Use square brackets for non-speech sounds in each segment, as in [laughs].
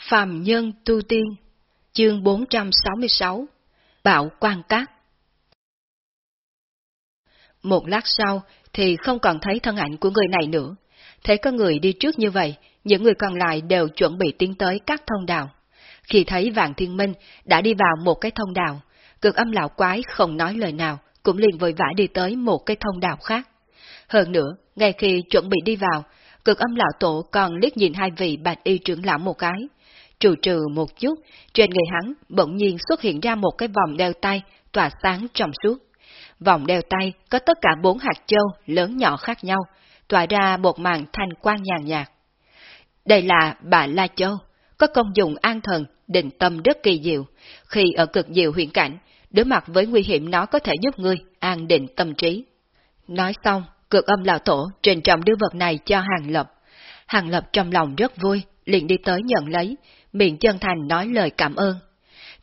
Phàm Nhân Tu Tiên Chương 466 Bảo Quan Cát Một lát sau thì không còn thấy thân ảnh của người này nữa. Thấy có người đi trước như vậy, những người còn lại đều chuẩn bị tiến tới các thông đạo. Khi thấy Vạn Thiên Minh đã đi vào một cái thông đạo, cực âm lão quái không nói lời nào, cũng liền vội vã đi tới một cái thông đạo khác. Hơn nữa, ngay khi chuẩn bị đi vào, cực âm lão tổ còn liếc nhìn hai vị bạch y trưởng lão một cái. Trừ trừ một chút, trên người hắn bỗng nhiên xuất hiện ra một cái vòng đeo tay tỏa sáng trong suốt. Vòng đeo tay có tất cả bốn hạt châu lớn nhỏ khác nhau, tỏa ra một màn thanh quang nhàn nhạt. Đây là bà La Châu, có công dụng an thần, định tâm rất kỳ diệu. Khi ở cực diệu huyện cảnh, đối mặt với nguy hiểm nó có thể giúp ngươi an định tâm trí. Nói xong, cực âm lão tổ trình trọng đưa vật này cho Hàng Lập. Hàng Lập trong lòng rất vui, liền đi tới nhận lấy, miệng chân thành nói lời cảm ơn.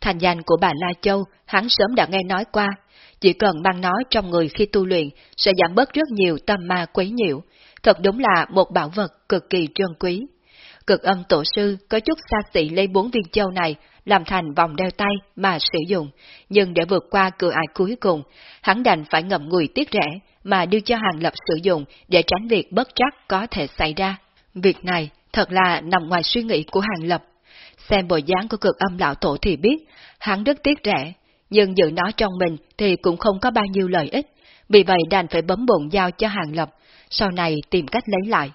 Thành danh của bà La Châu, hắn sớm đã nghe nói qua, chỉ cần mang nó trong người khi tu luyện sẽ giảm bớt rất nhiều tâm ma quấy nhiễu, thật đúng là một bảo vật cực kỳ trân quý. Cực âm tổ sư có chút xa xỉ lấy bốn viên châu này làm thành vòng đeo tay mà sử dụng, nhưng để vượt qua cửa ải cuối cùng, hắn đành phải ngậm ngùi tiếc rẻ mà đưa cho Hàng Lập sử dụng để tránh việc bất trắc có thể xảy ra. Việc này thật là nằm ngoài suy nghĩ của Hàng Lập. Xem bộ dáng của cực âm lão tổ thì biết, hắn rất tiếc rẻ, nhưng giữ nó trong mình thì cũng không có bao nhiêu lợi ích, vì vậy đành phải bấm bụng giao cho Hàng Lập, sau này tìm cách lấy lại.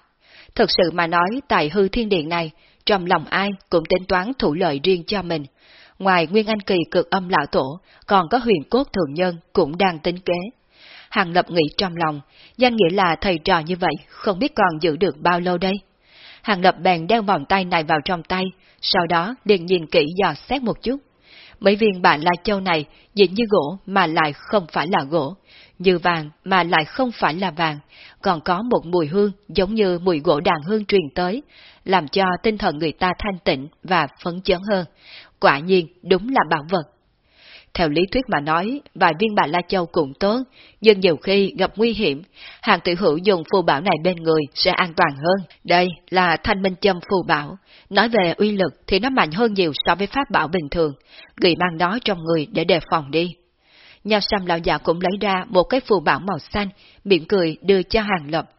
Thực sự mà nói tại hư thiên điện này, trong lòng ai cũng tính toán thủ lợi riêng cho mình. Ngoài Nguyên Anh Kỳ cực âm lão tổ, còn có huyền cốt thường nhân cũng đang tính kế. Hàng Lập nghĩ trong lòng, danh nghĩa là thầy trò như vậy, không biết còn giữ được bao lâu đây. Hàng Lập bèn đeo vòng tay này vào trong tay, sau đó liền nhìn kỹ dò xét một chút. Mấy viên bản la châu này nhìn như gỗ mà lại không phải là gỗ, như vàng mà lại không phải là vàng, còn có một mùi hương giống như mùi gỗ đàn hương truyền tới, làm cho tinh thần người ta thanh tịnh và phấn chấn hơn. Quả nhiên, đúng là bảo vật. Theo lý thuyết mà nói, vài viên bà La Châu cũng tốt, nhưng nhiều khi gặp nguy hiểm, hàng tự hữu dùng phù bảo này bên người sẽ an toàn hơn. Đây là thanh minh châm phù bảo. Nói về uy lực thì nó mạnh hơn nhiều so với pháp bảo bình thường, gửi mang nó trong người để đề phòng đi. Nhà Sam lão già cũng lấy ra một cái phù bảo màu xanh, miệng cười đưa cho hàng lập.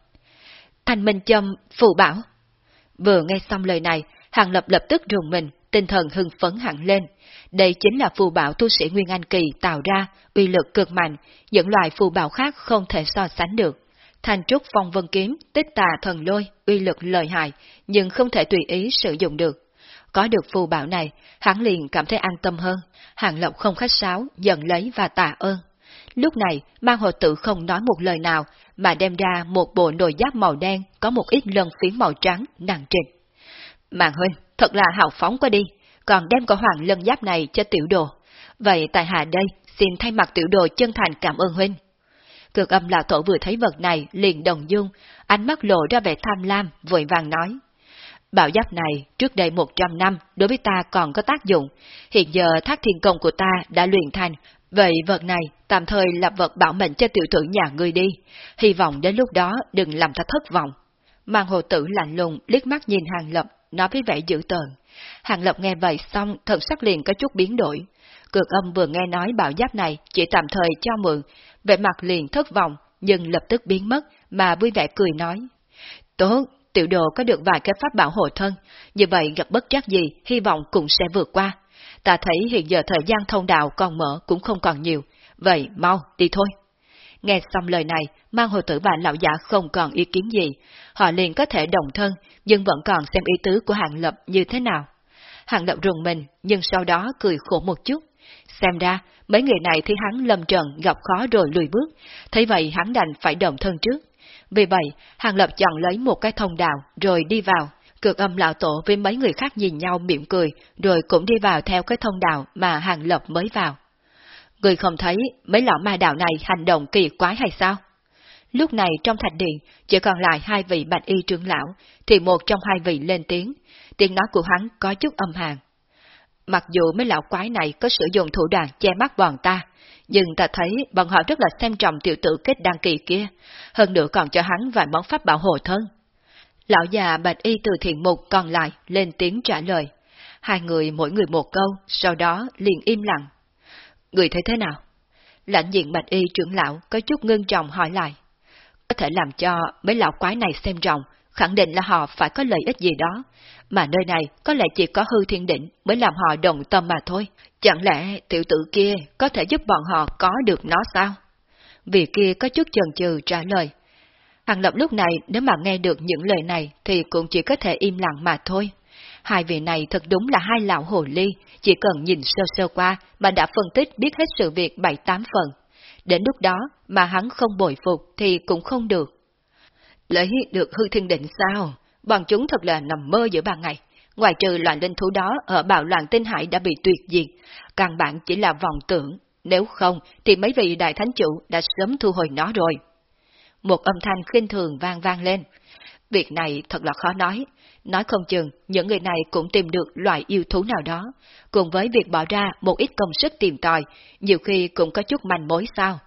Thanh minh châm phù bảo. Vừa nghe xong lời này, hàng lập lập tức rùng mình, tinh thần hưng phấn hẳn lên. Đây chính là phù bảo tu sĩ Nguyên Anh Kỳ tạo ra, uy lực cực mạnh, những loại phù bảo khác không thể so sánh được. Thành trúc phong vân kiếm, tích tà thần lôi, uy lực lợi hại, nhưng không thể tùy ý sử dụng được. Có được phù bảo này, hắn liền cảm thấy an tâm hơn, hàng lộc không khách sáo, nhận lấy và tạ ơn. Lúc này, mang hồ tự không nói một lời nào, mà đem ra một bộ nồi giáp màu đen có một ít lân phiến màu trắng nặng trịch. Mạng huynh, thật là hào phóng quá đi, còn đem cả hoàng lân giáp này cho tiểu đồ. Vậy tại hạ đây, xin thay mặt tiểu đồ chân thành cảm ơn huynh. Cực âm lão tổ vừa thấy vật này liền đồng dung, ánh mắt lộ ra vẻ tham lam, vội vàng nói. Bảo giáp này trước đây 100 năm đối với ta còn có tác dụng, hiện giờ thác thiên công của ta đã luyện thành, vậy vật này tạm thời là vật bảo mệnh cho tiểu tử nhà ngươi đi, hy vọng đến lúc đó đừng làm ta thất vọng. Mang hồ tử lạnh lùng liếc mắt nhìn hàng lập, nói với vẻ dữ tợn. Hàng Lập nghe vậy xong thật sắc liền có chút biến đổi. Cực âm vừa nghe nói bảo giáp này chỉ tạm thời cho mượn, vẻ mặt liền thất vọng, nhưng lập tức biến mất, mà vui vẻ cười nói. Tốt, tiểu đồ có được vài cái pháp bảo hộ thân, như vậy gặp bất chắc gì, hy vọng cũng sẽ vượt qua. Ta thấy hiện giờ thời gian thông đạo còn mở cũng không còn nhiều, vậy mau, đi thôi. Nghe xong lời này, mang hồ tử bà lão giả không còn ý kiến gì, họ liền có thể đồng thân, nhưng vẫn còn xem ý tứ của hạng lập như thế nào. Hạng lập rùng mình, nhưng sau đó cười khổ một chút. Xem ra, mấy người này thấy hắn lâm trần gặp khó rồi lùi bước, thấy vậy hắn đành phải đồng thân trước. Vì vậy, Hàng Lập chọn lấy một cái thông đạo, rồi đi vào. Cực âm lão tổ với mấy người khác nhìn nhau mỉm cười, rồi cũng đi vào theo cái thông đạo mà Hàng Lập mới vào. Người không thấy mấy lão ma đạo này hành động kỳ quái hay sao? Lúc này trong thạch điện, chỉ còn lại hai vị bạch y trưởng lão, thì một trong hai vị lên tiếng, tiếng nói của hắn có chút âm hàn. Mặc dù mấy lão quái này có sử dụng thủ đoạn che mắt bọn ta, nhưng ta thấy bọn họ rất là xem trọng tiểu tử kết đăng kỳ kia, hơn nữa còn cho hắn vài món pháp bảo hộ thân. Lão già bạch y từ thiện mục còn lại lên tiếng trả lời. Hai người mỗi người một câu, sau đó liền im lặng. Người thấy thế nào? Lãnh diện bạch y trưởng lão có chút ngưng trọng hỏi lại. Có thể làm cho mấy lão quái này xem trọng, khẳng định là họ phải có lợi ích gì đó, mà nơi này có lẽ chỉ có hư thiên định mới làm họ đồng tâm mà thôi. Chẳng lẽ tiểu tử kia có thể giúp bọn họ có được nó sao? Vì kia có chút chần chừ trả lời. Hàng Lập lúc này nếu mà nghe được những lời này thì cũng chỉ có thể im lặng mà thôi. Hai vị này thật đúng là hai lão hồ ly, chỉ cần nhìn sơ sơ qua mà đã phân tích biết hết sự việc bảy tám phần. Đến lúc đó mà hắn không bồi phục thì cũng không được. Lấy được hư thiên định sao? Bọn chúng thật là nằm mơ giữa ban ngày. Ngoài trừ loạn linh thú đó ở bạo loạn tinh hải đã bị tuyệt diệt, căn bản chỉ là vọng tưởng, nếu không thì mấy vị đại thánh chủ đã sớm thu hồi nó rồi. Một âm thanh khinh thường vang vang lên. Việc này thật là khó nói, nói không chừng những người này cũng tìm được loại yêu thú nào đó, cùng với việc bỏ ra một ít công sức tìm tòi, nhiều khi cũng có chút manh mối sao.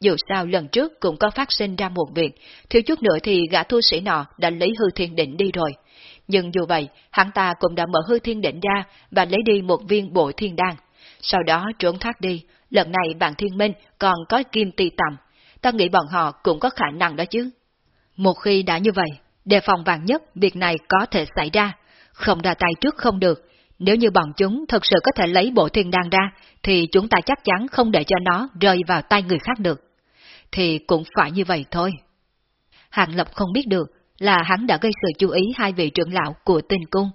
Dù sao lần trước cũng có phát sinh ra một việc, thiếu chút nữa thì gã thu sĩ nọ đã lấy hư thiên định đi rồi. Nhưng dù vậy, hắn ta cũng đã mở hư thiên định ra và lấy đi một viên bộ thiên đan. Sau đó trốn thoát đi, lần này bạn thiên minh còn có kim ti tầm. Ta nghĩ bọn họ cũng có khả năng đó chứ. Một khi đã như vậy, đề phòng vàng nhất việc này có thể xảy ra, không ra tay trước không được. Nếu như bọn chúng thật sự có thể lấy bộ thiên đan ra, thì chúng ta chắc chắn không để cho nó rơi vào tay người khác được. Thì cũng phải như vậy thôi. Hàng Lập không biết được là hắn đã gây sự chú ý hai vị trưởng lão của tinh cung.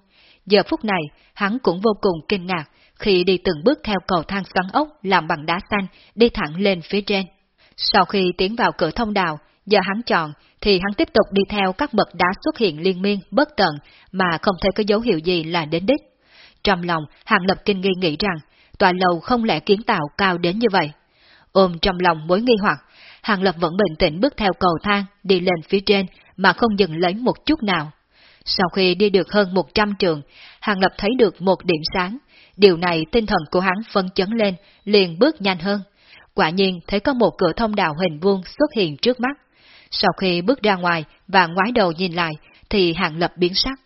Giờ phút này, hắn cũng vô cùng kinh ngạc khi đi từng bước theo cầu thang xoắn ốc làm bằng đá xanh đi thẳng lên phía trên. Sau khi tiến vào cửa thông đào, giờ hắn chọn thì hắn tiếp tục đi theo các bậc đá xuất hiện liên miên bất tận mà không thấy có dấu hiệu gì là đến đích. Trong lòng, Hàng Lập kinh nghi nghĩ rằng, tòa lầu không lẽ kiến tạo cao đến như vậy. Ôm trong lòng mối nghi hoặc, Hàng Lập vẫn bình tĩnh bước theo cầu thang đi lên phía trên mà không dừng lấy một chút nào. Sau khi đi được hơn 100 trường, Hàng Lập thấy được một điểm sáng. Điều này tinh thần của hắn phân chấn lên, liền bước nhanh hơn. Quả nhiên thấy có một cửa thông đạo hình vuông xuất hiện trước mắt. Sau khi bước ra ngoài và ngoái đầu nhìn lại, thì Hàng Lập biến sắc.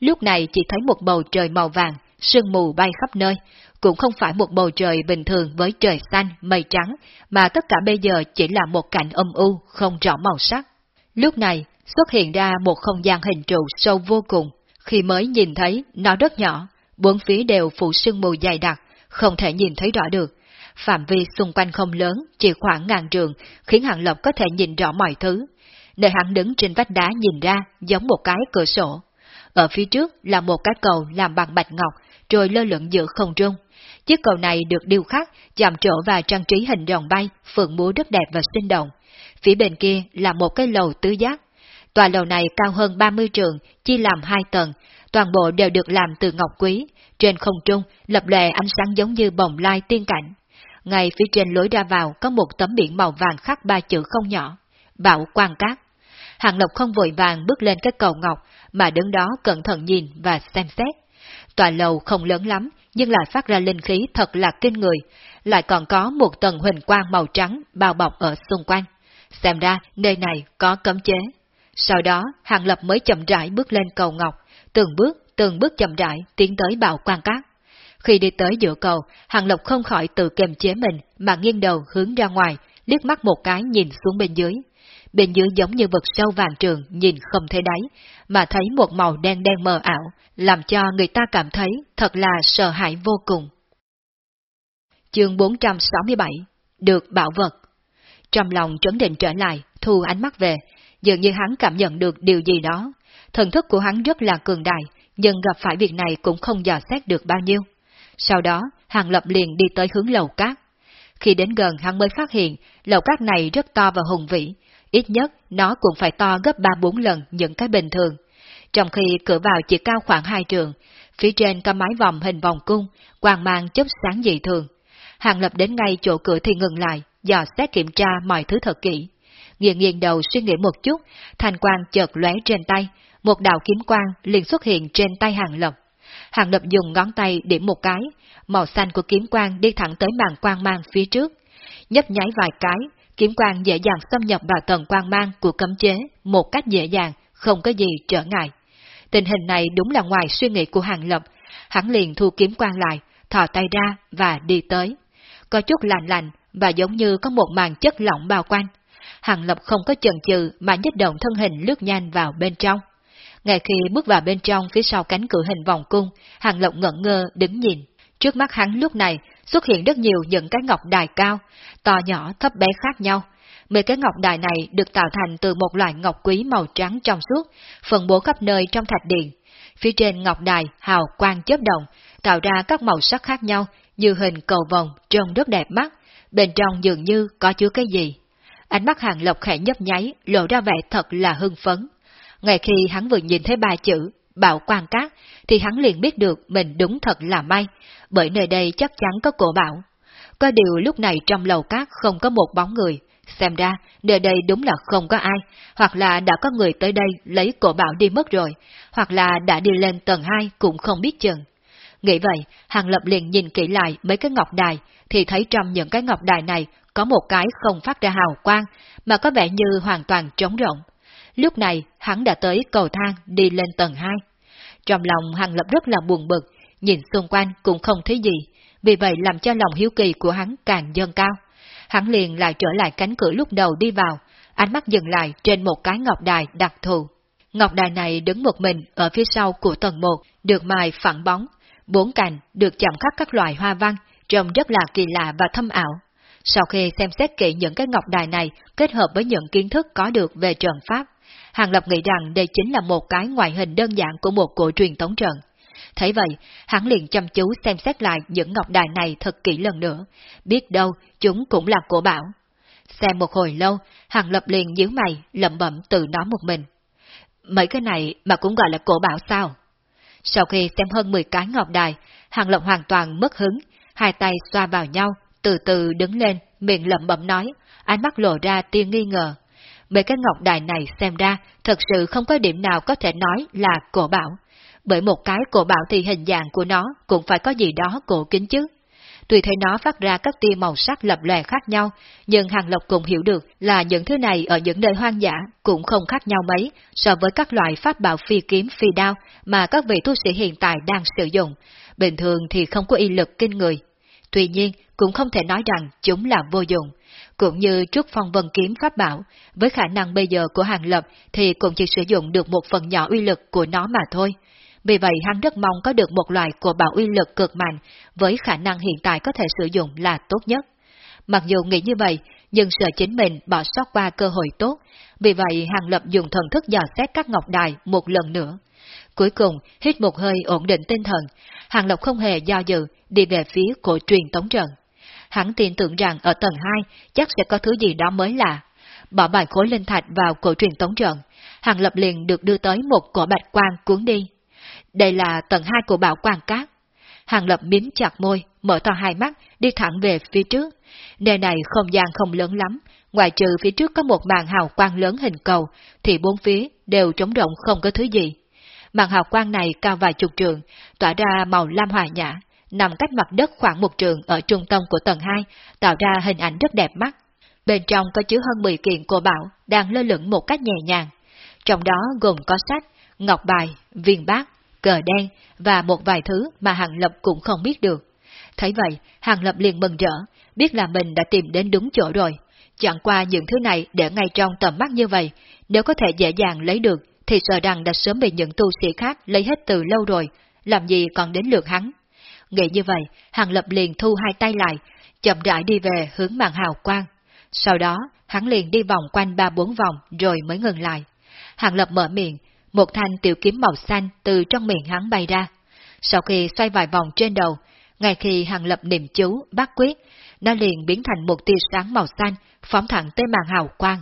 Lúc này chỉ thấy một bầu trời màu vàng, sương mù bay khắp nơi, cũng không phải một bầu trời bình thường với trời xanh, mây trắng, mà tất cả bây giờ chỉ là một cảnh âm u, không rõ màu sắc. Lúc này, xuất hiện ra một không gian hình trụ sâu vô cùng, khi mới nhìn thấy, nó rất nhỏ, bốn phía đều phủ sương mù dày đặc, không thể nhìn thấy rõ được. Phạm vi xung quanh không lớn, chỉ khoảng ngàn trường, khiến Hàng Lập có thể nhìn rõ mọi thứ. Nơi hắn đứng trên vách đá nhìn ra, giống một cái cửa sổ. Ở phía trước là một cái cầu làm bằng bạch ngọc, rồi lơ lửng giữa không trung. Chiếc cầu này được điêu khắc, chạm trổ và trang trí hình rồng bay, phượng múa rất đẹp và sinh động. Phía bên kia là một cái lầu tứ giác. Tòa lầu này cao hơn 30 trường, chia làm hai tầng, toàn bộ đều được làm từ ngọc quý, trên không trung lập lệ ánh sáng giống như bồng lai tiên cảnh. Ngay phía trên lối ra vào có một tấm biển màu vàng khắc ba chữ không nhỏ, bảo quan cát. Hàng Lộc không vội vàng bước lên cái cầu ngọc, mà đứng đó cẩn thận nhìn và xem xét. Tòa lầu không lớn lắm, nhưng lại phát ra linh khí thật là kinh người, lại còn có một tầng huỳnh quang màu trắng bao bọc ở xung quanh. Xem ra nơi này có cấm chế. Sau đó, Hàng Lập mới chậm rãi bước lên cầu ngọc, từng bước, từng bước chậm rãi tiến tới bào quan cát. Khi đi tới giữa cầu, Hàng lộc không khỏi tự kiềm chế mình mà nghiêng đầu hướng ra ngoài, liếc mắt một cái nhìn xuống bên dưới. Bên dưới giống như vực sâu vàng trường nhìn không thấy đáy, mà thấy một màu đen đen mờ ảo, làm cho người ta cảm thấy thật là sợ hãi vô cùng. Chương 467 Được bảo vật Trong lòng trấn định trở lại, thu ánh mắt về, dường như hắn cảm nhận được điều gì đó. Thần thức của hắn rất là cường đại, nhưng gặp phải việc này cũng không dò xét được bao nhiêu. Sau đó, Hàng Lập liền đi tới hướng lầu cát. Khi đến gần hắn mới phát hiện, lầu cát này rất to và hùng vĩ, ít nhất nó cũng phải to gấp 3-4 lần những cái bình thường. Trong khi cửa vào chỉ cao khoảng hai trường, phía trên có mái vòng hình vòng cung, quang mang chớp sáng dị thường. Hàng Lập đến ngay chỗ cửa thì ngừng lại, dò xét kiểm tra mọi thứ thật kỹ. Nghiêng nghiêng đầu suy nghĩ một chút, thành quang chợt lóe trên tay, một đạo kiếm quang liền xuất hiện trên tay Hàng Lập. Hàng Lập dùng ngón tay điểm một cái, màu xanh của kiếm quang đi thẳng tới màn quang mang phía trước. Nhấp nháy vài cái, kiếm quang dễ dàng xâm nhập vào tầng quang mang của cấm chế một cách dễ dàng, không có gì trở ngại. Tình hình này đúng là ngoài suy nghĩ của Hàng Lập, Hắn liền thu kiếm quang lại, thò tay ra và đi tới. Có chút lạnh lạnh và giống như có một màn chất lỏng bao quanh. Hàng Lập không có chần chừ mà nhích động thân hình lướt nhanh vào bên trong. Ngay khi bước vào bên trong phía sau cánh cửa hình vòng cung, Hàng Lộng ngẩn ngơ đứng nhìn. Trước mắt hắn lúc này xuất hiện rất nhiều những cái ngọc đài cao, to nhỏ thấp bé khác nhau. Mấy cái ngọc đài này được tạo thành từ một loại ngọc quý màu trắng trong suốt, phân bố khắp nơi trong thạch điện. Phía trên ngọc đài hào quang chớp động, tạo ra các màu sắc khác nhau như hình cầu vòng trông rất đẹp mắt, bên trong dường như có chứa cái gì. Ánh mắt hàng lộc khẽ nhấp nháy, lộ ra vẻ thật là hưng phấn. Ngay khi hắn vừa nhìn thấy ba chữ bảo quan cát, thì hắn liền biết được mình đúng thật là may, bởi nơi đây chắc chắn có cổ bảo. Có điều lúc này trong lầu cát không có một bóng người, xem ra nơi đây đúng là không có ai, hoặc là đã có người tới đây lấy cổ bảo đi mất rồi, hoặc là đã đi lên tầng 2 cũng không biết chừng. Nghĩ vậy, Hàng Lập liền nhìn kỹ lại mấy cái ngọc đài, thì thấy trong những cái ngọc đài này có một cái không phát ra hào quang, mà có vẻ như hoàn toàn trống rộng. Lúc này, hắn đã tới cầu thang đi lên tầng 2. Trong lòng Hàng Lập rất là buồn bực, nhìn xung quanh cũng không thấy gì, vì vậy làm cho lòng hiếu kỳ của hắn càng dâng cao. Hắn liền lại trở lại cánh cửa lúc đầu đi vào, ánh mắt dừng lại trên một cái ngọc đài đặc thù. Ngọc đài này đứng một mình ở phía sau của tầng 1, được mài phẳng bóng, bốn cạnh được chạm khắc các loại hoa văn, trông rất là kỳ lạ và thâm ảo. Sau khi xem xét kỹ những cái ngọc đài này kết hợp với những kiến thức có được về trận pháp, Hàng Lập nghĩ rằng đây chính là một cái ngoại hình đơn giản của một cổ truyền tống trận. Thấy vậy, hắn liền chăm chú xem xét lại những ngọc đài này thật kỹ lần nữa, biết đâu chúng cũng là cổ bảo. Xem một hồi lâu, Hàng Lập liền nhíu mày, lẩm bẩm tự nói một mình. Mấy cái này mà cũng gọi là cổ bảo sao? Sau khi xem hơn 10 cái ngọc đài, Hàng Lập hoàn toàn mất hứng, hai tay xoa vào nhau, từ từ đứng lên, miệng lẩm bẩm nói, ánh mắt lộ ra tia nghi ngờ. Mấy cái ngọc đài này xem ra thật sự không có điểm nào có thể nói là cổ bảo, bởi một cái cổ bảo thì hình dạng của nó cũng phải có gì đó cổ kính chứ. Tuy thấy nó phát ra các tia màu sắc lập lòe khác nhau, nhưng Hàng Lộc cũng hiểu được là những thứ này ở những nơi hoang dã cũng không khác nhau mấy so với các loại pháp bảo phi kiếm phi đao mà các vị tu sĩ hiện tại đang sử dụng. Bình thường thì không có y lực kinh người. Tuy nhiên, cũng không thể nói rằng chúng là vô dụng. Cũng như trúc phong vân kiếm pháp bảo, với khả năng bây giờ của Hàng Lập thì cũng chỉ sử dụng được một phần nhỏ uy lực của nó mà thôi. Vì vậy hắn rất mong có được một loại của bảo uy lực cực mạnh, với khả năng hiện tại có thể sử dụng là tốt nhất. Mặc dù nghĩ như vậy, nhưng sợ chính mình bỏ sót qua cơ hội tốt, vì vậy Hàng Lập dùng thần thức dò xét các ngọc đài một lần nữa. Cuối cùng, hít một hơi ổn định tinh thần, Hàng Lập không hề do dự, đi về phía cổ truyền tống trận. Hắn tin tưởng rằng ở tầng 2 chắc sẽ có thứ gì đó mới lạ. Bỏ bài khối linh thạch vào cổ truyền tống trận, Hàng Lập liền được đưa tới một cổ bạch quang cuốn đi. Đây là tầng 2 của bảo quang cát. Hàng Lập miếm chặt môi, mở to hai mắt, đi thẳng về phía trước. Nơi này không gian không lớn lắm, ngoài trừ phía trước có một màn hào quang lớn hình cầu, thì bốn phía đều trống rộng không có thứ gì. Màn hào quang này cao vài chục trường, tỏa ra màu lam hòa nhã, nằm cách mặt đất khoảng một trường ở trung tâm của tầng 2, tạo ra hình ảnh rất đẹp mắt. Bên trong có chứa hơn 10 kiện của bảo đang lơ lửng một cách nhẹ nhàng. Trong đó gồm có sách, ngọc bài, viên bát, cờ đen và một vài thứ mà Hàng Lập cũng không biết được. Thấy vậy, Hàng Lập liền mừng rỡ, biết là mình đã tìm đến đúng chỗ rồi. Chẳng qua những thứ này để ngay trong tầm mắt như vậy, nếu có thể dễ dàng lấy được, thì sợ rằng đã sớm bị những tu sĩ khác lấy hết từ lâu rồi, làm gì còn đến lượt hắn. Nghĩ như vậy, Hàng Lập liền thu hai tay lại, chậm rãi đi về hướng màn hào quang. Sau đó, hắn liền đi vòng quanh ba bốn vòng rồi mới ngừng lại. Hàng Lập mở miệng, một thanh tiểu kiếm màu xanh từ trong miệng hắn bay ra. Sau khi xoay vài vòng trên đầu, ngay khi Hàng Lập niệm chú, bác quyết, nó liền biến thành một tia sáng màu xanh, phóng thẳng tới màn hào quang.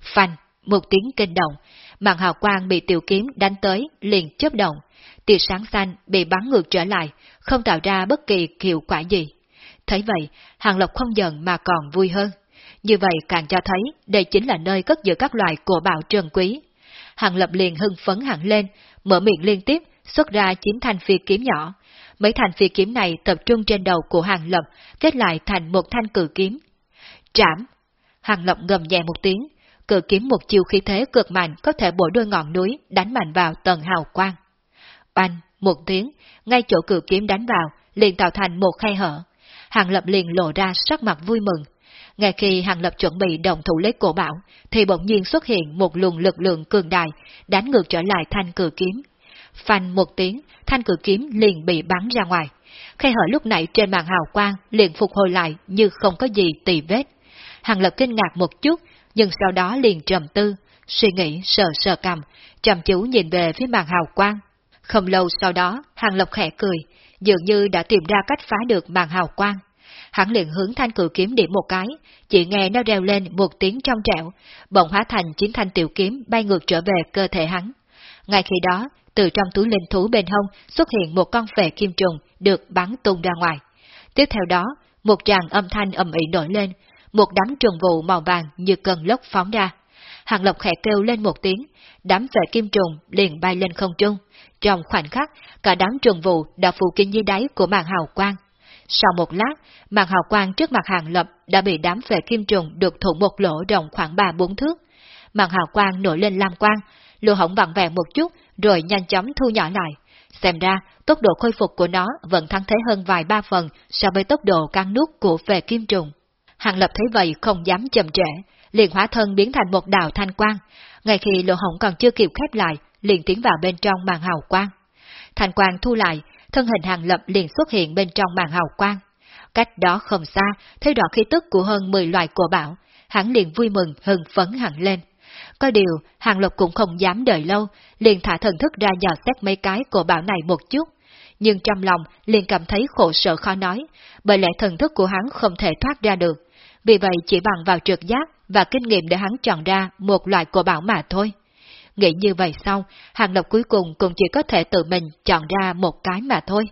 Phanh, một tiếng kinh động, màn hào quang bị tiểu kiếm đánh tới, liền chớp động, tia sáng xanh bị bắn ngược trở lại, không tạo ra bất kỳ hiệu quả gì. Thấy vậy, Hàng Lộc không giận mà còn vui hơn. Như vậy càng cho thấy đây chính là nơi cất giữ các loài cổ bảo trân quý. Hàng Lập liền hưng phấn hẳn lên, mở miệng liên tiếp, xuất ra chín thanh phi kiếm nhỏ. Mấy thanh phi kiếm này tập trung trên đầu của Hàng Lập, kết lại thành một thanh cử kiếm. Trảm! Hàng Lập ngầm nhẹ một tiếng, cử kiếm một chiều khí thế cực mạnh có thể bổ đôi ngọn núi đánh mạnh vào tầng hào quang. Oanh, một tiếng, ngay chỗ cử kiếm đánh vào, liền tạo thành một khe hở. Hàng Lập liền lộ ra sắc mặt vui mừng. Ngay khi Hàng Lập chuẩn bị đồng thủ lấy cổ bảo, thì bỗng nhiên xuất hiện một luồng lực lượng cường đại, đánh ngược trở lại thanh cử kiếm. Phanh một tiếng, thanh cử kiếm liền bị bắn ra ngoài. Khe hở lúc nãy trên màn hào quang liền phục hồi lại như không có gì tì vết. Hàng Lập kinh ngạc một chút, nhưng sau đó liền trầm tư, suy nghĩ sờ sờ cầm, chăm chú nhìn về phía màn hào quang. Không lâu sau đó, Hàng lộc khẽ cười, dường như đã tìm ra cách phá được màn hào quang. Hắn liền hướng thanh cử kiếm điểm một cái, chỉ nghe nó reo lên một tiếng trong trẻo, bỗng hóa thành chín thanh tiểu kiếm bay ngược trở về cơ thể hắn. Ngay khi đó, từ trong túi linh thú bên hông xuất hiện một con phệ kim trùng được bắn tung ra ngoài. Tiếp theo đó, một tràng âm thanh ầm ĩ nổi lên, một đám trùng vụ màu vàng như cơn lốc phóng ra. Hàng Lộc khẽ kêu lên một tiếng, đám vệ kim trùng liền bay lên không trung. Trong khoảnh khắc, cả đám trùng vụ đã phủ kín dưới đáy của màn hào quang. Sau một lát, màn hào quang trước mặt Hàng Lập đã bị đám vệ kim trùng được thủng một lỗ rộng khoảng 3-4 thước. Màn hào quang nổi lên lam quang, lỗ hổng vặn vẹo một chút rồi nhanh chóng thu nhỏ lại. Xem ra, tốc độ khôi phục của nó vẫn thắng thế hơn vài ba phần so với tốc độ căng nút của về kim trùng. Hàng Lập thấy vậy không dám chậm trễ, liền hóa thân biến thành một đạo thanh quang, ngay khi lỗ hổng còn chưa kịp khép lại, liền tiến vào bên trong màn hào quang. Thanh quang thu lại, thân hình Hàng Lập liền xuất hiện bên trong màn hào quang. Cách đó không xa, thấy rõ khí tức của hơn 10 loại cổ bảo, hắn liền vui mừng hưng phấn hẳn lên. Có điều, Hàng Lộc cũng không dám đợi lâu, liền thả thần thức ra dò xét mấy cái cổ bảo này một chút. Nhưng trong lòng liền cảm thấy khổ sở khó nói, bởi lẽ thần thức của hắn không thể thoát ra được. Vì vậy chỉ bằng vào trượt giác và kinh nghiệm để hắn chọn ra một loại của bảo mà thôi. Nghĩ như vậy sau, Hàng Lộc cuối cùng cũng chỉ có thể tự mình chọn ra một cái mà thôi.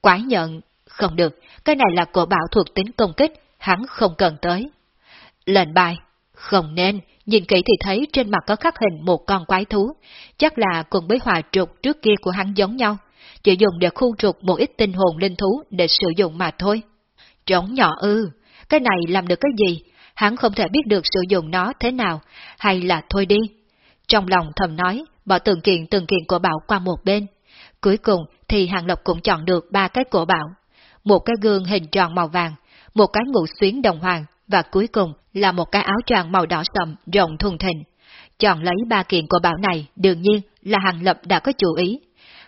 Quái nhận, không được, cái này là của bảo thuộc tính công kích, hắn không cần tới. Lệnh bài, không nên, nhìn kỹ thì thấy trên mặt có khắc hình một con quái thú, chắc là cùng với hòa trục trước kia của hắn giống nhau, chỉ dùng để khu trục một ít tinh hồn linh thú để sử dụng mà thôi. Trống nhỏ ư, cái này làm được cái gì? Hắn không thể biết được sử dụng nó thế nào, hay là thôi đi. Trong lòng thầm nói, bỏ từng kiện từng kiện của bảo qua một bên. Cuối cùng thì Hàng Lộc cũng chọn được ba cái cổ bảo. Một cái gương hình tròn màu vàng, một cái ngũ xuyến đồng hoàng, và cuối cùng là một cái áo choàng màu đỏ sậm rộng thùng thình. Chọn lấy ba kiện của bảo này đương nhiên là Hàng Lập đã có chủ ý.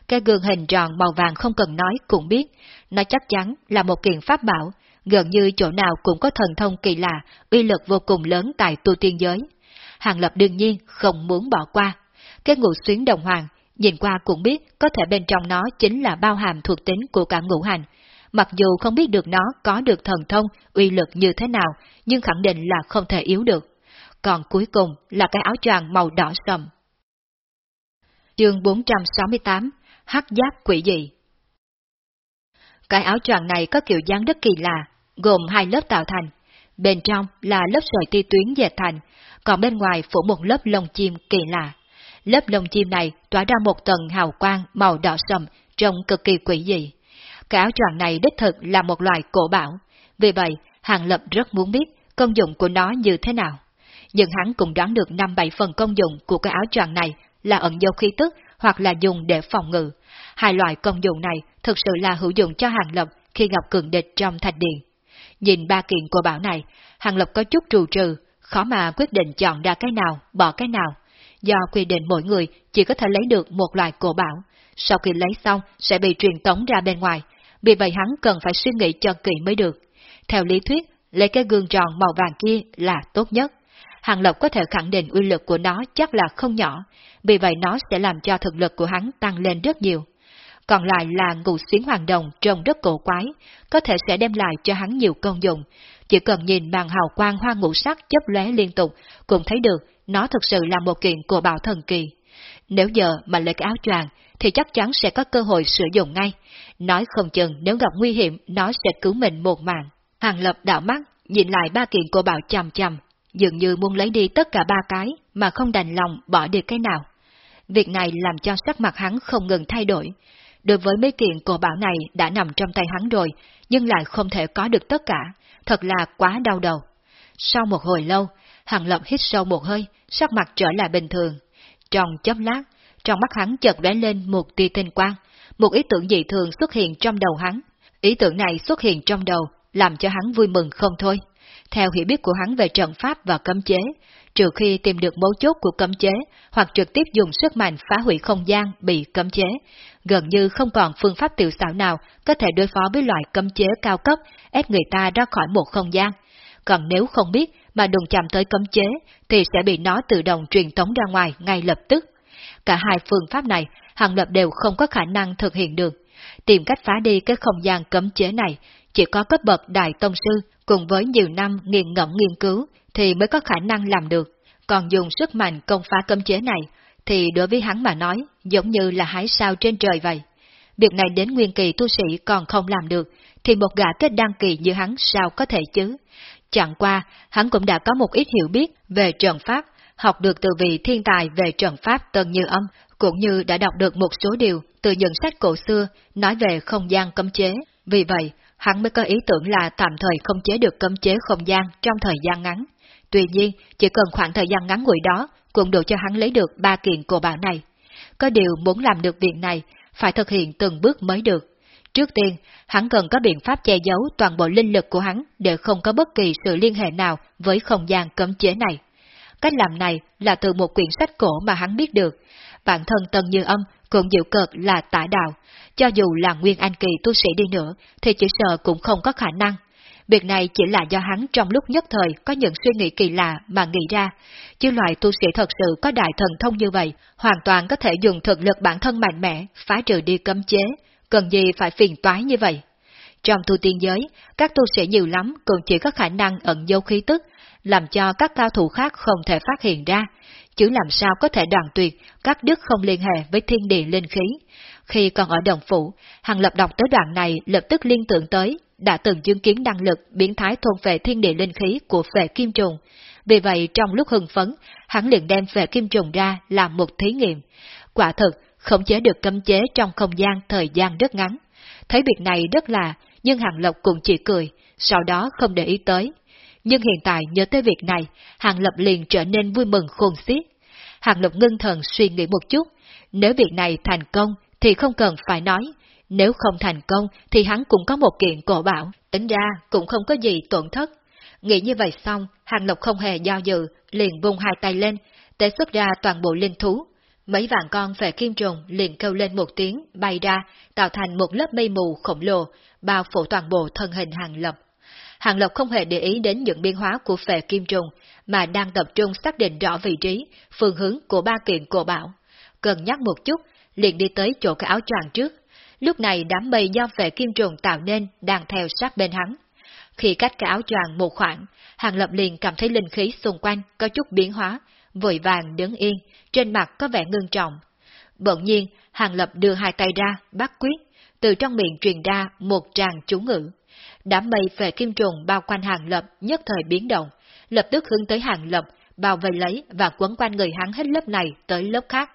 Cái gương hình tròn màu vàng không cần nói cũng biết, nó chắc chắn là một kiện pháp bảo, gần như chỗ nào cũng có thần thông kỳ lạ, uy lực vô cùng lớn tại tu tiên giới. Hàng Lập đương nhiên không muốn bỏ qua. Cái ngũ xuyến đồng hoàng, nhìn qua cũng biết có thể bên trong nó chính là bao hàm thuộc tính của cả ngũ hành, Mặc dù không biết được nó có được thần thông, uy lực như thế nào, nhưng khẳng định là không thể yếu được. Còn cuối cùng là cái áo choàng màu đỏ sầm. Chương 468 Hắc giáp quỷ dị Cái áo choàng này có kiểu dáng rất kỳ lạ, gồm hai lớp tạo thành. Bên trong là lớp sợi ti tuyến dệt thành, còn bên ngoài phủ một lớp lông chim kỳ lạ. Lớp lông chim này tỏa ra một tầng hào quang màu đỏ sầm, trông cực kỳ quỷ dị. Cái áo choàng này đích thực là một loại cổ bảo, vì vậy Hàng Lập rất muốn biết công dụng của nó như thế nào. Nhưng hắn cũng đoán được năm bảy phần công dụng của cái áo choàng này là ẩn dấu khí tức hoặc là dùng để phòng ngự. Hai loại công dụng này thực sự là hữu dụng cho Hàng Lập khi gặp cường địch trong thạch điện. Nhìn ba kiện cổ bảo này, Hàng Lập có chút trù trừ, khó mà quyết định chọn ra cái nào, bỏ cái nào. Do quy định mỗi người chỉ có thể lấy được một loại cổ bảo, sau khi lấy xong sẽ bị truyền tống ra bên ngoài, vì vậy hắn cần phải suy nghĩ cho kỹ mới được. Theo lý thuyết, lấy cái gương tròn màu vàng kia là tốt nhất. Hàng lập có thể khẳng định uy lực của nó chắc là không nhỏ, vì vậy nó sẽ làm cho thực lực của hắn tăng lên rất nhiều. Còn lại là ngụ xuyến hoàng đồng trông rất cổ quái, có thể sẽ đem lại cho hắn nhiều công dụng. Chỉ cần nhìn màn hào quang hoa ngũ sắc chấp lóe liên tục, cũng thấy được nó thực sự là một kiện của bảo thần kỳ. Nếu giờ mà lấy cái áo choàng, thì chắc chắn sẽ có cơ hội sử dụng ngay. Nói không chừng nếu gặp nguy hiểm, nó sẽ cứu mình một mạng. Hàng lập đảo mắt, nhìn lại ba kiện cô bảo chằm chằm, dường như muốn lấy đi tất cả ba cái, mà không đành lòng bỏ đi cái nào. Việc này làm cho sắc mặt hắn không ngừng thay đổi. Đối với mấy kiện cổ bảo này đã nằm trong tay hắn rồi, nhưng lại không thể có được tất cả, thật là quá đau đầu. Sau một hồi lâu, Hàng Lập hít sâu một hơi, sắc mặt trở lại bình thường. Trong chớp lát, trong mắt hắn chợt lóe lên một tia tinh quang, một ý tưởng dị thường xuất hiện trong đầu hắn. Ý tưởng này xuất hiện trong đầu, làm cho hắn vui mừng không thôi. Theo hiểu biết của hắn về trận pháp và cấm chế, trừ khi tìm được mấu chốt của cấm chế, hoặc trực tiếp dùng sức mạnh phá hủy không gian bị cấm chế, gần như không còn phương pháp tiểu xảo nào có thể đối phó với loại cấm chế cao cấp ép người ta ra khỏi một không gian. Còn nếu không biết mà đụng chạm tới cấm chế, thì sẽ bị nó tự động truyền tống ra ngoài ngay lập tức. Cả hai phương pháp này, Hàng Lập đều không có khả năng thực hiện được. Tìm cách phá đi cái không gian cấm chế này, chỉ có cấp bậc đại tông sư cùng với nhiều năm nghiền ngẫm nghiên cứu thì mới có khả năng làm được. Còn dùng sức mạnh công phá cấm chế này, thì đối với hắn mà nói, giống như là hái sao trên trời vậy. Việc này đến nguyên kỳ tu sĩ còn không làm được, thì một gã kết đăng kỳ như hắn sao có thể chứ? Chẳng qua, hắn cũng đã có một ít hiểu biết về trận pháp, học được từ vị thiên tài về trận pháp Tân Như Âm, cũng như đã đọc được một số điều từ những sách cổ xưa nói về không gian cấm chế. Vì vậy, hắn mới có ý tưởng là tạm thời không chế được cấm chế không gian trong thời gian ngắn. Tuy nhiên, chỉ cần khoảng thời gian ngắn ngủi đó cũng đủ cho hắn lấy được ba kiện cổ bảo này. Có điều muốn làm được việc này, phải thực hiện từng bước mới được. Trước tiên, hắn cần có biện pháp che giấu toàn bộ linh lực của hắn để không có bất kỳ sự liên hệ nào với không gian cấm chế này. Cách làm này là từ một quyển sách cổ mà hắn biết được. Bản thân tần Như Âm cũng dịu cợt là tả đạo, cho dù là nguyên anh kỳ tu sĩ đi nữa thì chỉ sợ cũng không có khả năng. Việc này chỉ là do hắn trong lúc nhất thời có những suy nghĩ kỳ lạ mà nghĩ ra, chứ loại tu sĩ thật sự có đại thần thông như vậy, hoàn toàn có thể dùng thực lực bản thân mạnh mẽ, phá trừ đi cấm chế, cần gì phải phiền toái như vậy. Trong tu tiên giới, các tu sĩ nhiều lắm cũng chỉ có khả năng ẩn dấu khí tức, làm cho các cao thủ khác không thể phát hiện ra, chứ làm sao có thể đoàn tuyệt, các đức không liên hệ với thiên địa linh khí. Khi còn ở đồng phủ, Hàng Lập đọc tới đoạn này lập tức liên tưởng tới, đã từng chứng kiến năng lực biến thái thôn về thiên địa linh khí của phệ kim trùng. Vì vậy trong lúc hưng phấn, hắn liền đem phệ kim trùng ra làm một thí nghiệm. Quả thực, khống chế được cấm chế trong không gian thời gian rất ngắn. Thấy việc này rất là, nhưng Hàng Lập cũng chỉ cười, sau đó không để ý tới. Nhưng hiện tại nhớ tới việc này, Hàng Lập liền trở nên vui mừng khôn xiết. Hàng Lập ngưng thần suy nghĩ một chút, nếu việc này thành công thì không cần phải nói, nếu không thành công thì hắn cũng có một kiện cổ bảo, tính ra cũng không có gì tổn thất. Nghĩ như vậy xong, Hàng Lộc không hề do dự, liền vung hai tay lên, tế xuất ra toàn bộ linh thú. Mấy vạn con về kim trùng liền kêu lên một tiếng, bay ra, tạo thành một lớp mây mù khổng lồ, bao phủ toàn bộ thân hình Hàng lộc Hàng Lộc không hề để ý đến những biến hóa của phệ kim trùng, mà đang tập trung xác định rõ vị trí, phương hướng của ba kiện cổ bảo. Cần nhắc một chút, liền đi tới chỗ cái áo choàng trước. Lúc này đám mây do vệ kim trùng tạo nên đang theo sát bên hắn. Khi cách cái áo choàng một khoảng, Hàng Lập liền cảm thấy linh khí xung quanh có chút biến hóa, vội vàng đứng yên, trên mặt có vẻ ngưng trọng. Bỗng nhiên, Hàng Lập đưa hai tay ra, bắt quyết, từ trong miệng truyền ra một tràng chú ngữ. Đám mây về kim trùng bao quanh Hàng Lập nhất thời biến động, lập tức hướng tới Hàng Lập, bao vây lấy và quấn quanh người hắn hết lớp này tới lớp khác,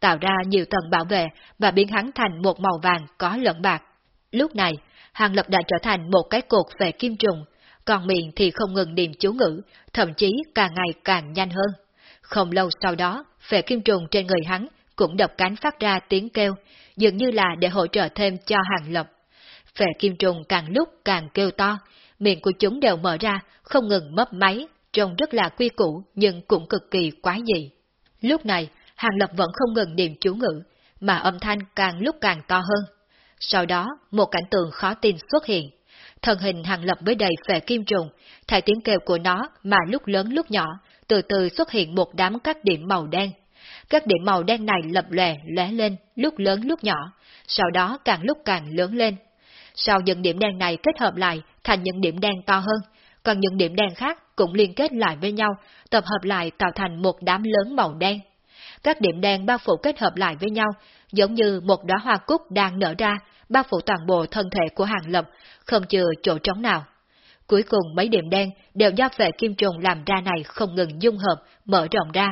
tạo ra nhiều tầng bảo vệ và biến hắn thành một màu vàng có lẫn bạc. Lúc này, Hàng Lập đã trở thành một cái cột về kim trùng, còn miệng thì không ngừng niệm chú ngữ, thậm chí càng ngày càng nhanh hơn. Không lâu sau đó, phệ kim trùng trên người hắn cũng đập cánh phát ra tiếng kêu, dường như là để hỗ trợ thêm cho hàng lập. Phệ kim trùng càng lúc càng kêu to, miệng của chúng đều mở ra, không ngừng mấp máy, trông rất là quy củ nhưng cũng cực kỳ quái dị. Lúc này, hàng lập vẫn không ngừng niệm chú ngữ, mà âm thanh càng lúc càng to hơn. Sau đó, một cảnh tượng khó tin xuất hiện. Thân hình hàng lập với đầy vẻ kim trùng, thay tiếng kêu của nó mà lúc lớn lúc nhỏ, từ từ xuất hiện một đám các điểm màu đen. Các điểm màu đen này lập lòe lóe lên, lúc lớn lúc nhỏ, sau đó càng lúc càng lớn lên. Sau những điểm đen này kết hợp lại thành những điểm đen to hơn, còn những điểm đen khác cũng liên kết lại với nhau, tập hợp lại tạo thành một đám lớn màu đen. Các điểm đen bao phủ kết hợp lại với nhau, giống như một đóa hoa cúc đang nở ra, bao phủ toàn bộ thân thể của hàng lập, không chừa chỗ trống nào. Cuối cùng mấy điểm đen đều do vệ kim trùng làm ra này không ngừng dung hợp, mở rộng ra,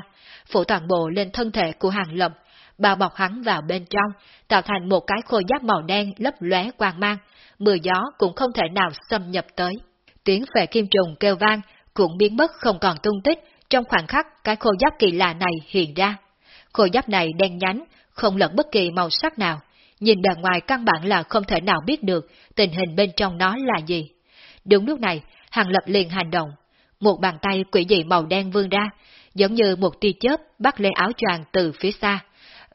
phủ toàn bộ lên thân thể của hàng lập, bao bọc hắn vào bên trong, tạo thành một cái khôi giáp màu đen lấp lóe quang mang, mưa gió cũng không thể nào xâm nhập tới. Tiếng vệ kim trùng kêu vang cũng biến mất không còn tung tích, trong khoảng khắc cái khôi giáp kỳ lạ này hiện ra. Khôi giáp này đen nhánh, không lẫn bất kỳ màu sắc nào, nhìn bề ngoài căn bản là không thể nào biết được tình hình bên trong nó là gì. Đúng lúc này, Hàng Lập liền hành động. Một bàn tay quỷ dị màu đen vươn ra, giống như một tia chớp bắt lấy áo choàng từ phía xa.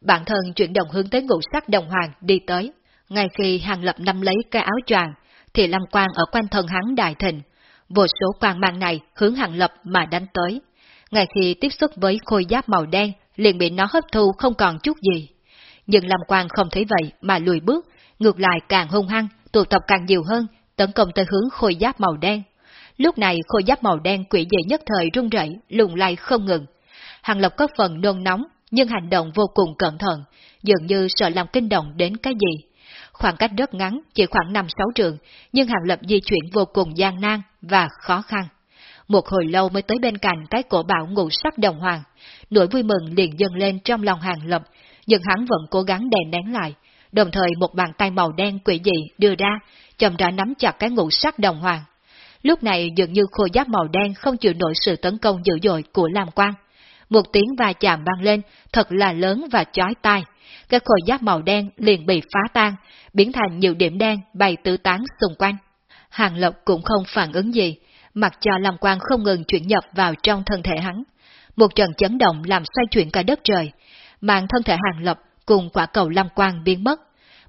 Bản thân chuyển động hướng tới ngũ sắc đồng hoàng đi tới. Ngay khi Hàng Lập nắm lấy cái áo choàng, thì lâm quang ở quanh thân hắn đại thịnh. Vô số quang mang này hướng Hàng Lập mà đánh tới. Ngay khi tiếp xúc với khôi giáp màu đen, liền bị nó hấp thu không còn chút gì. Nhưng Lâm Quang không thấy vậy mà lùi bước, ngược lại càng hung hăng, tụ tập càng nhiều hơn, tấn công tới hướng khôi giáp màu đen. Lúc này khôi giáp màu đen quỷ dị nhất thời rung rẩy, lùng lay không ngừng. Hàng Lập có phần nôn nóng, nhưng hành động vô cùng cẩn thận, dường như sợ làm kinh động đến cái gì. Khoảng cách rất ngắn, chỉ khoảng 5-6 trường, nhưng Hàng Lập di chuyển vô cùng gian nan và khó khăn. Một hồi lâu mới tới bên cạnh cái cổ bảo ngũ sắc đồng hoàng, nỗi vui mừng liền dâng lên trong lòng Hàng Lập, nhưng hắn vẫn cố gắng đè nén lại, đồng thời một bàn tay màu đen quỷ dị đưa ra, chậm rãi nắm chặt cái ngũ sắc đồng hoàng. Lúc này dường như khôi giáp màu đen không chịu nổi sự tấn công dữ dội của Lam Quang. Một tiếng va chạm vang lên, thật là lớn và chói tai. Cái khôi giáp màu đen liền bị phá tan, biến thành nhiều điểm đen bay tứ tán xung quanh. Hàng Lộc cũng không phản ứng gì, mặc cho Lam Quang không ngừng chuyển nhập vào trong thân thể hắn. Một trận chấn động làm xoay chuyển cả đất trời, mạng thân thể Hàng Lập cùng quả cầu Lam Quang biến mất.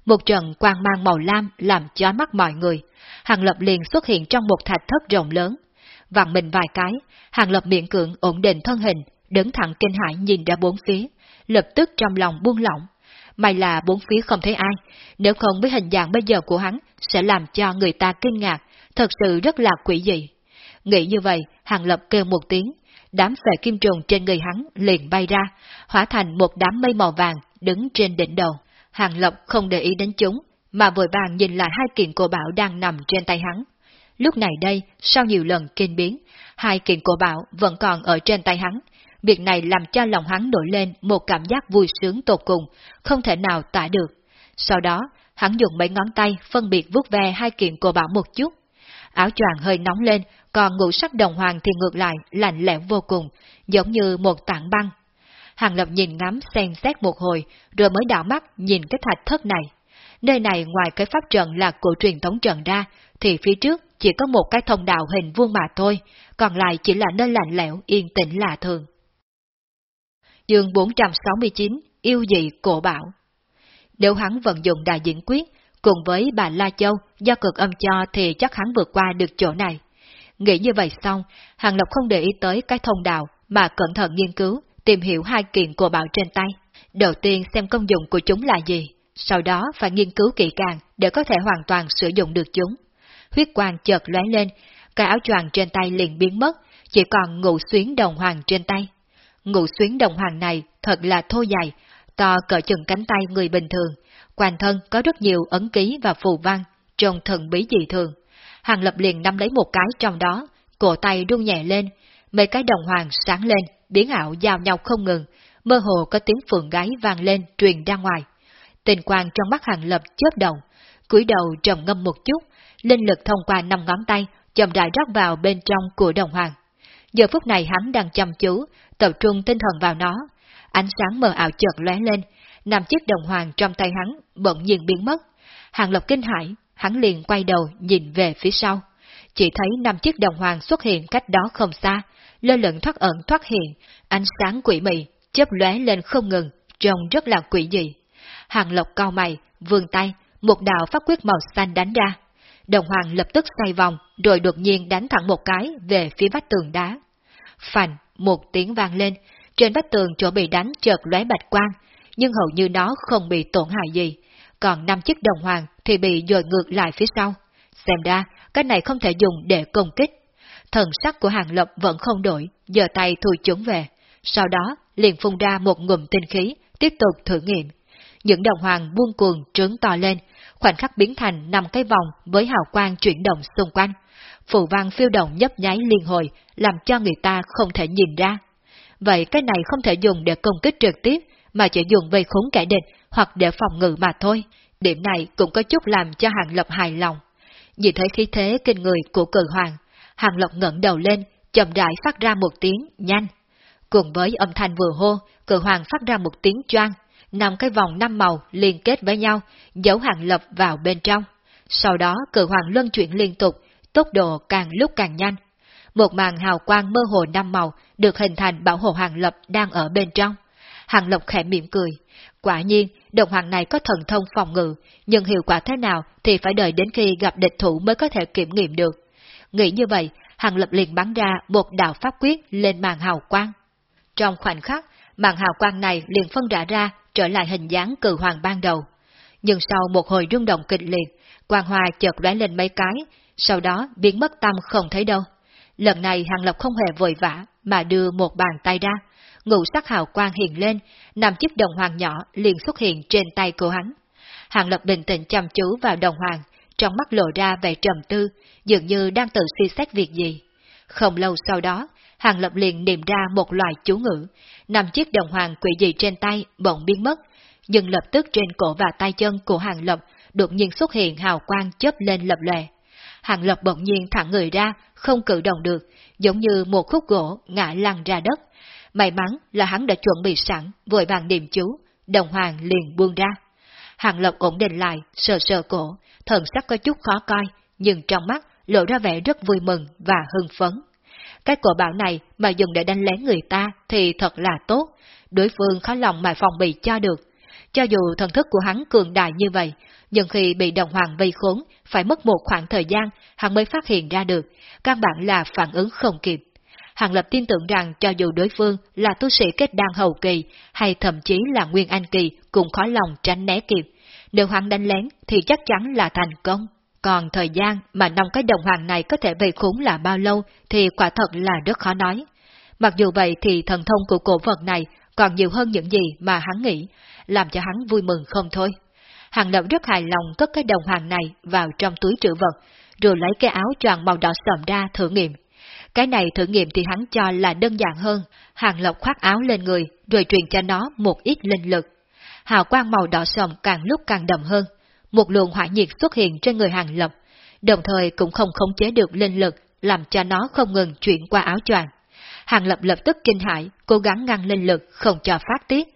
Một trận quang mang màu lam làm chói mắt mọi người. Hàng Lập liền xuất hiện trong một thạch thất rộng lớn. Vặn mình vài cái, Hàng Lập miệng cưỡng ổn định thân hình, đứng thẳng kinh hãi nhìn ra bốn phía, lập tức trong lòng buông lỏng. May là bốn phía không thấy ai, nếu không với hình dạng bây giờ của hắn sẽ làm cho người ta kinh ngạc, thật sự rất là quỷ dị. Nghĩ như vậy, Hàng Lập kêu một tiếng, đám phệ kim trùng trên người hắn liền bay ra, hóa thành một đám mây màu vàng đứng trên đỉnh đầu. Hàng Lập không để ý đến chúng, mà vội vàng nhìn lại hai kiện cổ bảo đang nằm trên tay hắn. Lúc này đây, sau nhiều lần kinh biến, hai kiện cổ bảo vẫn còn ở trên tay hắn. Việc này làm cho lòng hắn nổi lên một cảm giác vui sướng tột cùng, không thể nào tả được. Sau đó, hắn dùng mấy ngón tay phân biệt vuốt ve hai kiện cổ bảo một chút. Áo choàng hơi nóng lên, còn ngũ sắc đồng hoàng thì ngược lại lạnh lẽo vô cùng, giống như một tảng băng. Hàng Lập nhìn ngắm xem xét một hồi, rồi mới đảo mắt nhìn cái thạch thất này. Nơi này ngoài cái pháp trận là của truyền thống trận ra, thì phía trước chỉ có một cái thông đạo hình vuông mà thôi, còn lại chỉ là nơi lạnh lẽo, yên tĩnh lạ thường. Dương 469 Yêu dị cổ bảo Nếu hắn vận dụng đại diễn quyết, cùng với bà La Châu, do cực âm cho thì chắc hắn vượt qua được chỗ này. Nghĩ như vậy xong, Hàng Lộc không để ý tới cái thông đạo mà cẩn thận nghiên cứu, tìm hiểu hai kiện của bảo trên tay. Đầu tiên xem công dụng của chúng là gì, sau đó phải nghiên cứu kỹ càng để có thể hoàn toàn sử dụng được chúng. Huyết quang chợt lóe lên, cái áo choàng trên tay liền biến mất, chỉ còn ngụ xuyến đồng hoàng trên tay. Ngụ xuyến đồng hoàng này thật là thô dày, to cỡ chừng cánh tay người bình thường, quanh thân có rất nhiều ấn ký và phù văn, trông thần bí dị thường. Hàng Lập liền nắm lấy một cái trong đó, cổ tay rung nhẹ lên, mấy cái đồng hoàng sáng lên, biến ảo giao nhau không ngừng, mơ hồ có tiếng phượng gáy vang lên truyền ra ngoài. Tình quang trong mắt Hàng Lập chớp động, cúi đầu trầm ngâm một chút, linh lực thông qua năm ngón tay, chậm rãi rót vào bên trong của đồng hoàng. Giờ phút này hắn đang chăm chú, tập trung tinh thần vào nó, ánh sáng mờ ảo chợt lóe lên, năm chiếc đồng hoàng trong tay hắn bỗng nhiên biến mất. Hàng Lập kinh hãi, hắn liền quay đầu nhìn về phía sau. Chỉ thấy năm chiếc đồng hoàng xuất hiện cách đó không xa, lơ lửng thoát ẩn thoát hiện, ánh sáng quỷ mị, chớp lóe lên không ngừng, trông rất là quỷ dị. Hàng lộc cao mày, vươn tay, một đạo pháp quyết màu xanh đánh ra. Đồng hoàng lập tức xoay vòng, rồi đột nhiên đánh thẳng một cái về phía vách tường đá. Phành, một tiếng vang lên, trên vách tường chỗ bị đánh chợt lóe bạch quang, nhưng hầu như nó không bị tổn hại gì, còn năm chiếc đồng hoàng thì bị dội ngược lại phía sau. Xem ra, cái này không thể dùng để công kích. Thần sắc của Hàng Lập vẫn không đổi, giờ tay thui chúng về. Sau đó, liền phun ra một ngụm tinh khí, tiếp tục thử nghiệm. Những đồng hoàng buông cuồng trướng to lên, khoảnh khắc biến thành năm cái vòng với hào quang chuyển động xung quanh. Phù văn phiêu động nhấp nháy liên hồi, làm cho người ta không thể nhìn ra. Vậy cái này không thể dùng để công kích trực tiếp, mà chỉ dùng vây khốn kẻ địch hoặc để phòng ngự mà thôi. Điểm này cũng có chút làm cho Hàng Lập hài lòng. Nhìn thấy khí thế kinh người của cử hoàng, Hàng Lập ngẩng đầu lên, chậm rãi phát ra một tiếng nhanh. Cùng với âm thanh vừa hô, cử hoàng phát ra một tiếng choang, năm cái vòng năm màu liên kết với nhau, giấu hàng lập vào bên trong. Sau đó cự hoàng luân chuyển liên tục, tốc độ càng lúc càng nhanh. Một màn hào quang mơ hồ năm màu được hình thành bảo hộ hàng lập đang ở bên trong. Hàng lộc khẽ mỉm cười. Quả nhiên, đồng hoàng này có thần thông phòng ngự, nhưng hiệu quả thế nào thì phải đợi đến khi gặp địch thủ mới có thể kiểm nghiệm được. Nghĩ như vậy, hàng lập liền bắn ra một đạo pháp quyết lên màn hào quang. Trong khoảnh khắc, màn hào quang này liền phân rã ra, trở lại hình dáng cử hoàng ban đầu. Nhưng sau một hồi rung động kịch liệt, quang hoa chợt lóe lên mấy cái, sau đó biến mất tâm không thấy đâu. Lần này Hàng Lập không hề vội vã, mà đưa một bàn tay ra, ngũ sắc hào quang hiện lên, năm chiếc đồng hoàng nhỏ liền xuất hiện trên tay của hắn. Hàng Lập bình tĩnh chăm chú vào đồng hoàng, trong mắt lộ ra vẻ trầm tư, dường như đang tự suy xét việc gì. Không lâu sau đó, Hàng Lập liền niệm ra một loại chú ngữ, năm chiếc đồng hoàng quỷ dị trên tay bỗng biến mất, nhưng lập tức trên cổ và tay chân của Hàng Lập đột nhiên xuất hiện hào quang chớp lên lập lòe. Hàng Lập bỗng nhiên thẳng người ra, không cử động được, giống như một khúc gỗ ngã lăn ra đất. May mắn là hắn đã chuẩn bị sẵn, vội vàng niệm chú, đồng hoàng liền buông ra. Hàng lộc ổn định lại, sờ sờ cổ, thần sắc có chút khó coi, nhưng trong mắt lộ ra vẻ rất vui mừng và hưng phấn. Cái cổ bảo này mà dùng để đánh lén người ta thì thật là tốt, đối phương khó lòng mà phòng bị cho được. Cho dù thần thức của hắn cường đại như vậy, nhưng khi bị đồng hoàng vây khốn, phải mất một khoảng thời gian, hắn mới phát hiện ra được, căn bản là phản ứng không kịp. Hàng Lập tin tưởng rằng cho dù đối phương là tu sĩ kết đan hậu kỳ, hay thậm chí là nguyên anh kỳ, cũng khó lòng tránh né kịp. Nếu hắn đánh lén thì chắc chắn là thành công. Còn thời gian mà năm cái đồng hoàng này có thể về khốn là bao lâu thì quả thật là rất khó nói. Mặc dù vậy thì thần thông của cổ vật này còn nhiều hơn những gì mà hắn nghĩ, làm cho hắn vui mừng không thôi. Hàng Lập rất hài lòng cất cái đồng hoàng này vào trong túi trữ vật, rồi lấy cái áo choàng màu đỏ sầm ra thử nghiệm. Cái này thử nghiệm thì hắn cho là đơn giản hơn, Hàng lộc khoác áo lên người, rồi truyền cho nó một ít linh lực. Hào quang màu đỏ sầm càng lúc càng đậm hơn, một luồng hỏa nhiệt xuất hiện trên người Hàng lộc, đồng thời cũng không khống chế được linh lực, làm cho nó không ngừng chuyển qua áo choàng. Hàng Lập lập tức kinh hãi, cố gắng ngăn linh lực không cho phát tiết.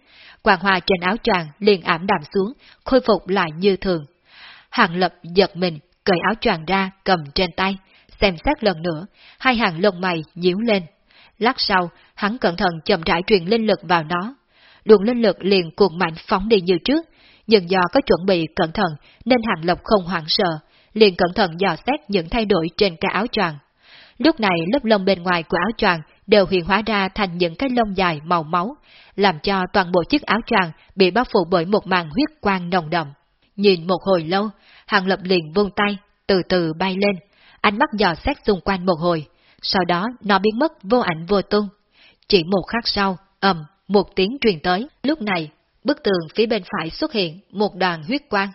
Quang hoa trên áo choàng liền ảm đạm xuống, khôi phục lại như thường. Hàng Lập giật mình, cởi áo choàng ra cầm trên tay, xem xét lần nữa, hai hàng lông mày nhíu lên. Lát sau, hắn cẩn thận chậm rãi truyền linh lực vào nó. Luồng linh lực liền cuồng mạnh phóng đi như trước, nhưng do có chuẩn bị cẩn thận nên Hàng lộc không hoảng sợ, liền cẩn thận dò xét những thay đổi trên cái áo choàng. Lúc này lớp lông bên ngoài của áo choàng đều hiện hóa ra thành những cái lông dài màu máu, làm cho toàn bộ chiếc áo choàng bị bao phủ bởi một màn huyết quang nồng đậm. Nhìn một hồi lâu, Hàng Lập liền vung tay, từ từ bay lên, ánh mắt dò xét xung quanh một hồi, sau đó nó biến mất vô ảnh vô tung. Chỉ một khắc sau, ầm, một tiếng truyền tới, lúc này, bức tường phía bên phải xuất hiện một đoàn huyết quang.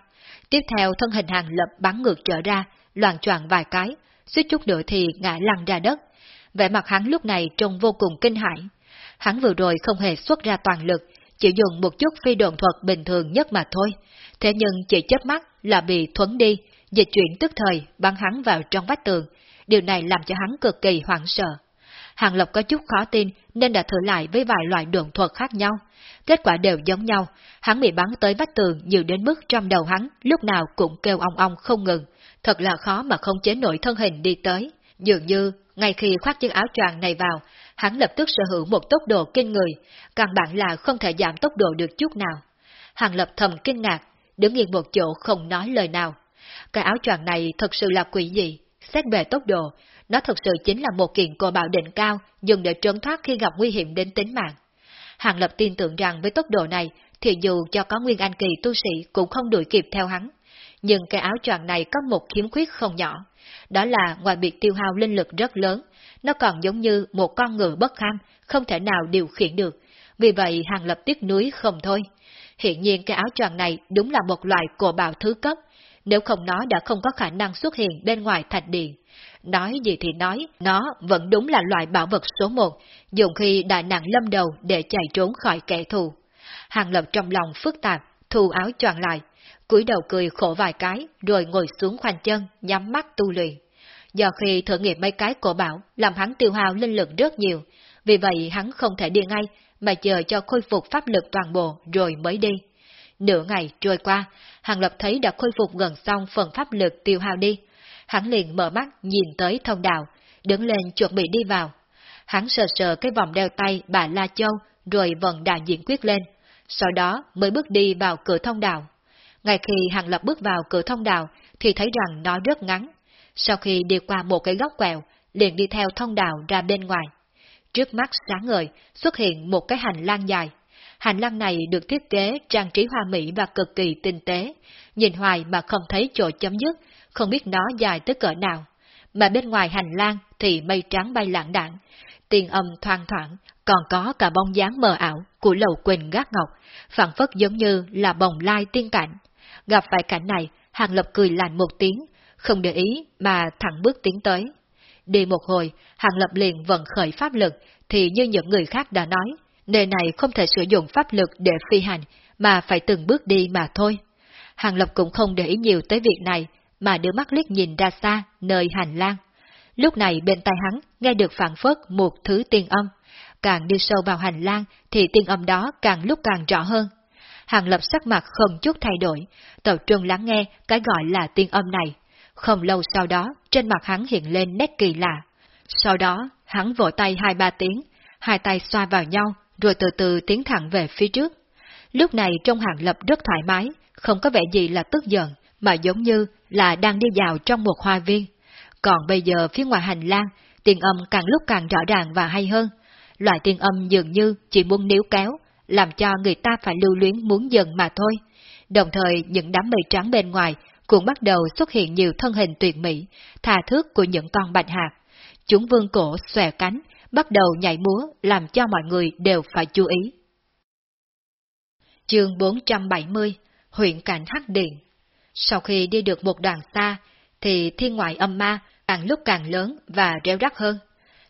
Tiếp theo thân hình hàng lập bắn ngược trở ra, loạn choạng vài cái, suýt chút nữa thì ngã lăn ra đất. Vẻ mặt hắn lúc này trông vô cùng kinh hãi. Hắn vừa rồi không hề xuất ra toàn lực, chỉ dùng một chút phi đồn thuật bình thường nhất mà thôi. Thế nhưng chỉ chớp mắt là bị thuấn đi, dịch chuyển tức thời bắn hắn vào trong vách tường. Điều này làm cho hắn cực kỳ hoảng sợ. Hàng Lộc có chút khó tin nên đã thử lại với vài loại đường thuật khác nhau. Kết quả đều giống nhau, hắn bị bắn tới vách tường nhiều đến mức trong đầu hắn lúc nào cũng kêu ong ong không ngừng. Thật là khó mà không chế nổi thân hình đi tới. Dường như, ngay khi khoác chiếc áo choàng này vào, hắn lập tức sở hữu một tốc độ kinh người, căn bản là không thể giảm tốc độ được chút nào. Hàng Lập thầm kinh ngạc, đứng yên một chỗ không nói lời nào. Cái áo choàng này thật sự là quỷ dị, xét về tốc độ, nó thật sự chính là một kiện cổ bảo đỉnh cao dùng để trốn thoát khi gặp nguy hiểm đến tính mạng. Hàng Lập tin tưởng rằng với tốc độ này, thì dù cho có Nguyên Anh Kỳ tu sĩ cũng không đuổi kịp theo hắn. Nhưng cái áo choàng này có một khiếm khuyết không nhỏ, đó là ngoài việc tiêu hao linh lực rất lớn, nó còn giống như một con ngựa bất kham, không thể nào điều khiển được. Vì vậy Hàng Lập tiếc núi không thôi. Hiện nhiên cái áo choàng này đúng là một loại cổ bào thứ cấp, nếu không nó đã không có khả năng xuất hiện bên ngoài thạch điện. Nói gì thì nói, nó vẫn đúng là loại bảo vật số một, dùng khi đại nạn lâm đầu để chạy trốn khỏi kẻ thù. Hàng Lập trong lòng phức tạp, thu áo choàng lại, cúi đầu cười khổ vài cái, rồi ngồi xuống khoanh chân, nhắm mắt tu luyện. Do khi thử nghiệm mấy cái cổ bảo, làm hắn tiêu hao linh lực rất nhiều, vì vậy hắn không thể đi ngay, mà chờ cho khôi phục pháp lực toàn bộ rồi mới đi. Nửa ngày trôi qua, Hàng Lập thấy đã khôi phục gần xong phần pháp lực tiêu hao đi. Hắn liền mở mắt nhìn tới thông đạo, đứng lên chuẩn bị đi vào. Hắn sờ sờ cái vòng đeo tay bà La Châu, rồi vận đại diễn quyết lên. Sau đó mới bước đi vào cửa thông đạo. Ngay khi Hàng Lập bước vào cửa thông đạo, thì thấy rằng nó rất ngắn. Sau khi đi qua một cái góc quẹo, liền đi theo thông đạo ra bên ngoài. Trước mắt sáng ngời, xuất hiện một cái hành lang dài. Hành lang này được thiết kế trang trí hoa mỹ và cực kỳ tinh tế, nhìn hoài mà không thấy chỗ chấm dứt, không biết nó dài tới cỡ nào. Mà bên ngoài hành lang thì mây trắng bay lãng đảng, tiền âm thoang thoảng, còn có cả bóng dáng mờ ảo của lầu quỳnh gác ngọc, phản phất giống như là bồng lai tiên cảnh. Gặp phải cảnh này, Hàng Lập cười lạnh một tiếng, không để ý mà thẳng bước tiến tới. Đi một hồi, Hàng Lập liền vận khởi pháp lực, thì như những người khác đã nói, nơi này không thể sử dụng pháp lực để phi hành, mà phải từng bước đi mà thôi. Hàng Lập cũng không để ý nhiều tới việc này, mà đưa mắt liếc nhìn ra xa, nơi hành lang. Lúc này bên tai hắn nghe được phản phất một thứ tiên âm. Càng đi sâu vào hành lang thì tiên âm đó càng lúc càng rõ hơn. Hàng Lập sắc mặt không chút thay đổi, tập trung lắng nghe cái gọi là tiên âm này. Không lâu sau đó, trên mặt hắn hiện lên nét kỳ lạ. Sau đó, hắn vỗ tay hai ba tiếng, hai tay xoa vào nhau, rồi từ từ tiến thẳng về phía trước. Lúc này trong Hàng Lập rất thoải mái, không có vẻ gì là tức giận, mà giống như là đang đi vào trong một hoa viên. Còn bây giờ phía ngoài hành lang, tiếng âm càng lúc càng rõ ràng và hay hơn. Loại tiếng âm dường như chỉ muốn níu kéo, làm cho người ta phải lưu luyến muốn dần mà thôi. Đồng thời những đám mây trắng bên ngoài cũng bắt đầu xuất hiện nhiều thân hình tuyệt mỹ, thà thước của những con bạch hạt. Chúng vương cổ xòe cánh, bắt đầu nhảy múa làm cho mọi người đều phải chú ý. Chương 470 Huyện cảnh Hắc Điện Sau khi đi được một đoạn xa, thì thiên ngoại âm ma càng lúc càng lớn và reo rắc hơn.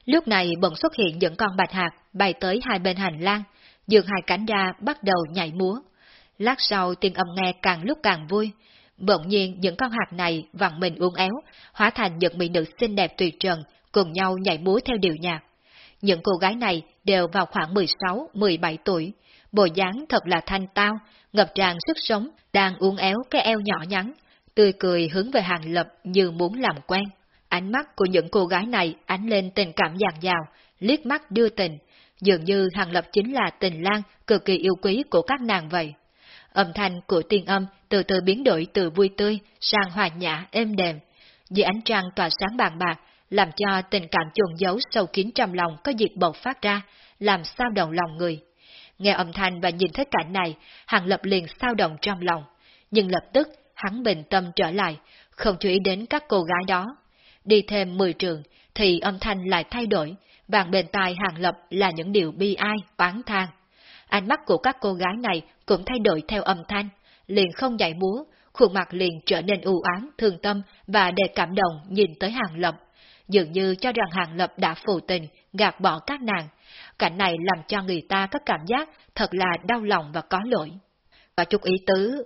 Lúc này bỗng xuất hiện những con bạch hạt bay tới hai bên hành lang, dường hai cánh ra bắt đầu nhảy múa. Lát sau tiếng âm nghe càng lúc càng vui, bỗng nhiên những con hạt này vặn mình uốn éo, hóa thành những mỹ nữ xinh đẹp tuyệt trần, cùng nhau nhảy múa theo điệu nhạc. Những cô gái này đều vào khoảng 16-17 tuổi, bộ dáng thật là thanh tao, ngập tràn sức sống, đang uốn éo cái eo nhỏ nhắn, tươi cười hướng về hàng lập như muốn làm quen. Ánh mắt của những cô gái này ánh lên tình cảm dàn dào, liếc mắt đưa tình, dường như hàng lập chính là tình lang cực kỳ yêu quý của các nàng vậy. Âm thanh của tiên âm từ từ biến đổi từ vui tươi sang hòa nhã êm đềm, dưới ánh trăng tỏa sáng bàn bạc, làm cho tình cảm chuồn giấu sâu kín trong lòng có dịp bộc phát ra, làm sao động lòng người. Nghe âm thanh và nhìn thấy cảnh này, Hàng Lập liền sao động trong lòng, nhưng lập tức hắn bình tâm trở lại, không chú ý đến các cô gái đó. Đi thêm 10 trường, thì âm thanh lại thay đổi, vàng bên tai Hàng Lập là những điều bi ai, oán thang. Ánh mắt của các cô gái này cũng thay đổi theo âm thanh, liền không dạy múa, khuôn mặt liền trở nên u oán, thương tâm và đầy cảm động nhìn tới Hàng Lập, dường như cho rằng Hàng Lập đã phụ tình, gạt bỏ các nàng. Cảnh này làm cho người ta có cảm giác thật là đau lòng và có lỗi. Có chút ý tứ.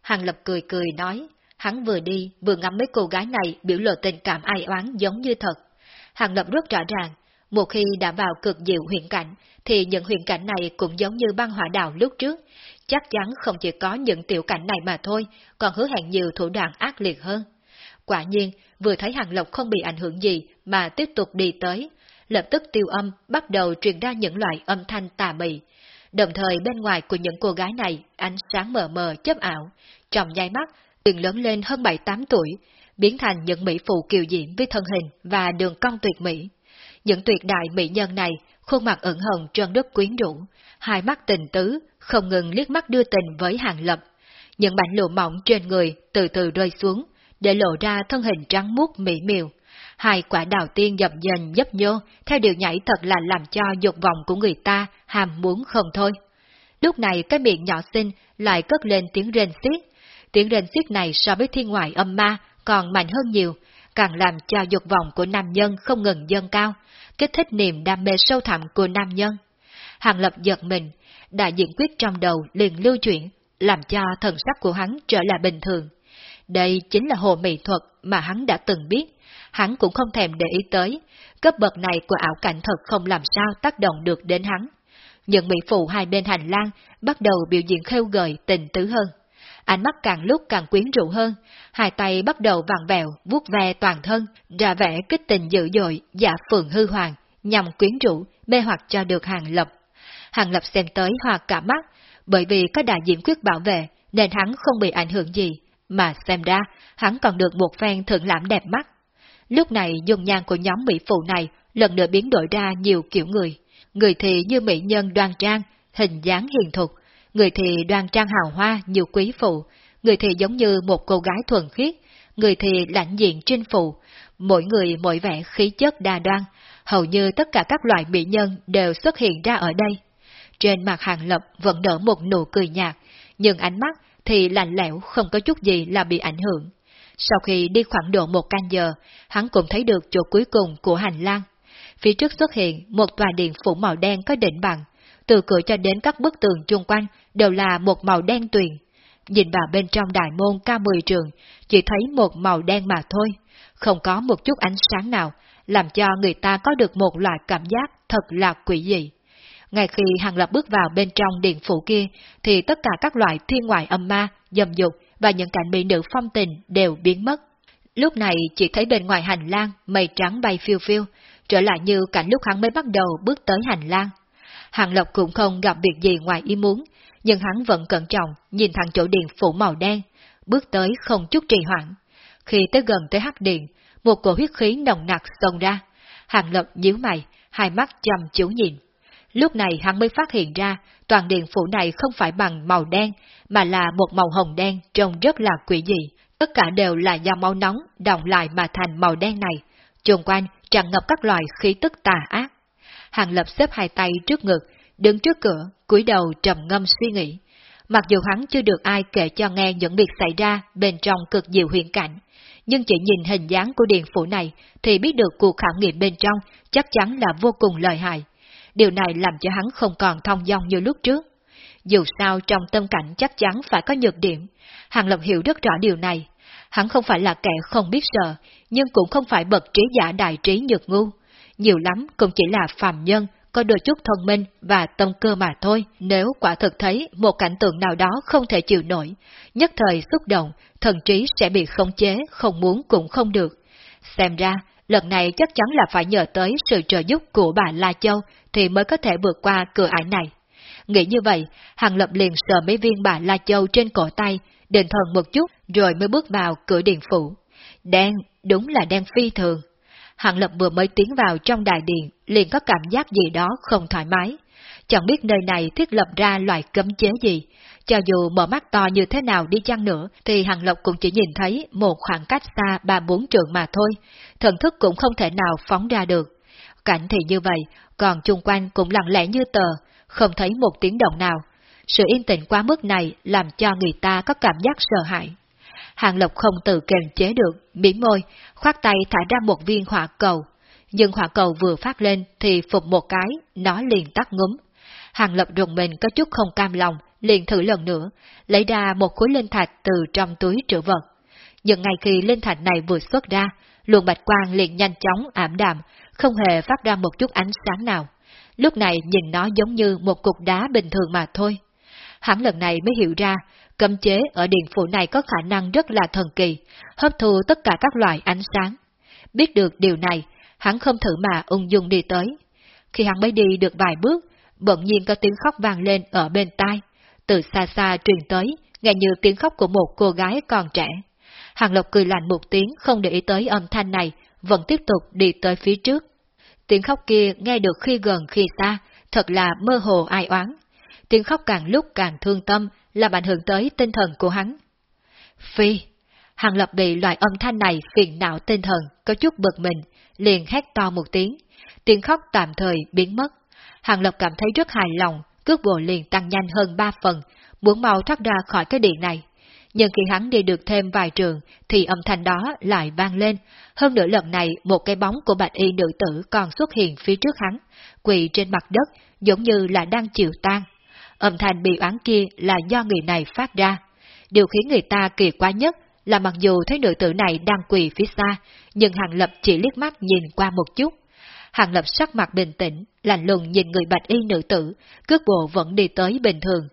Hàng Lập cười cười nói, hắn vừa đi vừa ngắm mấy cô gái này biểu lộ tình cảm ai oán giống như thật. Hàng Lập rất rõ ràng, một khi đã vào cực diệu huyện cảnh, thì những huyện cảnh này cũng giống như băng hỏa đào lúc trước, chắc chắn không chỉ có những tiểu cảnh này mà thôi, còn hứa hẹn nhiều thủ đoạn ác liệt hơn. Quả nhiên, vừa thấy Hàng Lộc không bị ảnh hưởng gì mà tiếp tục đi tới, lập tức tiêu âm bắt đầu truyền ra những loại âm thanh tà mị. Đồng thời bên ngoài của những cô gái này ánh sáng mờ mờ chớp ảo, trong nháy mắt, từng lớn lên hơn 7-8 tuổi, biến thành những mỹ phụ kiều diễm với thân hình và đường cong tuyệt mỹ. Những tuyệt đại mỹ nhân này, khuôn mặt ửng hồng trơn đất quyến rũ, hai mắt tình tứ, không ngừng liếc mắt đưa tình với hàng lập. Những bảnh lụa mỏng trên người từ từ rơi xuống, để lộ ra thân hình trắng muốt mỹ miều. Hai quả đào tiên dập dần dấp nhô, theo điều nhảy thật là làm cho dục vọng của người ta hàm muốn không thôi. Lúc này cái miệng nhỏ xinh lại cất lên tiếng rên xiết. Tiếng rên xiết này so với thiên ngoại âm ma còn mạnh hơn nhiều, càng làm cho dục vọng của nam nhân không ngừng dâng cao, kích thích niềm đam mê sâu thẳm của nam nhân. Hàng lập giật mình, đại diện quyết trong đầu liền lưu chuyển, làm cho thần sắc của hắn trở lại bình thường. Đây chính là hồ mỹ thuật mà hắn đã từng biết, hắn cũng không thèm để ý tới, cấp bậc này của ảo cảnh thật không làm sao tác động được đến hắn. những mỹ phụ hai bên hành lang bắt đầu biểu diễn khêu gợi tình tứ hơn. Ánh mắt càng lúc càng quyến rũ hơn, hai tay bắt đầu vặn vẹo, vuốt ve toàn thân, ra vẻ kích tình dữ dội, giả phường hư hoàng, nhằm quyến rũ, mê hoặc cho được Hàng Lập. Hàng Lập xem tới hoa cả mắt, bởi vì có đại diện quyết bảo vệ, nên hắn không bị ảnh hưởng gì, mà xem ra, hắn còn được một phen thượng lãm đẹp mắt. Lúc này dung nhan của nhóm mỹ phụ này lần nữa biến đổi ra nhiều kiểu người. Người thì như mỹ nhân đoan trang, hình dáng hiền thục, người thì đoan trang hào hoa như quý phụ, người thì giống như một cô gái thuần khiết, người thì lãnh diện trinh phụ, mỗi người mỗi vẻ khí chất đa đoan, hầu như tất cả các loại mỹ nhân đều xuất hiện ra ở đây. Trên mặt hàng lập vẫn nở một nụ cười nhạt, nhưng ánh mắt thì lạnh lẽo không có chút gì là bị ảnh hưởng. Sau khi đi khoảng độ một canh giờ, hắn cũng thấy được chỗ cuối cùng của hành lang. Phía trước xuất hiện một tòa điện phủ màu đen có đỉnh bằng, từ cửa cho đến các bức tường chung quanh đều là một màu đen tuyền. Nhìn vào bên trong đại môn cao 10 trường, chỉ thấy một màu đen mà thôi, không có một chút ánh sáng nào, làm cho người ta có được một loại cảm giác thật là quỷ dị. Ngay khi Hàng Lập bước vào bên trong điện phủ kia, thì tất cả các loại thiên ngoại âm ma, dầm dục và những cảnh mỹ nữ phong tình đều biến mất. Lúc này chỉ thấy bên ngoài hành lang mây trắng bay phiêu phiêu, trở lại như cảnh lúc hắn mới bắt đầu bước tới hành lang. Hàng Lộc cũng không gặp việc gì ngoài ý muốn, nhưng hắn vẫn cẩn trọng nhìn thẳng chỗ điện phủ màu đen, bước tới không chút trì hoãn. Khi tới gần tới hắc điện, một cổ huyết khí nồng nặc xông ra. Hàng Lộc nhíu mày, hai mắt chăm chú nhìn. Lúc này hắn mới phát hiện ra toàn điện phủ này không phải bằng màu đen, mà là một màu hồng đen trông rất là quỷ dị. Tất cả đều là do máu nóng đồng lại mà thành màu đen này. Trung quanh tràn ngập các loài khí tức tà ác. Hàng Lập xếp hai tay trước ngực, đứng trước cửa, cúi đầu trầm ngâm suy nghĩ. Mặc dù hắn chưa được ai kể cho nghe những việc xảy ra bên trong cực diệu huyện cảnh, nhưng chỉ nhìn hình dáng của điện phủ này thì biết được cuộc khảo nghiệm bên trong chắc chắn là vô cùng lợi hại. Điều này làm cho hắn không còn thông dong như lúc trước. Dù sao trong tâm cảnh chắc chắn phải có nhược điểm, Hàng Lập hiểu rất rõ điều này. Hắn không phải là kẻ không biết sợ, nhưng cũng không phải bậc trí giả đại trí nhược ngu. Nhiều lắm cũng chỉ là phàm nhân, có đôi chút thông minh và tâm cơ mà thôi. Nếu quả thực thấy một cảnh tượng nào đó không thể chịu nổi, nhất thời xúc động, thần trí sẽ bị khống chế, không muốn cũng không được. Xem ra, lần này chắc chắn là phải nhờ tới sự trợ giúp của bà La Châu thì mới có thể vượt qua cửa ải này. Nghĩ như vậy, Hàng Lập liền sờ mấy viên bà La Châu trên cổ tay, định thần một chút rồi mới bước vào cửa điện phủ. Đen, đúng là đen phi thường. Hàng Lập vừa mới tiến vào trong đại điện, liền có cảm giác gì đó không thoải mái. Chẳng biết nơi này thiết lập ra loại cấm chế gì. Cho dù mở mắt to như thế nào đi chăng nữa, thì Hàng Lộc cũng chỉ nhìn thấy một khoảng cách xa ba bốn trường mà thôi. Thần thức cũng không thể nào phóng ra được. Cảnh thì như vậy, còn chung quanh cũng lặng lẽ như tờ, không thấy một tiếng động nào. Sự yên tĩnh quá mức này làm cho người ta có cảm giác sợ hãi. Hàng Lộc không tự kềm chế được, miếng môi, khoát tay thả ra một viên hỏa cầu. Nhưng hỏa cầu vừa phát lên thì phục một cái, nó liền tắt ngúm. Hàng Lộc rùng mình có chút không cam lòng, liền thử lần nữa, lấy ra một khối linh thạch từ trong túi trữ vật. Nhưng ngay khi linh thạch này vừa xuất ra, luồng bạch quang liền nhanh chóng ảm đạm, không hề phát ra một chút ánh sáng nào. Lúc này nhìn nó giống như một cục đá bình thường mà thôi. Hắn lần này mới hiểu ra, cấm chế ở điện phủ này có khả năng rất là thần kỳ, hấp thu tất cả các loại ánh sáng. Biết được điều này, hắn không thử mà ung dung đi tới. Khi hắn mới đi được vài bước, bỗng nhiên có tiếng khóc vang lên ở bên tai, từ xa xa truyền tới, nghe như tiếng khóc của một cô gái còn trẻ. Hàng Lộc cười lạnh một tiếng không để ý tới âm thanh này, vẫn tiếp tục đi tới phía trước. Tiếng khóc kia nghe được khi gần khi xa, thật là mơ hồ ai oán. Tiếng khóc càng lúc càng thương tâm, làm ảnh hưởng tới tinh thần của hắn. Phi! Hàng Lập bị loại âm thanh này phiền não tinh thần, có chút bực mình, liền hét to một tiếng. Tiếng khóc tạm thời biến mất. Hàng Lập cảm thấy rất hài lòng, cước bộ liền tăng nhanh hơn ba phần, muốn mau thoát ra khỏi cái điện này. Nhưng khi hắn đi được thêm vài trường, thì âm thanh đó lại vang lên. Hơn nữa lần này, một cái bóng của bạch y nữ tử còn xuất hiện phía trước hắn, quỳ trên mặt đất, giống như là đang chịu tan. Âm thanh bị oán kia là do người này phát ra. Điều khiến người ta kỳ quá nhất là mặc dù thấy nữ tử này đang quỳ phía xa, nhưng Hàng Lập chỉ liếc mắt nhìn qua một chút. Hàng Lập sắc mặt bình tĩnh, lạnh lùng nhìn người bạch y nữ tử, cước bộ vẫn đi tới bình thường.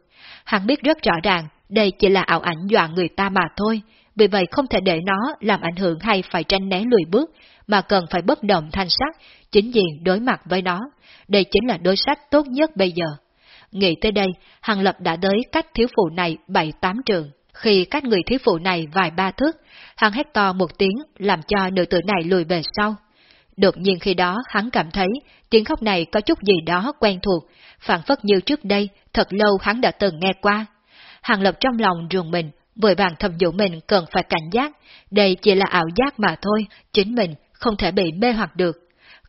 Hắn biết rất rõ ràng, đây chỉ là ảo ảnh dọa người ta mà thôi, vì vậy không thể để nó làm ảnh hưởng hay phải tranh né lùi bước, mà cần phải bất động thanh sắc, chính diện đối mặt với nó. Đây chính là đối sách tốt nhất bây giờ. Nghĩ tới đây, Hàng Lập đã tới cách thiếu phụ này bảy tám trường. Khi cách người thiếu phụ này vài ba thước, hắn hét to một tiếng làm cho nữ tử này lùi về sau. Đột nhiên khi đó hắn cảm thấy tiếng khóc này có chút gì đó quen thuộc, phản phất như trước đây, thật lâu hắn đã từng nghe qua. Hàng Lập trong lòng ruồng mình, vội vàng thầm dụ mình cần phải cảnh giác, đây chỉ là ảo giác mà thôi, chính mình không thể bị mê hoặc được.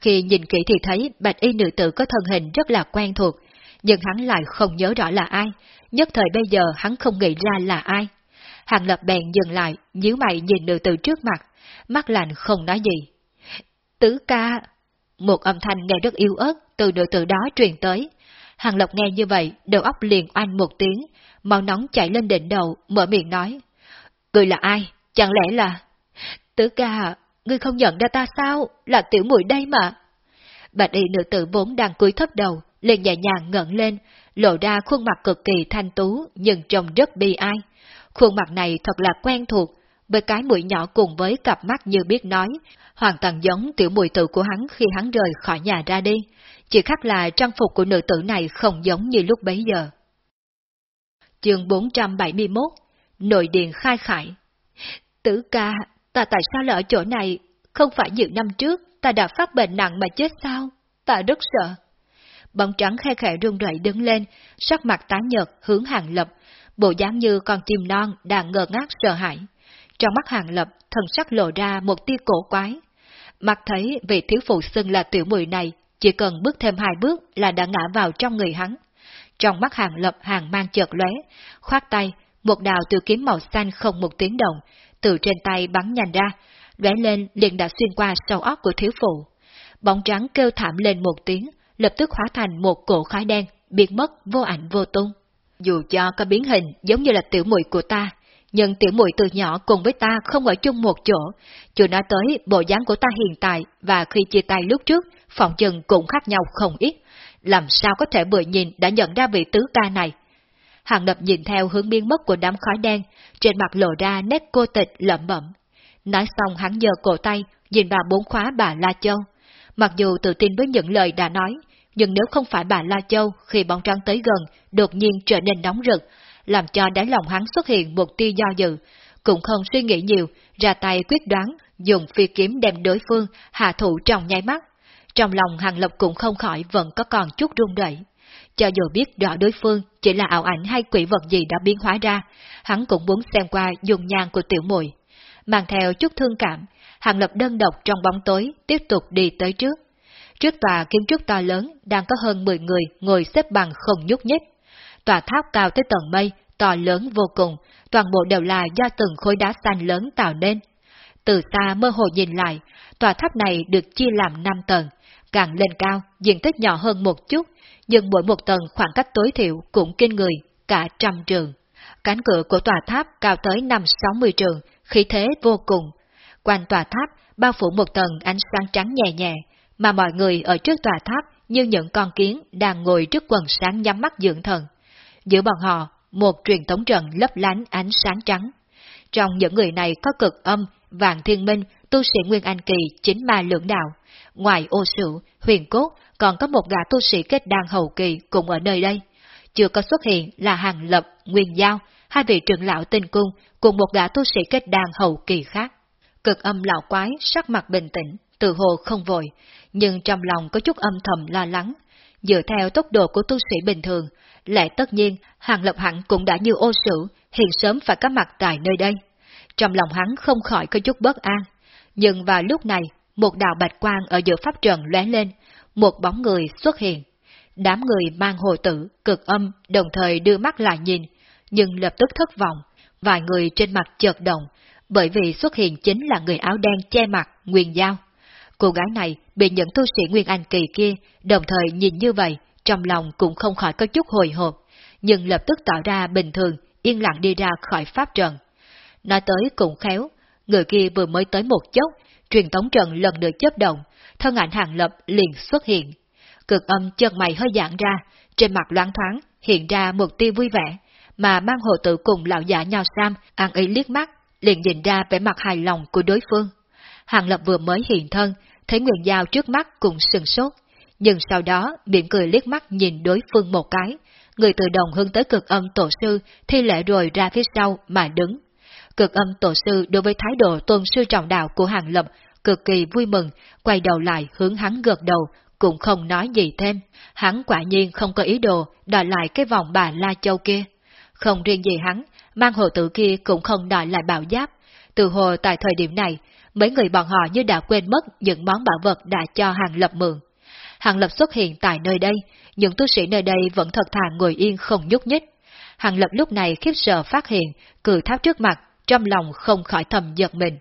Khi nhìn kỹ thì thấy bạch y nữ tử có thân hình rất là quen thuộc, nhưng hắn lại không nhớ rõ là ai, nhất thời bây giờ hắn không nghĩ ra là ai. Hàng lập bèn dừng lại, nhíu mày nhìn nữ tử trước mặt, mắt lạnh không nói gì. Tứ ca! Một âm thanh nghe rất yếu ớt từ nữ tử đó truyền tới. Hàng lập nghe như vậy, đầu óc liền oanh một tiếng, màu nóng chạy lên đỉnh đầu, mở miệng nói. Người là ai? Chẳng lẽ là... Tứ ca, ngươi không nhận ra ta sao? Là tiểu muội đây mà. Bạch y nữ tử vốn đang cúi thấp đầu, liền nhẹ nhàng ngẩng lên, lộ ra khuôn mặt cực kỳ thanh tú nhưng trông rất bi ai. Khuôn mặt này thật là quen thuộc, với cái mũi nhỏ cùng với cặp mắt như biết nói, hoàn toàn giống tiểu mùi tử của hắn khi hắn rời khỏi nhà ra đi, chỉ khác là trang phục của nữ tử này không giống như lúc bấy giờ. Chương 471 Nội điện khai khải Tử ca, ta tại sao lại ở chỗ này? Không phải nhiều năm trước ta đã phát bệnh nặng mà chết sao? Ta rất sợ. Bóng trắng khe khẽ run rẩy đứng lên, sắc mặt tái nhợt hướng hàng lập, bộ dáng như con chim non đang ngơ ngác sợ hãi. Trong mắt hàng lập, thần sắc lộ ra một tia cổ quái. Mặt thấy vị thiếu phụ xưng là tiểu mùi này, chỉ cần bước thêm hai bước là đã ngã vào trong người hắn. Trong mắt hàng lập hàng mang chợt lóe, khoát tay, một đào từ kiếm màu xanh không một tiếng động, từ trên tay bắn nhanh ra, lóe lên liền đã xuyên qua sau óc của thiếu phụ. Bóng trắng kêu thảm lên một tiếng, lập tức hóa thành một cổ khói đen, biến mất vô ảnh vô tung. Dù cho có biến hình giống như là tiểu muội của ta, nhưng tiểu muội từ nhỏ cùng với ta không ở chung một chỗ, chưa nói tới bộ dáng của ta hiện tại và khi chia tay lúc trước, phòng chừng cũng khác nhau không ít. Làm sao có thể vừa nhìn đã nhận ra vị tứ ca này? Hàng lập nhìn theo hướng biến mất của đám khói đen, trên mặt lộ ra nét cô tịch lẩm bẩm. Nói xong hắn giơ cổ tay, nhìn vào bốn khóa bà La Châu. Mặc dù tự tin với những lời đã nói, nhưng nếu không phải bà La Châu khi bóng trăng tới gần, đột nhiên trở nên nóng rực, làm cho đáy lòng hắn xuất hiện một tia do dự, cũng không suy nghĩ nhiều, ra tay quyết đoán, dùng phi kiếm đem đối phương hạ thủ trong nháy mắt. Trong lòng Hàng Lập cũng không khỏi vẫn có còn chút rung đẩy. Cho dù biết rõ đối phương chỉ là ảo ảnh hay quỷ vật gì đã biến hóa ra, hắn cũng muốn xem qua dùng nhang của tiểu muội Mang theo chút thương cảm, Hàng Lập đơn độc trong bóng tối tiếp tục đi tới trước. Trước tòa kiến trúc to lớn đang có hơn 10 người ngồi xếp bằng không nhúc nhích. Tòa tháp cao tới tầng mây, to lớn vô cùng, toàn bộ đều là do từng khối đá xanh lớn tạo nên. Từ xa mơ hồ nhìn lại, tòa tháp này được chia làm 5 tầng, càng lên cao, diện tích nhỏ hơn một chút, nhưng mỗi một tầng khoảng cách tối thiểu cũng kinh người, cả trăm trường. Cánh cửa của tòa tháp cao tới 5-60 trường, khí thế vô cùng. Quanh tòa tháp bao phủ một tầng ánh sáng trắng nhẹ nhẹ, mà mọi người ở trước tòa tháp như những con kiến đang ngồi trước quần sáng nhắm mắt dưỡng thần. Giữa bọn họ, một truyền thống trận lấp lánh ánh sáng trắng. Trong những người này có cực âm, vàng thiên minh, tu sĩ Nguyên Anh Kỳ chính ma lưỡng đạo. Ngoài ô sử, huyền cốt, còn có một gã tu sĩ kết đan hậu kỳ cũng ở nơi đây. Chưa có xuất hiện là hàng lập, nguyên giao, hai vị trưởng lão tinh cung cùng một gã tu sĩ kết đan hậu kỳ khác. Cực âm lão quái sắc mặt bình tĩnh, tự hồ không vội, nhưng trong lòng có chút âm thầm lo lắng. Dựa theo tốc độ của tu sĩ bình thường, lẽ tất nhiên Hàng Lập hẳn cũng đã như ô sử, hiện sớm phải có mặt tại nơi đây. Trong lòng hắn không khỏi có chút bất an, nhưng vào lúc này, một đạo bạch quang ở giữa pháp trận lóe lên, một bóng người xuất hiện. Đám người mang hồ tử, cực âm, đồng thời đưa mắt lại nhìn, nhưng lập tức thất vọng, vài người trên mặt chợt động, bởi vì xuất hiện chính là người áo đen che mặt, Nguyên Giao. Cô gái này bị những tu sĩ Nguyên Anh kỳ kia, đồng thời nhìn như vậy, trong lòng cũng không khỏi có chút hồi hộp, nhưng lập tức tỏ ra bình thường, yên lặng đi ra khỏi pháp trận. Nói tới cũng khéo, người kia vừa mới tới một chốc, truyền tống trận lần nữa chấp động, thân ảnh hàng lập liền xuất hiện. Cực âm chân mày hơi giãn ra, trên mặt loáng thoáng hiện ra một tia vui vẻ, mà mang hồ tự cùng lão giả nho sam ăn ý liếc mắt, liền nhìn ra vẻ mặt hài lòng của đối phương. Hàng lập vừa mới hiện thân, thấy Nguyên Giao trước mắt cũng sừng sốt, nhưng sau đó miệng cười liếc mắt nhìn đối phương một cái, người tự động hướng tới cực âm tổ sư, thi lễ rồi ra phía sau mà đứng. Cực âm tổ sư đối với thái độ tôn sư trọng đạo của Hàng Lập cực kỳ vui mừng, quay đầu lại hướng hắn gật đầu, cũng không nói gì thêm. Hắn quả nhiên không có ý đồ đòi lại cái vòng bà La Châu kia. Không riêng gì hắn, mang hồ tử kia cũng không đòi lại bảo giáp. Từ hồ tại thời điểm này, mấy người bọn họ như đã quên mất những món bảo vật đã cho Hàng Lập mượn. Hàng Lập xuất hiện tại nơi đây, những tu sĩ nơi đây vẫn thật thà ngồi yên không nhúc nhích. Hàng Lập lúc này khiếp sợ phát hiện, cử tháp trước mặt, trong lòng không khỏi thầm giật mình.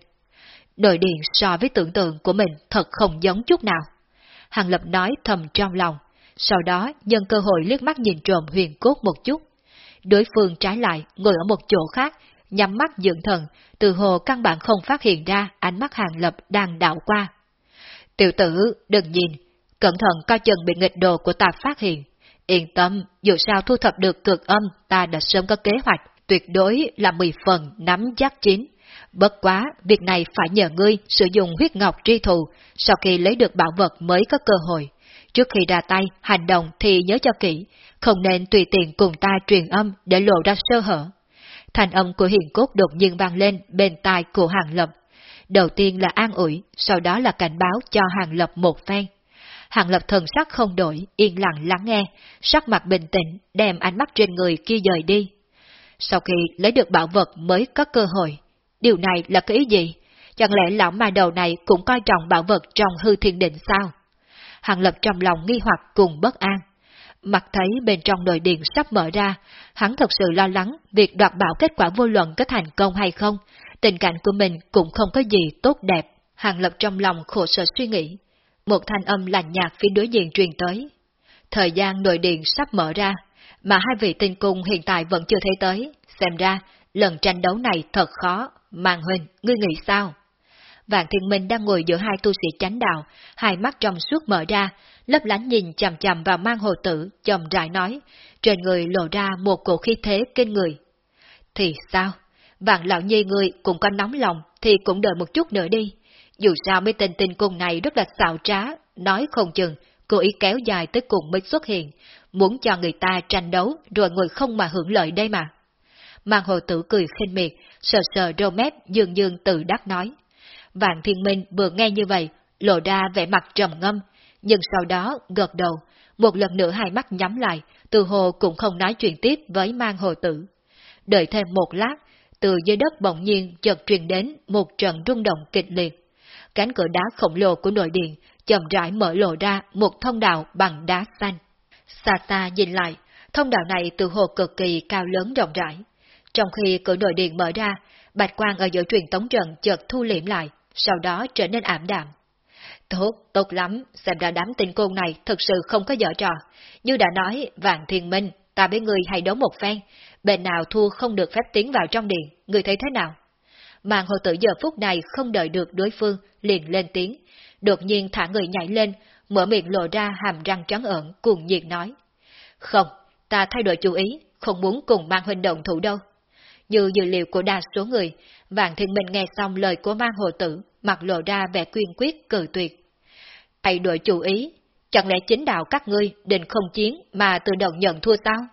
Nội điện so với tưởng tượng của mình thật không giống chút nào. Hàng Lập nói thầm trong lòng, sau đó nhân cơ hội liếc mắt nhìn trộm huyền cốt một chút. Đối phương trái lại ngồi ở một chỗ khác, nhắm mắt dưỡng thần, từ hồ căn bản không phát hiện ra ánh mắt Hàng Lập đang đảo qua. Tiểu tử, đừng nhìn, cẩn thận coi chừng bị nghịch đồ của ta phát hiện. Yên tâm, dù sao thu thập được cực âm, ta đã sớm có kế hoạch, tuyệt đối là 10 phần nắm chắc chín. Bất quá, việc này phải nhờ ngươi sử dụng huyết ngọc tri thù, sau khi lấy được bảo vật mới có cơ hội. Trước khi ra tay, hành động thì nhớ cho kỹ, không nên tùy tiện cùng ta truyền âm để lộ ra sơ hở. Thành âm của hiền cốt đột nhiên vang lên bên tai của Hàng Lập. Đầu tiên là an ủi, sau đó là cảnh báo cho Hàng Lập một phen. Hàng Lập thần sắc không đổi, yên lặng lắng nghe, sắc mặt bình tĩnh, đem ánh mắt trên người kia dời đi. Sau khi lấy được bảo vật mới có cơ hội, Điều này là cái ý gì? Chẳng lẽ lão ma đầu này cũng coi trọng bảo vật trong hư thiên định sao? Hàng lập trong lòng nghi hoặc cùng bất an. Mặt thấy bên trong nội điện sắp mở ra, hắn thật sự lo lắng việc đoạt bảo kết quả vô luận có thành công hay không. Tình cảnh của mình cũng không có gì tốt đẹp. Hàng lập trong lòng khổ sở suy nghĩ. Một thanh âm lạnh nhạt phía đối diện truyền tới. Thời gian nội điện sắp mở ra, mà hai vị tinh cung hiện tại vẫn chưa thấy tới. Xem ra, lần tranh đấu này thật khó. Màn huynh, ngươi nghĩ sao? Vạn thiên minh đang ngồi giữa hai tu sĩ chánh đạo, hai mắt trong suốt mở ra, lấp lánh nhìn chằm chằm vào mang hồ tử, chậm rãi nói, trên người lộ ra một cổ khí thế kinh người. Thì sao? Vạn lão nhi ngươi cũng có nóng lòng, thì cũng đợi một chút nữa đi. Dù sao mấy tên tình cung này rất là xạo trá, nói không chừng, cố ý kéo dài tới cùng mới xuất hiện, muốn cho người ta tranh đấu rồi ngồi không mà hưởng lợi đây mà. Mang hồ tử cười khinh miệt, sờ sờ râu mép dương dương tự đắc nói. Vạn thiên minh vừa nghe như vậy, lộ ra vẻ mặt trầm ngâm, nhưng sau đó gật đầu, một lần nữa hai mắt nhắm lại, từ hồ cũng không nói chuyện tiếp với mang hồ tử. Đợi thêm một lát, từ dưới đất bỗng nhiên chợt truyền đến một trận rung động kịch liệt. Cánh cửa đá khổng lồ của nội điện chậm rãi mở lộ ra một thông đạo bằng đá xanh. Xa xa nhìn lại, thông đạo này từ hồ cực kỳ cao lớn rộng rãi, trong khi cửa nội điện mở ra, bạch quang ở giữa truyền tống trận chợt thu liễm lại, sau đó trở nên ảm đạm. Tốt, tốt lắm, xem ra đám tình côn này thực sự không có dở trò. Như đã nói, vạn thiên minh, ta với người hay đấu một phen, bên nào thua không được phép tiến vào trong điện, người thấy thế nào? Màn hồ tử giờ phút này không đợi được đối phương, liền lên tiếng, đột nhiên thả người nhảy lên, mở miệng lộ ra hàm răng trắng ẩn, cuồng nhiệt nói. Không, ta thay đổi chú ý, không muốn cùng mang huynh động thủ đâu. Như dự liệu của đa số người, Vạn Thiên Minh nghe xong lời của mang hồ tử, mặt lộ ra vẻ quyên quyết cử tuyệt. Thay đổi chú ý, chẳng lẽ chính đạo các ngươi định không chiến mà tự động nhận thua sao?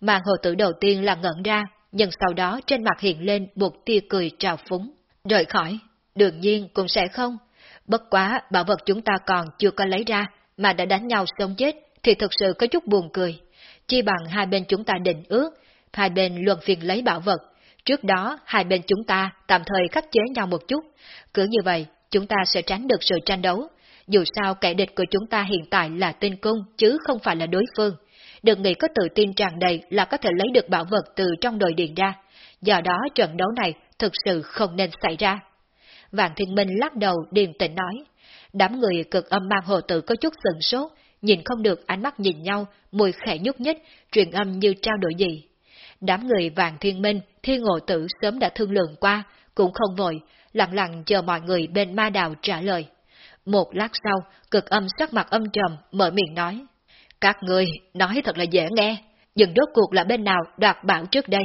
Mang hồ tử đầu tiên là ngẩn ra, nhưng sau đó trên mặt hiện lên một tia cười trào phúng. Rời khỏi, đương nhiên cũng sẽ không. Bất quá bảo vật chúng ta còn chưa có lấy ra, mà đã đánh nhau sống chết, thì thực sự có chút buồn cười. Chi bằng hai bên chúng ta định ước, hai bên luận phiền lấy bảo vật. Trước đó, hai bên chúng ta tạm thời khắc chế nhau một chút. Cứ như vậy, chúng ta sẽ tránh được sự tranh đấu. Dù sao kẻ địch của chúng ta hiện tại là tinh cung, chứ không phải là đối phương. Đừng nghĩ có tự tin tràn đầy là có thể lấy được bảo vật từ trong đồi điện ra. Do đó trận đấu này thực sự không nên xảy ra. Vạn Thiên Minh lắc đầu điềm tĩnh nói. Đám người cực âm mang hồ tử có chút sừng sốt, nhìn không được ánh mắt nhìn nhau, mùi khẽ nhúc nhích, truyền âm như trao đổi gì. Đám người vàng thiên minh, thiên ngộ tử sớm đã thương lượng qua, cũng không vội, lặng lặng chờ mọi người bên ma đào trả lời. Một lát sau, cực âm sắc mặt âm trầm, mở miệng nói. Các người nói thật là dễ nghe, nhưng rốt cuộc là bên nào đoạt bảo trước đây?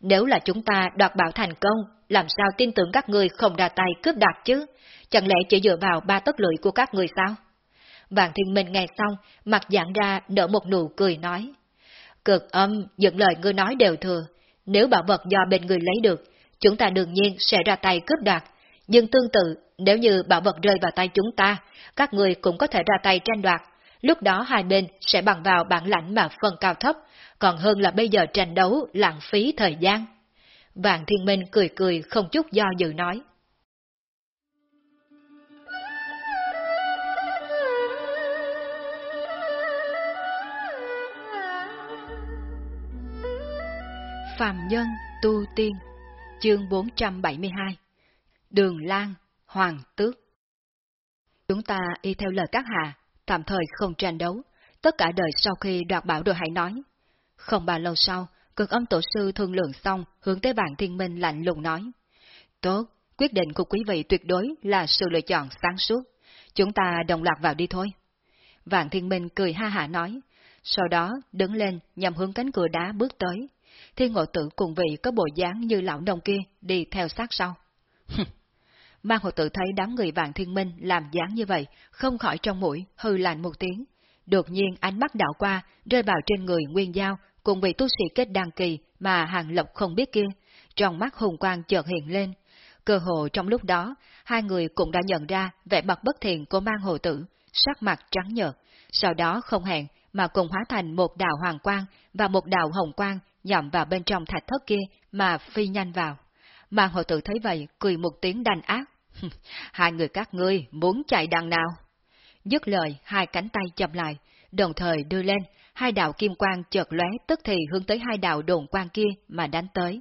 Nếu là chúng ta đoạt bảo thành công, làm sao tin tưởng các người không ra tay cướp đoạt chứ? Chẳng lẽ chỉ dựa vào ba tấc lưỡi của các người sao? Vạn thiên minh nghe xong, mặt dạng ra nở một nụ cười nói. Cực âm, những lời ngươi nói đều thừa. Nếu bảo vật do bên người lấy được, chúng ta đương nhiên sẽ ra tay cướp đoạt. Nhưng tương tự, nếu như bảo vật rơi vào tay chúng ta, các người cũng có thể ra tay tranh đoạt. Lúc đó hai bên sẽ bằng vào bản lãnh mà phân cao thấp, còn hơn là bây giờ tranh đấu lãng phí thời gian. Vạn Thiên Minh cười cười không chút do dự nói. Phạm Nhân Tu Tiên Chương 472 Đường Lan Hoàng Tước Chúng ta y theo lời các hạ, tạm thời không tranh đấu, tất cả đời sau khi đoạt bảo rồi hãy nói. Không bao lâu sau, cực âm tổ sư thương lượng xong, hướng tới bạn thiên minh lạnh lùng nói. Tốt, quyết định của quý vị tuyệt đối là sự lựa chọn sáng suốt. Chúng ta đồng loạt vào đi thôi. Vạn thiên minh cười ha hả nói. Sau đó, đứng lên nhằm hướng cánh cửa đá bước tới. Thiên ngộ tử cùng vị có bộ dáng như lão nông kia đi theo sát sau. Mang hộ tử thấy đám người vạn thiên minh làm dáng như vậy, không khỏi trong mũi, hư lạnh một tiếng. Đột nhiên ánh mắt đảo qua, rơi vào trên người Nguyên Giao, cùng vị tu sĩ kết đăng kỳ mà Hàng Lộc không biết kia. Trong mắt hùng quang chợt hiện lên. Cơ hồ trong lúc đó, hai người cũng đã nhận ra vẻ mặt bất thiện của mang hồ tử, sắc mặt trắng nhợt. Sau đó không hẹn mà cùng hóa thành một đạo hoàng quang và một đạo hồng quang nhậm vào bên trong thạch thất kia mà phi nhanh vào. Mang hồ tử thấy vậy, cười một tiếng đành ác. [laughs] hai người các ngươi muốn chạy đằng nào? Dứt lời, hai cánh tay chậm lại, đồng thời đưa lên, hai đạo kim quang chợt lóe tức thì hướng tới hai đạo đồn quang kia mà đánh tới.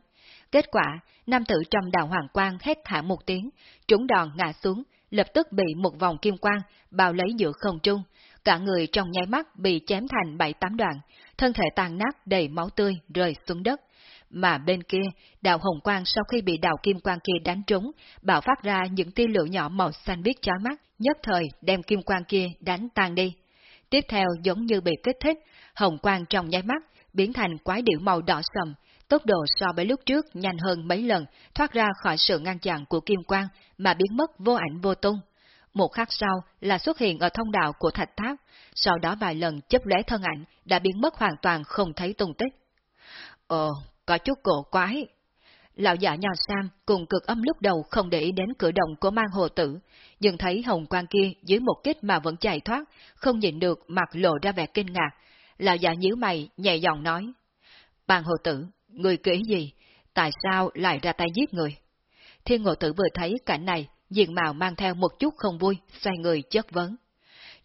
Kết quả, nam tử trong đạo hoàng quang hét thả một tiếng, trúng đòn ngã xuống, lập tức bị một vòng kim quang bao lấy giữa không trung, cả người trong nháy mắt bị chém thành bảy tám đoạn, thân thể tàn nát đầy máu tươi rơi xuống đất. Mà bên kia, đạo hồng quang sau khi bị đạo kim quang kia đánh trúng, bạo phát ra những tia lửa nhỏ màu xanh biếc chói mắt, nhất thời đem kim quang kia đánh tan đi. Tiếp theo giống như bị kích thích, hồng quang trong nháy mắt biến thành quái điểu màu đỏ sầm, tốc độ so với lúc trước nhanh hơn mấy lần, thoát ra khỏi sự ngăn chặn của kim quang mà biến mất vô ảnh vô tung. Một khắc sau là xuất hiện ở thông đạo của thạch tháp, sau đó vài lần chấp lóe thân ảnh đã biến mất hoàn toàn không thấy tung tích. Ồ, có chút cổ quái. Lão giả nhỏ Sam cùng cực âm lúc đầu không để ý đến cử động của mang hồ tử, nhưng thấy hồng quang kia dưới một kích mà vẫn chạy thoát, không nhìn được mặt lộ ra vẻ kinh ngạc. Lão giả nhíu mày, nhẹ giọng nói. Bàn hồ tử, người kỹ gì? Tại sao lại ra tay giết người? Thiên ngộ tử vừa thấy cảnh này, diện mạo mang theo một chút không vui, xoay người chất vấn.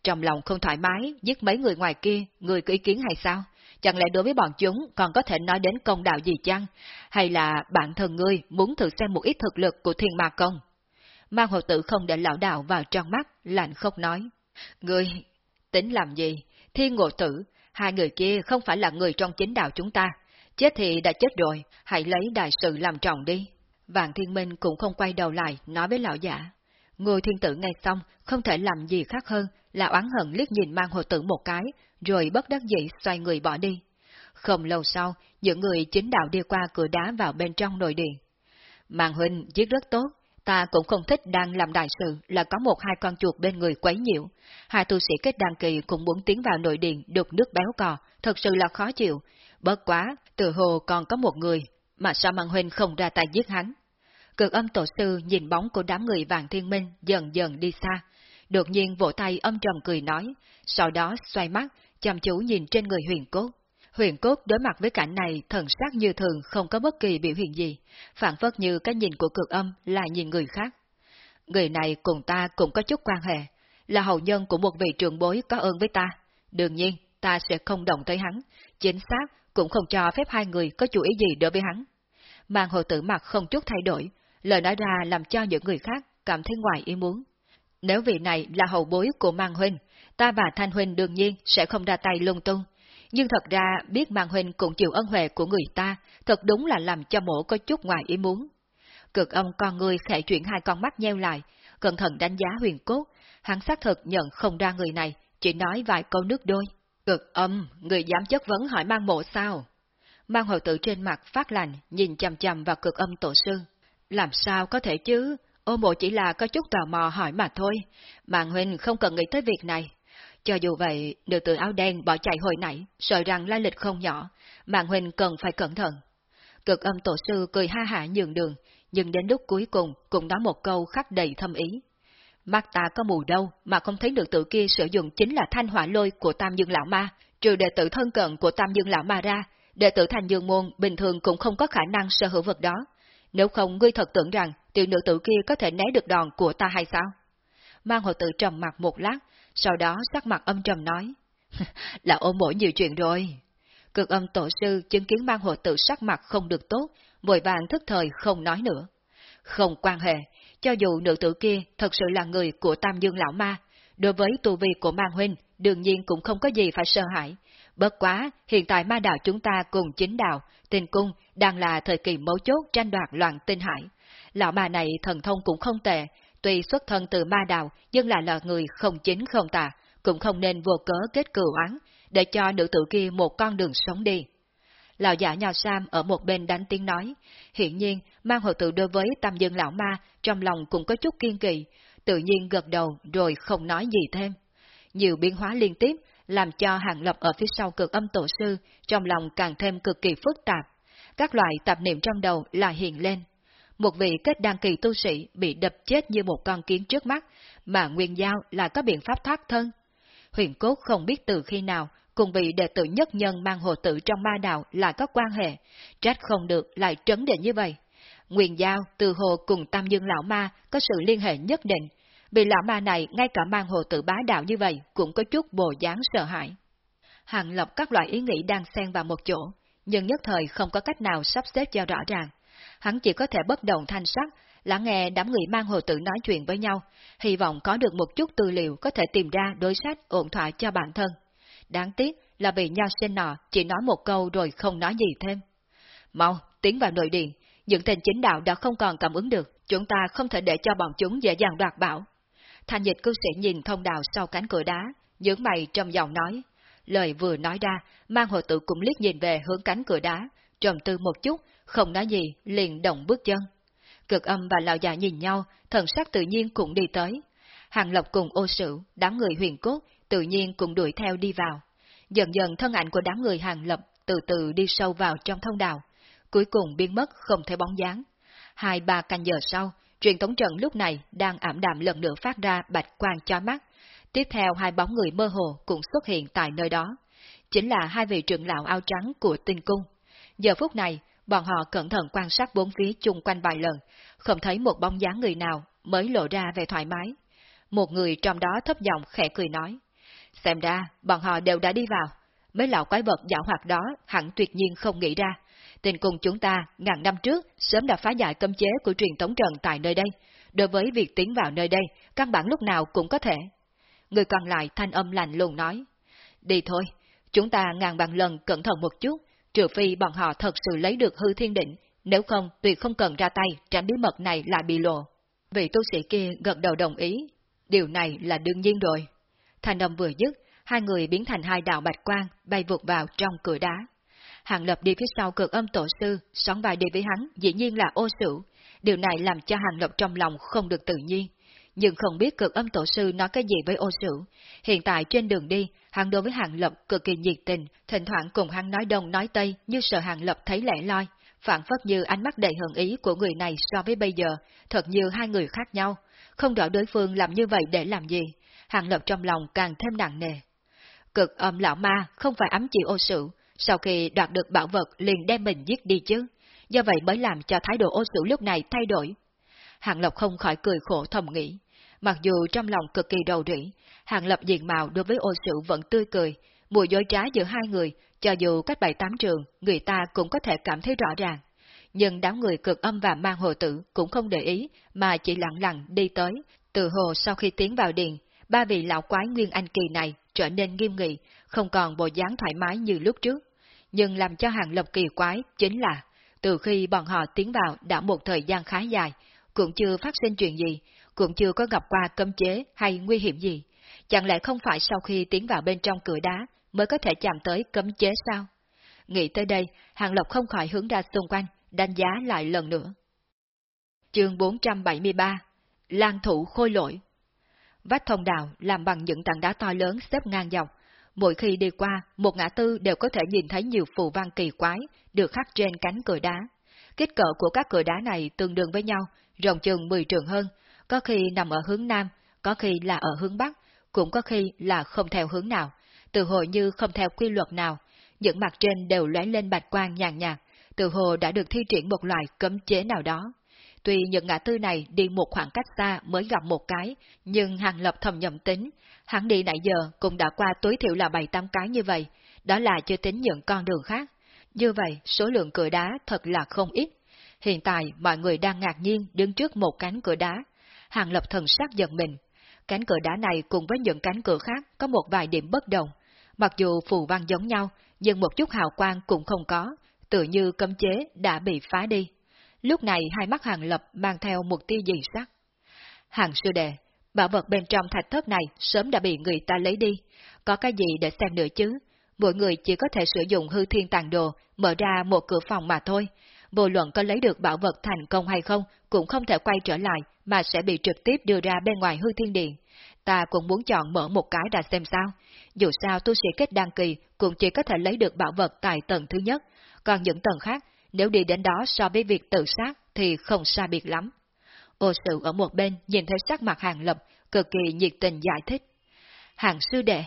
Trong lòng không thoải mái, giết mấy người ngoài kia, người có ý kiến hay sao? Chẳng lẽ đối với bọn chúng còn có thể nói đến công đạo gì chăng? Hay là bản thân ngươi muốn thử xem một ít thực lực của thiên ma công? Mang hộ tử không để lão đạo vào trong mắt, lạnh không nói. Ngươi, tính làm gì? Thiên ngộ tử, hai người kia không phải là người trong chính đạo chúng ta. Chết thì đã chết rồi, hãy lấy đại sự làm trọng đi. Vạn thiên minh cũng không quay đầu lại, nói với lão giả. Ngôi thiên tử nghe xong, không thể làm gì khác hơn là oán hận liếc nhìn mang hộ tử một cái, rồi bất đắc dĩ xoay người bỏ đi. Không lâu sau, những người chính đạo đi qua cửa đá vào bên trong nội điện. Mạng huynh giết rất tốt, ta cũng không thích đang làm đại sự là có một hai con chuột bên người quấy nhiễu. Hai tu sĩ kết đăng kỳ cũng muốn tiến vào nội điện đục nước béo cò, thật sự là khó chịu. Bất quá, từ hồ còn có một người, mà sao Mạng huynh không ra tay giết hắn. Cực âm tổ sư nhìn bóng của đám người vàng thiên minh dần dần đi xa, đột nhiên vỗ tay âm trầm cười nói, sau đó xoay mắt, chăm chú nhìn trên người huyền cốt. Huyền cốt đối mặt với cảnh này thần sắc như thường không có bất kỳ biểu hiện gì, phản phất như cái nhìn của cực âm là nhìn người khác. Người này cùng ta cũng có chút quan hệ, là hậu nhân của một vị trưởng bối có ơn với ta. Đương nhiên, ta sẽ không động tới hắn, chính xác cũng không cho phép hai người có chú ý gì đối với hắn. Mang hồ tử mặt không chút thay đổi, lời nói ra làm cho những người khác cảm thấy ngoài ý muốn. Nếu vị này là hậu bối của Mang Huynh, ta và Thanh Huynh đương nhiên sẽ không ra tay lung tung. Nhưng thật ra biết Mang Huynh cũng chịu ân huệ của người ta, thật đúng là làm cho mổ có chút ngoài ý muốn. Cực âm con người khẽ chuyển hai con mắt nheo lại, cẩn thận đánh giá huyền cốt, Hắn xác thực nhận không ra người này, chỉ nói vài câu nước đôi. Cực âm, người dám chất vấn hỏi mang mộ sao? Mang hồi tử trên mặt phát lành nhìn chầm chầm vào cực âm tổ sư. Làm sao có thể chứ? Ô mộ chỉ là có chút tò mò hỏi mà thôi. Mạng huynh không cần nghĩ tới việc này. Cho dù vậy, nữ tử áo đen bỏ chạy hồi nãy, sợ rằng lai lịch không nhỏ. Mạng huynh cần phải cẩn thận. Cực âm tổ sư cười ha hả nhường đường, nhưng đến lúc cuối cùng cũng nói một câu khắc đầy thâm ý. Mắt ta có mù đâu mà không thấy được tự kia sử dụng chính là thanh hỏa lôi của Tam Dương Lão Ma, trừ đệ tử thân cận của Tam Dương Lão Ma ra, đệ tử thành dương môn bình thường cũng không có khả năng sở hữu vật đó. Nếu không ngươi thật tưởng rằng tiểu nữ tử kia có thể né được đòn của ta hay sao? Mang hồ tử trầm mặt một lát, sau đó sắc mặt âm trầm nói. [laughs] là ôm mỗi nhiều chuyện rồi. Cực âm tổ sư chứng kiến mang hộ tự sắc mặt không được tốt, vội vàng thức thời không nói nữa. Không quan hệ, cho dù nữ tử kia thật sự là người của Tam Dương Lão Ma, đối với tu vi của Mang Huynh, đương nhiên cũng không có gì phải sợ hãi. Bất quá, hiện tại ma đạo chúng ta cùng chính đạo, tình cung, đang là thời kỳ mấu chốt tranh đoạt loạn tinh hải. Lão ma này thần thông cũng không tệ, tuy xuất thân từ ma đạo, nhưng là là người không chính không tà, cũng không nên vô cớ kết cừu án, để cho nữ tử kia một con đường sống đi. Lão giả nhào Sam ở một bên đánh tiếng nói, hiện nhiên mang hộ tự đối với tam dân lão ma trong lòng cũng có chút kiên kỳ, tự nhiên gật đầu rồi không nói gì thêm. Nhiều biến hóa liên tiếp làm cho hàng lập ở phía sau cực âm tổ sư trong lòng càng thêm cực kỳ phức tạp. Các loại tạp niệm trong đầu lại hiện lên. Một vị kết đăng kỳ tu sĩ bị đập chết như một con kiến trước mắt, mà Nguyên Giao lại có biện pháp thoát thân. Huyền Cốt không biết từ khi nào cùng vị đệ tử nhất nhân mang hồ tử trong ma đạo lại có quan hệ, trách không được lại trấn định như vậy. Nguyên Giao từ hồ cùng Tam Dương Lão Ma có sự liên hệ nhất định, vì lão ma này ngay cả mang hồ tử bá đạo như vậy cũng có chút bồ dáng sợ hãi. Hàng lọc các loại ý nghĩ đang xen vào một chỗ, nhưng nhất thời không có cách nào sắp xếp cho rõ ràng. Hắn chỉ có thể bất động thanh sắc, lắng nghe đám người mang hồ tử nói chuyện với nhau, hy vọng có được một chút tư liệu có thể tìm ra đối sách ổn thỏa cho bản thân. Đáng tiếc là bị nho sinh nọ chỉ nói một câu rồi không nói gì thêm. Mau, tiến vào nội điện, những tên chính đạo đã không còn cảm ứng được, chúng ta không thể để cho bọn chúng dễ dàng đoạt bảo. Thanh dịch cư sĩ nhìn thông đạo sau cánh cửa đá, nhướng mày trong giọng nói. Lời vừa nói ra, mang hồ tử cũng liếc nhìn về hướng cánh cửa đá, trầm tư một chút, không nói gì, liền động bước chân. Cực âm và lão già nhìn nhau, thần sắc tự nhiên cũng đi tới. Hàng Lộc cùng ô sử, đám người huyền cốt, tự nhiên cũng đuổi theo đi vào. Dần dần thân ảnh của đám người Hàng Lập từ từ đi sâu vào trong thông đạo, cuối cùng biến mất không thấy bóng dáng. Hai ba canh giờ sau, truyền tống trận lúc này đang ảm đạm lần nữa phát ra bạch quang cho mắt. Tiếp theo hai bóng người mơ hồ cũng xuất hiện tại nơi đó. Chính là hai vị trưởng lão áo trắng của tinh cung. Giờ phút này, bọn họ cẩn thận quan sát bốn phía chung quanh vài lần, không thấy một bóng dáng người nào mới lộ ra về thoải mái. Một người trong đó thấp giọng khẽ cười nói. Xem ra, bọn họ đều đã đi vào. Mấy lão quái vật dạo hoạt đó hẳn tuyệt nhiên không nghĩ ra. Tình cùng chúng ta, ngàn năm trước, sớm đã phá giải cấm chế của truyền tống trần tại nơi đây. Đối với việc tiến vào nơi đây, căn bản lúc nào cũng có thể. Người còn lại thanh âm lạnh lùng nói. Đi thôi, chúng ta ngàn bằng lần cẩn thận một chút, trừ phi bọn họ thật sự lấy được hư thiên định, nếu không tuyệt không cần ra tay tránh bí mật này lại bị lộ. Vị tu sĩ kia gật đầu đồng ý, điều này là đương nhiên rồi. thành âm vừa dứt, hai người biến thành hai đạo bạch quang bay vụt vào trong cửa đá. Hàng Lập đi phía sau cực âm tổ sư, sóng vai đi với hắn, dĩ nhiên là ô sử. Điều này làm cho Hàng Lập trong lòng không được tự nhiên. Nhưng không biết cực âm tổ sư nói cái gì với ô sử. Hiện tại trên đường đi, hắn đối với Hàng Lập cực kỳ nhiệt tình, thỉnh thoảng cùng hắn nói đông nói tây như sợ Hàng Lập thấy lẻ loi, phản phất như ánh mắt đầy hận ý của người này so với bây giờ, thật như hai người khác nhau. Không rõ đối phương làm như vậy để làm gì, Hàng Lập trong lòng càng thêm nặng nề. Cực âm lão ma không phải ấm chịu ô sử, sau khi đoạt được bảo vật liền đem mình giết đi chứ, do vậy mới làm cho thái độ ô sử lúc này thay đổi. Hàng Lập không khỏi cười khổ thầm nghĩ, mặc dù trong lòng cực kỳ đầu rỉ, Hàng Lập diện mạo đối với ô sử vẫn tươi cười, mùi dối trá giữa hai người, cho dù cách bảy tám trường, người ta cũng có thể cảm thấy rõ ràng. Nhưng đám người cực âm và mang hồ tử cũng không để ý, mà chỉ lặng lặng đi tới, từ hồ sau khi tiến vào điện, ba vị lão quái Nguyên Anh Kỳ này trở nên nghiêm nghị, không còn bộ dáng thoải mái như lúc trước. Nhưng làm cho hàng lập kỳ quái chính là, từ khi bọn họ tiến vào đã một thời gian khá dài, cũng chưa phát sinh chuyện gì, cũng chưa có gặp qua cấm chế hay nguy hiểm gì. Chẳng lẽ không phải sau khi tiến vào bên trong cửa đá mới có thể chạm tới cấm chế sao? Nghĩ tới đây, Hàng Lộc không khỏi hướng ra xung quanh, đánh giá lại lần nữa. Chương 473 Lan thủ khôi lỗi Vách thông đạo làm bằng những tảng đá to lớn xếp ngang dọc. Mỗi khi đi qua, một ngã tư đều có thể nhìn thấy nhiều phù văn kỳ quái được khắc trên cánh cửa đá. Kích cỡ của các cửa đá này tương đương với nhau, rộng chừng 10 trường hơn, có khi nằm ở hướng Nam, có khi là ở hướng Bắc, cũng có khi là không theo hướng nào, từ hồ như không theo quy luật nào, những mặt trên đều lóe lên bạch quang nhàn nhạt, từ hồ đã được thi triển một loại cấm chế nào đó. Tuy những ngã tư này đi một khoảng cách xa mới gặp một cái, nhưng Hàng Lập thầm nhầm tính, hắn đi nãy giờ cũng đã qua tối thiểu là bảy tám cái như vậy, đó là chưa tính những con đường khác. Như vậy, số lượng cửa đá thật là không ít. Hiện tại, mọi người đang ngạc nhiên đứng trước một cánh cửa đá. Hàng Lập thần sắc giận mình. Cánh cửa đá này cùng với những cánh cửa khác có một vài điểm bất đồng. Mặc dù phù văn giống nhau, nhưng một chút hào quang cũng không có, tự như cấm chế đã bị phá đi. Lúc này hai mắt hàng lập mang theo một tia dị sắc. Hàng sư đệ, bảo vật bên trong thạch thất này sớm đã bị người ta lấy đi, có cái gì để xem nữa chứ? Mỗi người chỉ có thể sử dụng hư thiên tàn đồ, mở ra một cửa phòng mà thôi. Vô luận có lấy được bảo vật thành công hay không, cũng không thể quay trở lại, mà sẽ bị trực tiếp đưa ra bên ngoài hư thiên điện. Ta cũng muốn chọn mở một cái ra xem sao. Dù sao tu sĩ kết đăng kỳ cũng chỉ có thể lấy được bảo vật tại tầng thứ nhất, còn những tầng khác nếu đi đến đó so với việc tự sát thì không xa biệt lắm. Ô sự ở một bên nhìn thấy sắc mặt hàng lập, cực kỳ nhiệt tình giải thích. Hàng sư đệ.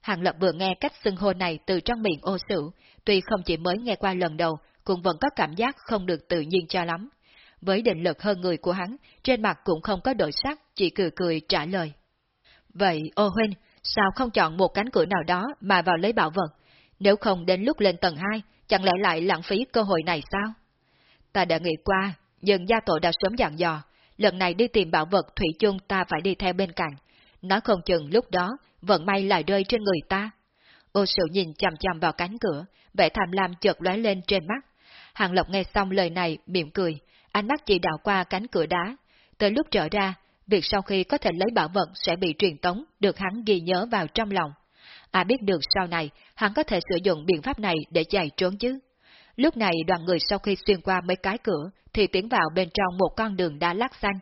Hàng lập vừa nghe cách xưng hô này từ trong miệng ô sự, tuy không chỉ mới nghe qua lần đầu, cũng vẫn có cảm giác không được tự nhiên cho lắm. Với định lực hơn người của hắn, trên mặt cũng không có đổi sắc, chỉ cười cười trả lời. Vậy, ô huynh, sao không chọn một cánh cửa nào đó mà vào lấy bảo vật? Nếu không đến lúc lên tầng 2, chẳng lẽ lại lãng phí cơ hội này sao? Ta đã nghĩ qua, nhưng gia tổ đã sớm dặn dò, lần này đi tìm bảo vật thủy chung ta phải đi theo bên cạnh. Nói không chừng lúc đó, vận may lại rơi trên người ta. Ô sự nhìn chằm chằm vào cánh cửa, vẻ tham lam chợt lóe lên trên mắt. Hàng Lộc nghe xong lời này, mỉm cười, ánh mắt chỉ đảo qua cánh cửa đá. Tới lúc trở ra, việc sau khi có thể lấy bảo vật sẽ bị truyền tống, được hắn ghi nhớ vào trong lòng. À biết được sau này, hắn có thể sử dụng biện pháp này để chạy trốn chứ. Lúc này đoàn người sau khi xuyên qua mấy cái cửa, thì tiến vào bên trong một con đường đá lát xanh.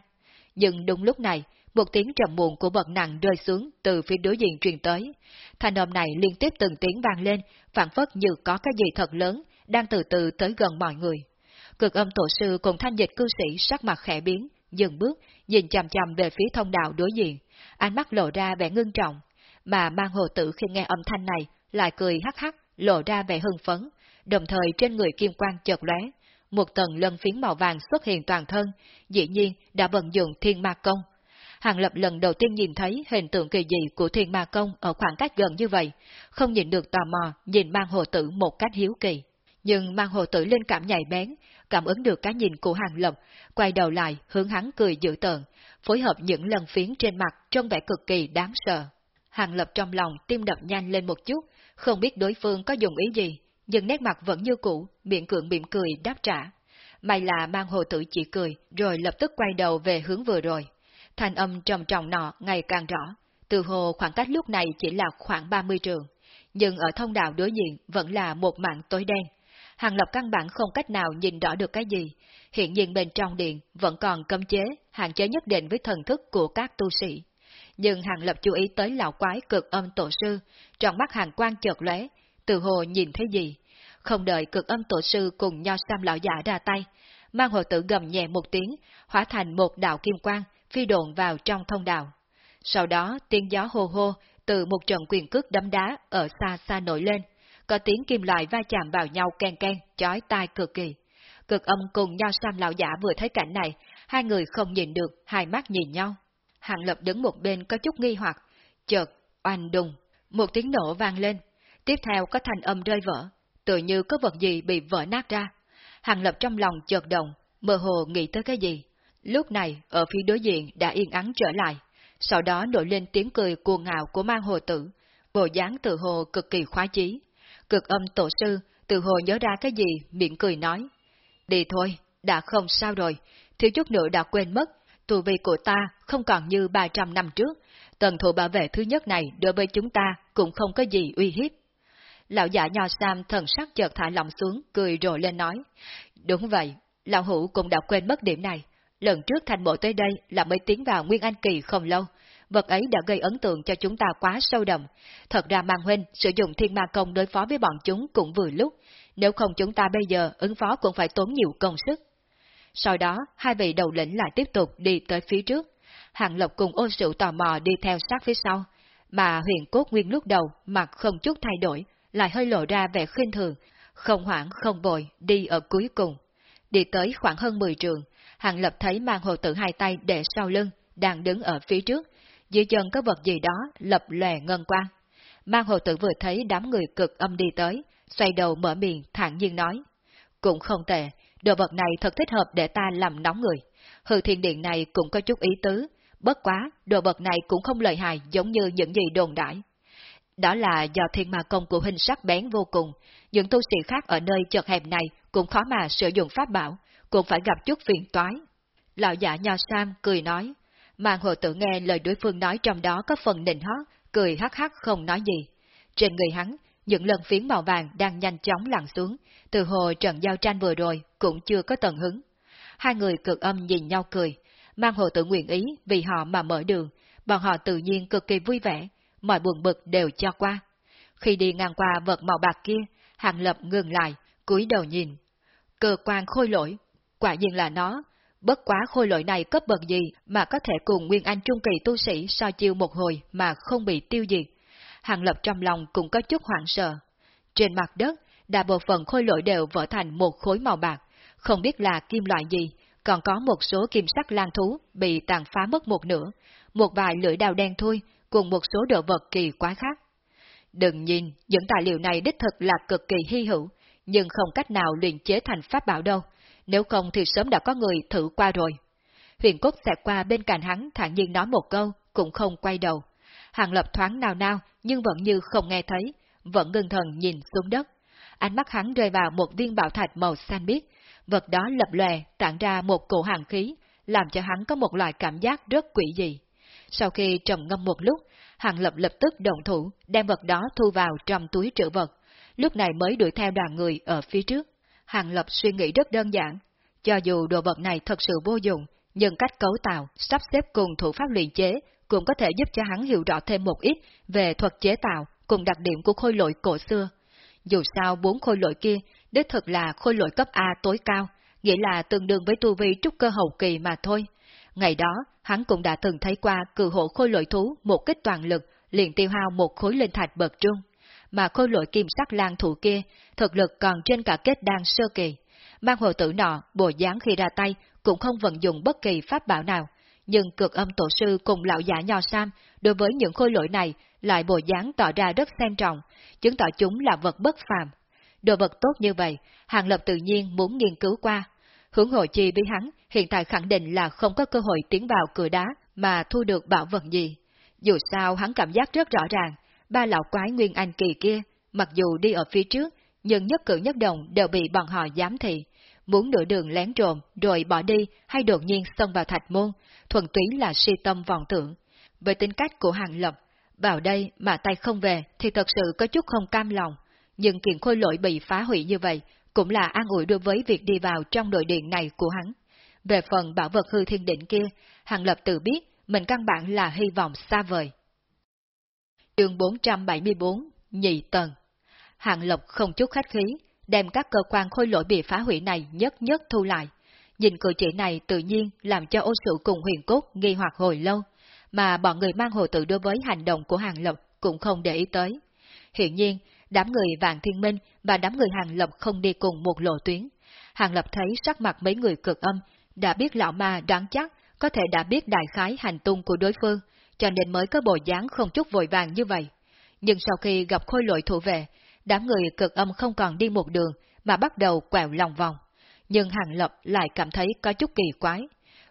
Nhưng đúng lúc này, một tiếng trầm muộn của bậc nặng rơi xuống từ phía đối diện truyền tới. Thanh âm này liên tiếp từng tiếng vang lên, phản phất như có cái gì thật lớn, đang từ từ tới gần mọi người. Cực âm tổ sư cùng thanh dịch cư sĩ sắc mặt khẽ biến, dừng bước, nhìn chằm chằm về phía thông đạo đối diện, ánh mắt lộ ra vẻ ngưng trọng, mà mang hồ tử khi nghe âm thanh này lại cười hắc hắc, lộ ra vẻ hưng phấn, đồng thời trên người kim quang chợt lóe, một tầng lân phiến màu vàng xuất hiện toàn thân, dĩ nhiên đã vận dụng thiên ma công. Hàng lập lần đầu tiên nhìn thấy hình tượng kỳ dị của thiên ma công ở khoảng cách gần như vậy, không nhìn được tò mò nhìn mang hồ tử một cách hiếu kỳ. Nhưng mang hồ tử lên cảm nhạy bén, cảm ứng được cái nhìn của hàng lập, quay đầu lại hướng hắn cười dữ tợn, phối hợp những lần phiến trên mặt trông vẻ cực kỳ đáng sợ. Hàng lập trong lòng tim đập nhanh lên một chút, không biết đối phương có dùng ý gì, nhưng nét mặt vẫn như cũ, miệng cưỡng miệng cười đáp trả. May là mang hồ tử chỉ cười, rồi lập tức quay đầu về hướng vừa rồi. Thanh âm trầm trọng nọ ngày càng rõ, từ hồ khoảng cách lúc này chỉ là khoảng 30 trường, nhưng ở thông đạo đối diện vẫn là một mạng tối đen. Hàng lập căn bản không cách nào nhìn rõ được cái gì, hiện nhiên bên trong điện vẫn còn cấm chế, hạn chế nhất định với thần thức của các tu sĩ nhưng Hàng Lập chú ý tới lão quái cực âm tổ sư, trong mắt hàng quan chợt lóe, từ hồ nhìn thấy gì. Không đợi cực âm tổ sư cùng nho sam lão giả ra tay, mang hồ tử gầm nhẹ một tiếng, hóa thành một đạo kim quang, phi độn vào trong thông đạo. Sau đó tiếng gió hô hô từ một trận quyền cước đấm đá ở xa xa nổi lên, có tiếng kim loại va chạm vào nhau ken ken, chói tai cực kỳ. Cực âm cùng nho sam lão giả vừa thấy cảnh này, hai người không nhìn được, hai mắt nhìn nhau. Hàng Lập đứng một bên có chút nghi hoặc, chợt, oanh đùng, một tiếng nổ vang lên, tiếp theo có thanh âm rơi vỡ, tự như có vật gì bị vỡ nát ra. Hàng Lập trong lòng chợt động, mơ hồ nghĩ tới cái gì. Lúc này, ở phía đối diện đã yên ắng trở lại, sau đó nổi lên tiếng cười cuồng ngạo của mang hồ tử, bộ dáng tự hồ cực kỳ khoái chí. Cực âm tổ sư, từ hồ nhớ ra cái gì, miệng cười nói. Đi thôi, đã không sao rồi, thiếu chút nữa đã quên mất, tù vi của ta không còn như 300 năm trước, tần thủ bảo vệ thứ nhất này đối với chúng ta cũng không có gì uy hiếp. Lão giả nho sam thần sắc chợt thả lòng xuống, cười rồi lên nói. Đúng vậy, lão hữu cũng đã quên mất điểm này. Lần trước thành bộ tới đây là mới tiến vào Nguyên Anh Kỳ không lâu. Vật ấy đã gây ấn tượng cho chúng ta quá sâu đậm. Thật ra mang huynh sử dụng thiên ma công đối phó với bọn chúng cũng vừa lúc. Nếu không chúng ta bây giờ ứng phó cũng phải tốn nhiều công sức. Sau đó, hai vị đầu lĩnh lại tiếp tục đi tới phía trước. Hàng Lộc cùng ôn sự tò mò đi theo sát phía sau. Mà huyền cốt nguyên lúc đầu mặt không chút thay đổi, lại hơi lộ ra vẻ khinh thường, không hoảng không bồi đi ở cuối cùng. Đi tới khoảng hơn 10 trường, Hàng Lập thấy mang hồ tử hai tay để sau lưng, đang đứng ở phía trước, dưới chân có vật gì đó lập lòe ngân quang. Mang hồ tử vừa thấy đám người cực âm đi tới, xoay đầu mở miệng thản nhiên nói. Cũng không tệ, đồ vật này thật thích hợp để ta làm nóng người. Hư thiên điện này cũng có chút ý tứ, bất quá, đồ vật này cũng không lợi hại giống như những gì đồn đãi. Đó là do thiên ma công của hình sắc bén vô cùng, những tu sĩ khác ở nơi chật hẹp này cũng khó mà sử dụng pháp bảo, cũng phải gặp chút phiền toái. Lão giả nho sam cười nói, Mạng hộ tử nghe lời đối phương nói trong đó có phần nịnh hót, cười hắc hắc không nói gì. Trên người hắn, những lần phiến màu vàng đang nhanh chóng lặn xuống, từ hồi trận giao tranh vừa rồi cũng chưa có tận hứng. Hai người cực âm nhìn nhau cười, mang hồ tử nguyện ý vì họ mà mở đường, bọn họ tự nhiên cực kỳ vui vẻ, mọi buồn bực đều cho qua. Khi đi ngang qua vật màu bạc kia, Hàng Lập ngừng lại, cúi đầu nhìn. Cơ quan khôi lỗi, quả nhiên là nó, bất quá khôi lỗi này cấp bậc gì mà có thể cùng Nguyên Anh Trung Kỳ tu sĩ so chiêu một hồi mà không bị tiêu diệt. Hàng Lập trong lòng cũng có chút hoảng sợ. Trên mặt đất, đa bộ phận khôi lỗi đều vỡ thành một khối màu bạc, không biết là kim loại gì, còn có một số kim sắc lan thú bị tàn phá mất một nửa, một vài lưỡi đào đen thui cùng một số đồ vật kỳ quái khác. Đừng nhìn, những tài liệu này đích thực là cực kỳ hy hữu, nhưng không cách nào luyện chế thành pháp bảo đâu, nếu không thì sớm đã có người thử qua rồi. Huyền Cốt xẹt qua bên cạnh hắn thản nhiên nói một câu, cũng không quay đầu. Hàng lập thoáng nào nào, nhưng vẫn như không nghe thấy, vẫn ngưng thần nhìn xuống đất. Ánh mắt hắn rơi vào một viên bảo thạch màu xanh biếc, vật đó lập lòe, tản ra một cổ hàng khí, làm cho hắn có một loại cảm giác rất quỷ dị. Sau khi trầm ngâm một lúc, Hàng Lập lập tức động thủ, đem vật đó thu vào trong túi trữ vật, lúc này mới đuổi theo đoàn người ở phía trước. Hàng Lập suy nghĩ rất đơn giản, cho dù đồ vật này thật sự vô dụng, nhưng cách cấu tạo, sắp xếp cùng thủ pháp luyện chế cũng có thể giúp cho hắn hiểu rõ thêm một ít về thuật chế tạo cùng đặc điểm của khôi lỗi cổ xưa. Dù sao bốn khôi lỗi kia, đích thực là khôi lỗi cấp A tối cao, nghĩa là tương đương với tu vi trúc cơ hậu kỳ mà thôi. Ngày đó, hắn cũng đã từng thấy qua cử hộ khôi lỗi thú một kích toàn lực, liền tiêu hao một khối linh thạch bậc trung. Mà khôi lỗi kim sắc lan thủ kia, thực lực còn trên cả kết đan sơ kỳ. Mang hồ tử nọ, bộ dáng khi ra tay, cũng không vận dụng bất kỳ pháp bảo nào. Nhưng cực âm tổ sư cùng lão giả nho sam, đối với những khôi lỗi này, lại bộ dáng tỏ ra rất xem trọng, chứng tỏ chúng là vật bất phàm. Đồ vật tốt như vậy, Hàng Lập tự nhiên muốn nghiên cứu qua. Hướng hội chi với hắn, hiện tại khẳng định là không có cơ hội tiến vào cửa đá mà thu được bảo vật gì. Dù sao hắn cảm giác rất rõ ràng, ba lão quái Nguyên Anh kỳ kia, mặc dù đi ở phía trước, nhưng nhất cử nhất động đều bị bọn họ giám thị. Muốn nửa đường lén trộm rồi bỏ đi hay đột nhiên xông vào thạch môn, thuần túy là si tâm vọng tưởng. Với tính cách của Hàng Lập, vào đây mà tay không về thì thật sự có chút không cam lòng, nhưng kiện khôi lỗi bị phá hủy như vậy cũng là an ủi đối với việc đi vào trong nội điện này của hắn. Về phần bảo vật hư thiên định kia, Hàng Lập tự biết mình căn bản là hy vọng xa vời. Chương 474, Nhị Tầng Hạng lộc không chút khách khí, đem các cơ quan khôi lỗi bị phá hủy này nhất nhất thu lại. Nhìn cử chỉ này tự nhiên làm cho ô sự cùng huyền cốt nghi hoặc hồi lâu, mà bọn người mang hồ tự đối với hành động của Hàng lộc cũng không để ý tới. Hiện nhiên, đám người Vạn Thiên Minh và đám người Hàng lộc không đi cùng một lộ tuyến. Hàng lộc thấy sắc mặt mấy người cực âm, đã biết lão ma đoán chắc, có thể đã biết đại khái hành tung của đối phương, cho nên mới có bộ dáng không chút vội vàng như vậy. Nhưng sau khi gặp khôi lội thủ vệ, đám người cực âm không còn đi một đường, mà bắt đầu quẹo lòng vòng. Nhưng Hàng Lập lại cảm thấy có chút kỳ quái.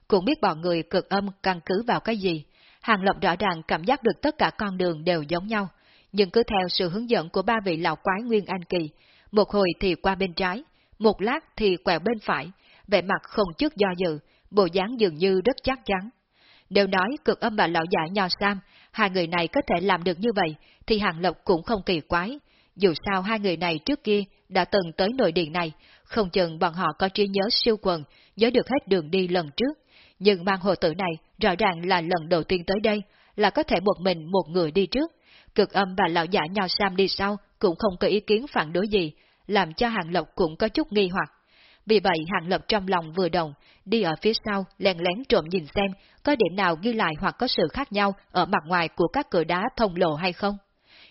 Cũng biết bọn người cực âm căn cứ vào cái gì. Hàng Lập rõ ràng cảm giác được tất cả con đường đều giống nhau, nhưng cứ theo sự hướng dẫn của ba vị lão quái Nguyên Anh Kỳ, một hồi thì qua bên trái, một lát thì quẹo bên phải, vẻ mặt không chút do dự, bộ dáng dường như rất chắc chắn đều nói cực âm và lão giả nho sam, hai người này có thể làm được như vậy, thì Hàng lộc cũng không kỳ quái. Dù sao hai người này trước kia đã từng tới nội điện này, không chừng bọn họ có trí nhớ siêu quần, nhớ được hết đường đi lần trước. Nhưng mang hồ tử này rõ ràng là lần đầu tiên tới đây, là có thể một mình một người đi trước. Cực âm và lão giả nho sam đi sau cũng không có ý kiến phản đối gì, làm cho Hàng Lộc cũng có chút nghi hoặc. Vì vậy Hàng Lập trong lòng vừa đồng, đi ở phía sau lén lén trộm nhìn xem có điểm nào ghi lại hoặc có sự khác nhau ở mặt ngoài của các cửa đá thông lộ hay không.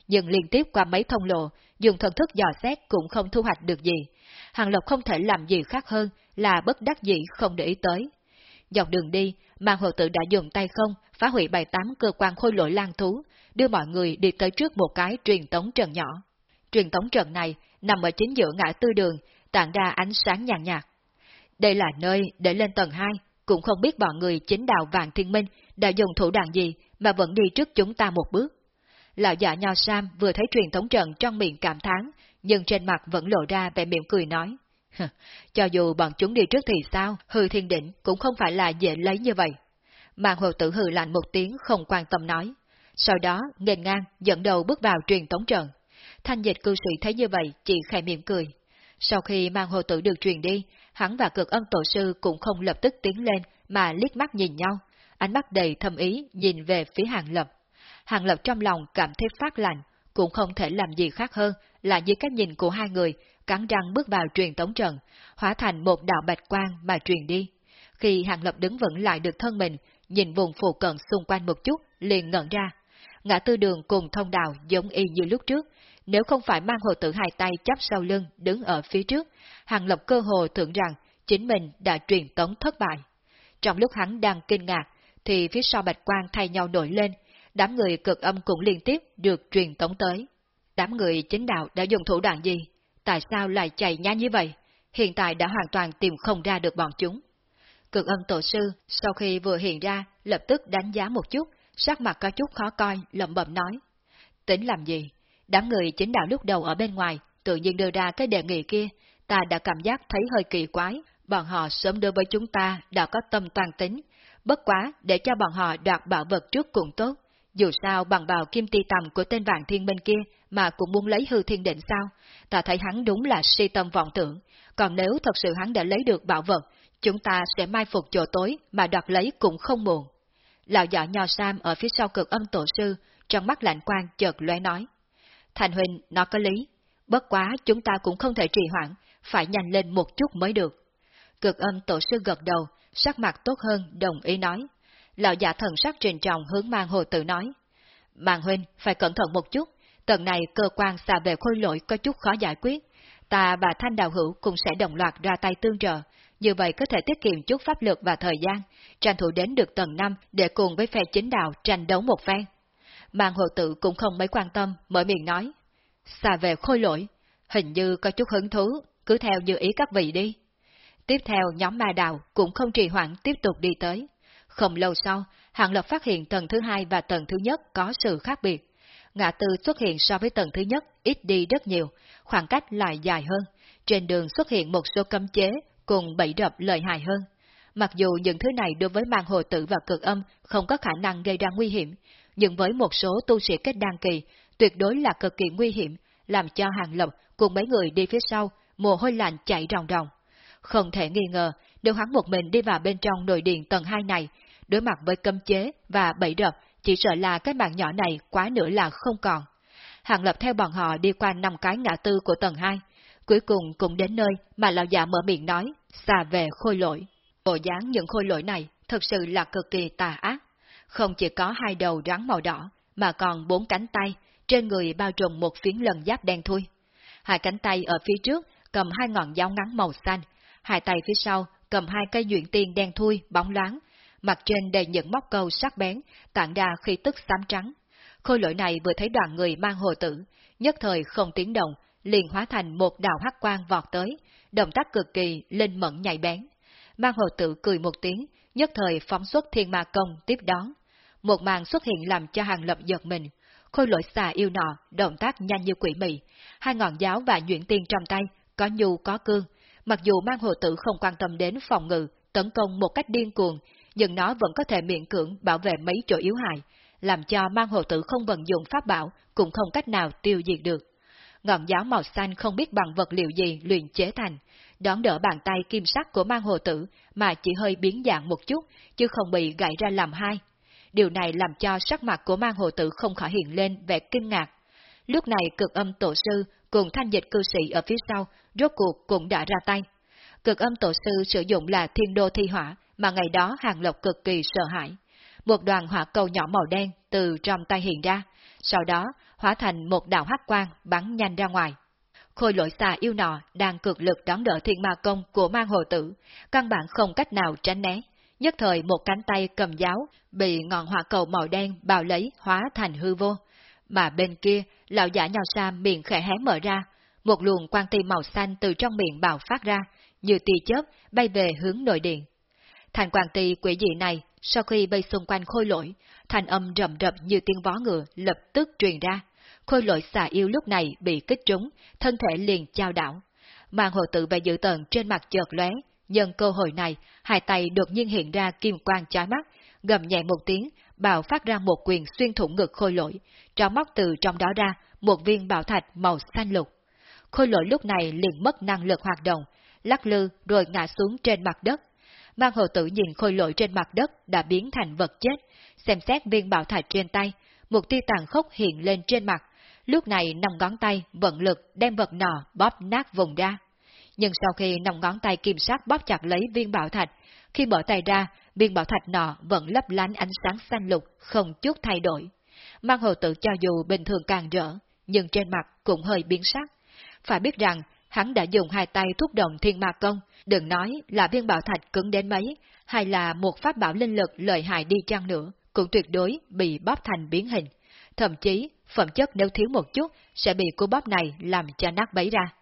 Nhưng liên tiếp qua mấy thông lộ, dùng thần thức dò xét cũng không thu hoạch được gì. Hàng Lập không thể làm gì khác hơn là bất đắc dĩ không để ý tới. Dọc đường đi, mang hồ tử đã dùng tay không phá hủy bài tám cơ quan khôi lỗi lan thú, đưa mọi người đi tới trước một cái truyền tống trần nhỏ. Truyền tống trần này nằm ở chính giữa ngã tư đường, tản ra ánh sáng nhàn nhạt. Đây là nơi để lên tầng 2, cũng không biết bọn người chính đạo Vạn Thiên Minh đã dùng thủ đoạn gì mà vẫn đi trước chúng ta một bước. Lão giả Nho Sam vừa thấy truyền thống trận trong miệng cảm thán, nhưng trên mặt vẫn lộ ra vẻ miệng cười nói. Cho dù bọn chúng đi trước thì sao, hư thiên định cũng không phải là dễ lấy như vậy. Mạng hồ tử hư lạnh một tiếng không quan tâm nói. Sau đó, nghênh ngang, dẫn đầu bước vào truyền thống trận. Thanh dịch cư sĩ thấy như vậy, chỉ khẽ miệng cười. Sau khi mang hồ tử được truyền đi, hắn và cực âm tổ sư cũng không lập tức tiến lên mà liếc mắt nhìn nhau, ánh mắt đầy thâm ý nhìn về phía hàng lập. Hàng lập trong lòng cảm thấy phát lạnh, cũng không thể làm gì khác hơn là dưới cái nhìn của hai người, cắn răng bước vào truyền tống trận, hóa thành một đạo bạch quang mà truyền đi. Khi hàng lập đứng vững lại được thân mình, nhìn vùng phụ cận xung quanh một chút, liền ngẩn ra. Ngã tư đường cùng thông đạo giống y như lúc trước, nếu không phải mang hồ tử hai tay chắp sau lưng đứng ở phía trước, Hàng Lập cơ hồ tưởng rằng chính mình đã truyền tống thất bại. Trong lúc hắn đang kinh ngạc, thì phía sau bạch quang thay nhau nổi lên, đám người cực âm cũng liên tiếp được truyền tống tới. Đám người chính đạo đã dùng thủ đoạn gì? Tại sao lại chạy nhanh như vậy? Hiện tại đã hoàn toàn tìm không ra được bọn chúng. Cực âm tổ sư, sau khi vừa hiện ra, lập tức đánh giá một chút, sắc mặt có chút khó coi, lẩm bẩm nói. Tính làm gì? Đám người chính đạo lúc đầu ở bên ngoài, tự nhiên đưa ra cái đề nghị kia, ta đã cảm giác thấy hơi kỳ quái, bọn họ sớm đối với chúng ta đã có tâm toàn tính, bất quá để cho bọn họ đoạt bảo vật trước cũng tốt, dù sao bằng vào kim ti tầm của tên vạn thiên minh kia mà cũng muốn lấy hư thiên định sao, ta thấy hắn đúng là si tâm vọng tưởng, còn nếu thật sự hắn đã lấy được bảo vật, chúng ta sẽ mai phục chỗ tối mà đoạt lấy cũng không muộn. Lão giả nho sam ở phía sau cực âm tổ sư, trong mắt lạnh quang chợt lóe nói. Thành huynh, nó có lý. Bất quá chúng ta cũng không thể trì hoãn, phải nhanh lên một chút mới được. Cực âm tổ sư gật đầu, sắc mặt tốt hơn, đồng ý nói. Lão giả thần sắc trình trọng hướng mang hồ tử nói. Mang huynh, phải cẩn thận một chút, tầng này cơ quan xa về khôi lỗi có chút khó giải quyết. Ta và Thanh Đào Hữu cũng sẽ đồng loạt ra tay tương trợ, như vậy có thể tiết kiệm chút pháp lực và thời gian, tranh thủ đến được tầng 5 để cùng với phe chính đạo tranh đấu một phen. Mạng hộ tự cũng không mấy quan tâm, mở miệng nói. xà về khôi lỗi, hình như có chút hứng thú, cứ theo như ý các vị đi. Tiếp theo nhóm ma đào cũng không trì hoãn tiếp tục đi tới. Không lâu sau, hạng Lập phát hiện tầng thứ hai và tầng thứ nhất có sự khác biệt. Ngã tư xuất hiện so với tầng thứ nhất ít đi rất nhiều, khoảng cách lại dài hơn. Trên đường xuất hiện một số cấm chế cùng bẫy đập lợi hại hơn. Mặc dù những thứ này đối với mang hồ tử và cực âm không có khả năng gây ra nguy hiểm, nhưng với một số tu sĩ kết đăng kỳ, tuyệt đối là cực kỳ nguy hiểm, làm cho Hàng Lập cùng mấy người đi phía sau, mồ hôi lạnh chảy ròng ròng. Không thể nghi ngờ, nếu hắn một mình đi vào bên trong nội điện tầng 2 này, đối mặt với cấm chế và bẫy đập, chỉ sợ là cái mạng nhỏ này quá nữa là không còn. Hàng Lập theo bọn họ đi qua năm cái ngã tư của tầng 2, cuối cùng cũng đến nơi mà lão già mở miệng nói, xà về khôi lỗi. Bộ dáng những khôi lỗi này thật sự là cực kỳ tà ác không chỉ có hai đầu rắn màu đỏ, mà còn bốn cánh tay, trên người bao trùm một phiến lần giáp đen thui. Hai cánh tay ở phía trước cầm hai ngọn giáo ngắn màu xanh, hai tay phía sau cầm hai cây nhuyễn tiền đen thui, bóng loáng, mặt trên đầy những móc câu sắc bén, tản ra khi tức xám trắng. Khôi lỗi này vừa thấy đoàn người mang hồ tử, nhất thời không tiếng động, liền hóa thành một đạo hắc quang vọt tới, động tác cực kỳ linh mẫn nhạy bén. Mang hồ tử cười một tiếng, nhất thời phóng xuất thiên ma công tiếp đón, một màn xuất hiện làm cho hàng lập giật mình. Khôi lỗi xà yêu nọ, động tác nhanh như quỷ mị. Hai ngọn giáo và nhuyễn tiên trong tay, có nhu có cương. Mặc dù mang hồ tử không quan tâm đến phòng ngự, tấn công một cách điên cuồng, nhưng nó vẫn có thể miễn cưỡng bảo vệ mấy chỗ yếu hại, làm cho mang hồ tử không vận dụng pháp bảo cũng không cách nào tiêu diệt được. Ngọn giáo màu xanh không biết bằng vật liệu gì luyện chế thành, đón đỡ bàn tay kim sắc của mang hồ tử mà chỉ hơi biến dạng một chút, chứ không bị gãy ra làm hai. Điều này làm cho sắc mặt của mang hồ tử không khỏi hiện lên vẻ kinh ngạc. Lúc này cực âm tổ sư cùng thanh dịch cư sĩ ở phía sau, rốt cuộc cũng đã ra tay. Cực âm tổ sư sử dụng là thiên đô thi hỏa, mà ngày đó hàng lộc cực kỳ sợ hãi. Một đoàn hỏa cầu nhỏ màu đen từ trong tay hiện ra, sau đó hóa thành một đạo hắc quang bắn nhanh ra ngoài. Khôi lỗi xà yêu nọ đang cực lực đón đỡ thiên ma công của mang hồ tử, căn bản không cách nào tránh né. Nhất thời một cánh tay cầm giáo bị ngọn hỏa cầu màu đen bao lấy hóa thành hư vô. Mà bên kia, lão giả nhào sa miệng khẽ hé mở ra, một luồng quang ti màu xanh từ trong miệng bào phát ra, như tia chớp bay về hướng nội điện. Thành quang tì quỷ dị này, sau khi bay xung quanh khôi lỗi, thành âm rầm rập như tiếng vó ngựa lập tức truyền ra. Khôi lỗi xà yêu lúc này bị kích trúng, thân thể liền trao đảo. Màn hồ tự và dự tần trên mặt chợt lóe, nhân cơ hội này, hai tay đột nhiên hiện ra kim quang chói mắt, gầm nhẹ một tiếng, bạo phát ra một quyền xuyên thủng ngực khôi lỗi, trong móc từ trong đó ra một viên bảo thạch màu xanh lục. Khôi lỗi lúc này liền mất năng lực hoạt động, lắc lư rồi ngã xuống trên mặt đất. Mang hồ tử nhìn khôi lỗi trên mặt đất đã biến thành vật chết, xem xét viên bảo thạch trên tay, một tia tàn khốc hiện lên trên mặt, lúc này nằm ngón tay vận lực đem vật nọ bóp nát vùng ra. Nhưng sau khi nòng ngón tay kim sát bóp chặt lấy viên bảo thạch, khi mở tay ra, viên bảo thạch nọ vẫn lấp lánh ánh sáng xanh lục, không chút thay đổi. Mang hồ tự cho dù bình thường càng rỡ, nhưng trên mặt cũng hơi biến sắc. Phải biết rằng, hắn đã dùng hai tay thúc động thiên ma công, đừng nói là viên bảo thạch cứng đến mấy, hay là một pháp bảo linh lực lợi hại đi chăng nữa, cũng tuyệt đối bị bóp thành biến hình. Thậm chí, phẩm chất nếu thiếu một chút, sẽ bị cú bóp này làm cho nát bấy ra.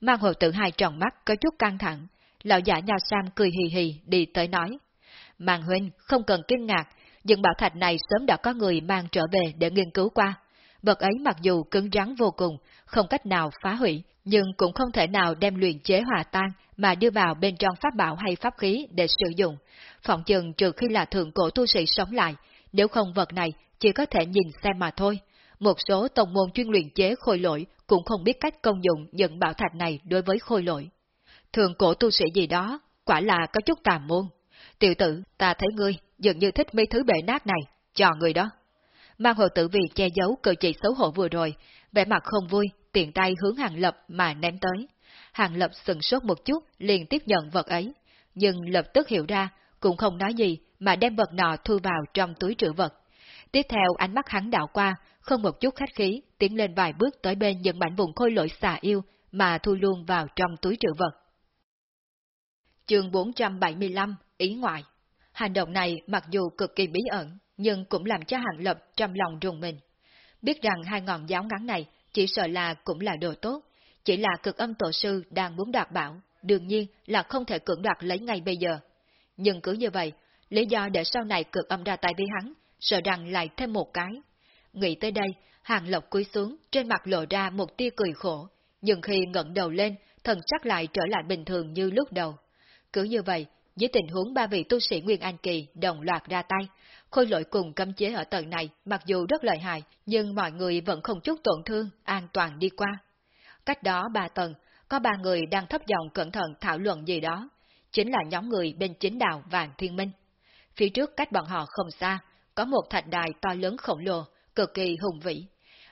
Mang hồ tử hai tròn mắt có chút căng thẳng, lão giả nhà Sam cười hì hì đi tới nói. Mang huynh không cần kinh ngạc, nhưng bảo thạch này sớm đã có người mang trở về để nghiên cứu qua. Vật ấy mặc dù cứng rắn vô cùng, không cách nào phá hủy, nhưng cũng không thể nào đem luyện chế hòa tan mà đưa vào bên trong pháp bảo hay pháp khí để sử dụng. Phỏng chừng trừ khi là thượng cổ tu sĩ sống lại, nếu không vật này chỉ có thể nhìn xem mà thôi. Một số tông môn chuyên luyện chế khôi lỗi cũng không biết cách công dụng những bảo thạch này đối với khôi lỗi. thường cổ tu sĩ gì đó, quả là có chút tà môn. Tiểu tử, ta thấy ngươi dường như thích mấy thứ bể nát này, cho người đó. Mang hồ tử vì che giấu cử chỉ xấu hổ vừa rồi, vẻ mặt không vui, tiện tay hướng hàng lập mà ném tới. Hàng lập sừng sốt một chút, liền tiếp nhận vật ấy, nhưng lập tức hiểu ra, cũng không nói gì, mà đem vật nọ thu vào trong túi trữ vật. Tiếp theo ánh mắt hắn đảo qua, không một chút khách khí, tiến lên vài bước tới bên những mảnh vùng khôi lỗi xà yêu, mà thu luôn vào trong túi trữ vật. Chương 475 Ý ngoại Hành động này mặc dù cực kỳ bí ẩn, nhưng cũng làm cho Hàng Lập trong lòng rùng mình. Biết rằng hai ngọn giáo ngắn này chỉ sợ là cũng là đồ tốt, chỉ là cực âm tổ sư đang muốn đoạt bảo, đương nhiên là không thể cưỡng đoạt lấy ngay bây giờ. Nhưng cứ như vậy, lý do để sau này cực âm ra tay với hắn, sợ rằng lại thêm một cái. Nghĩ tới đây, Hàng Lộc cúi xuống, trên mặt lộ ra một tia cười khổ, nhưng khi ngẩng đầu lên, thần sắc lại trở lại bình thường như lúc đầu. Cứ như vậy, dưới tình huống ba vị tu sĩ Nguyên An Kỳ đồng loạt ra tay, khôi lỗi cùng cấm chế ở tầng này mặc dù rất lợi hại, nhưng mọi người vẫn không chút tổn thương, an toàn đi qua. Cách đó ba tầng, có ba người đang thấp giọng cẩn thận thảo luận gì đó, chính là nhóm người bên chính đạo vàng Thiên Minh. Phía trước cách bọn họ không xa, có một thạch đài to lớn khổng lồ, cực kỳ hùng vĩ.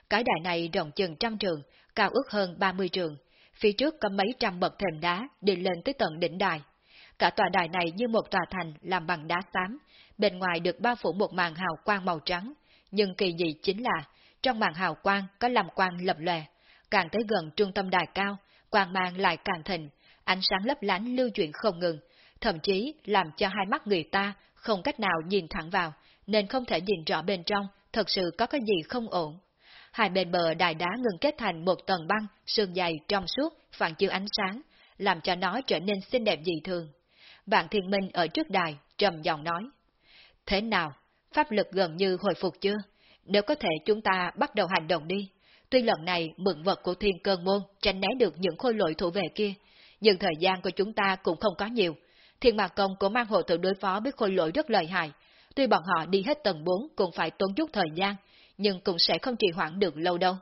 Cái đài này rộng chừng trăm trường, cao ước hơn 30 trường, phía trước có mấy trăm bậc thềm đá đi lên tới tận đỉnh đài. Cả tòa đài này như một tòa thành làm bằng đá xám, bên ngoài được bao phủ một màn hào quang màu trắng, nhưng kỳ dị chính là, trong màn hào quang có làm quang lập lòe, càng tới gần trung tâm đài cao, quang mang lại càng thịnh, ánh sáng lấp lánh lưu chuyển không ngừng, thậm chí làm cho hai mắt người ta không cách nào nhìn thẳng vào, nên không thể nhìn rõ bên trong thật sự có cái gì không ổn. Hai bên bờ đài đá ngừng kết thành một tầng băng, sương dày trong suốt, phản chiếu ánh sáng, làm cho nó trở nên xinh đẹp dị thường. Bạn Thiên Minh ở trước đài, trầm giọng nói. Thế nào? Pháp lực gần như hồi phục chưa? Nếu có thể chúng ta bắt đầu hành động đi. Tuy lần này mượn vật của thiên cơn môn tránh né được những khôi lội thủ vệ kia, nhưng thời gian của chúng ta cũng không có nhiều. thiên mạc công của mang hộ tự đối phó với khôi lỗi rất lợi hại. Tuy bọn họ đi hết tầng 4 cũng phải tốn chút thời gian, nhưng cũng sẽ không trì hoãn được lâu đâu.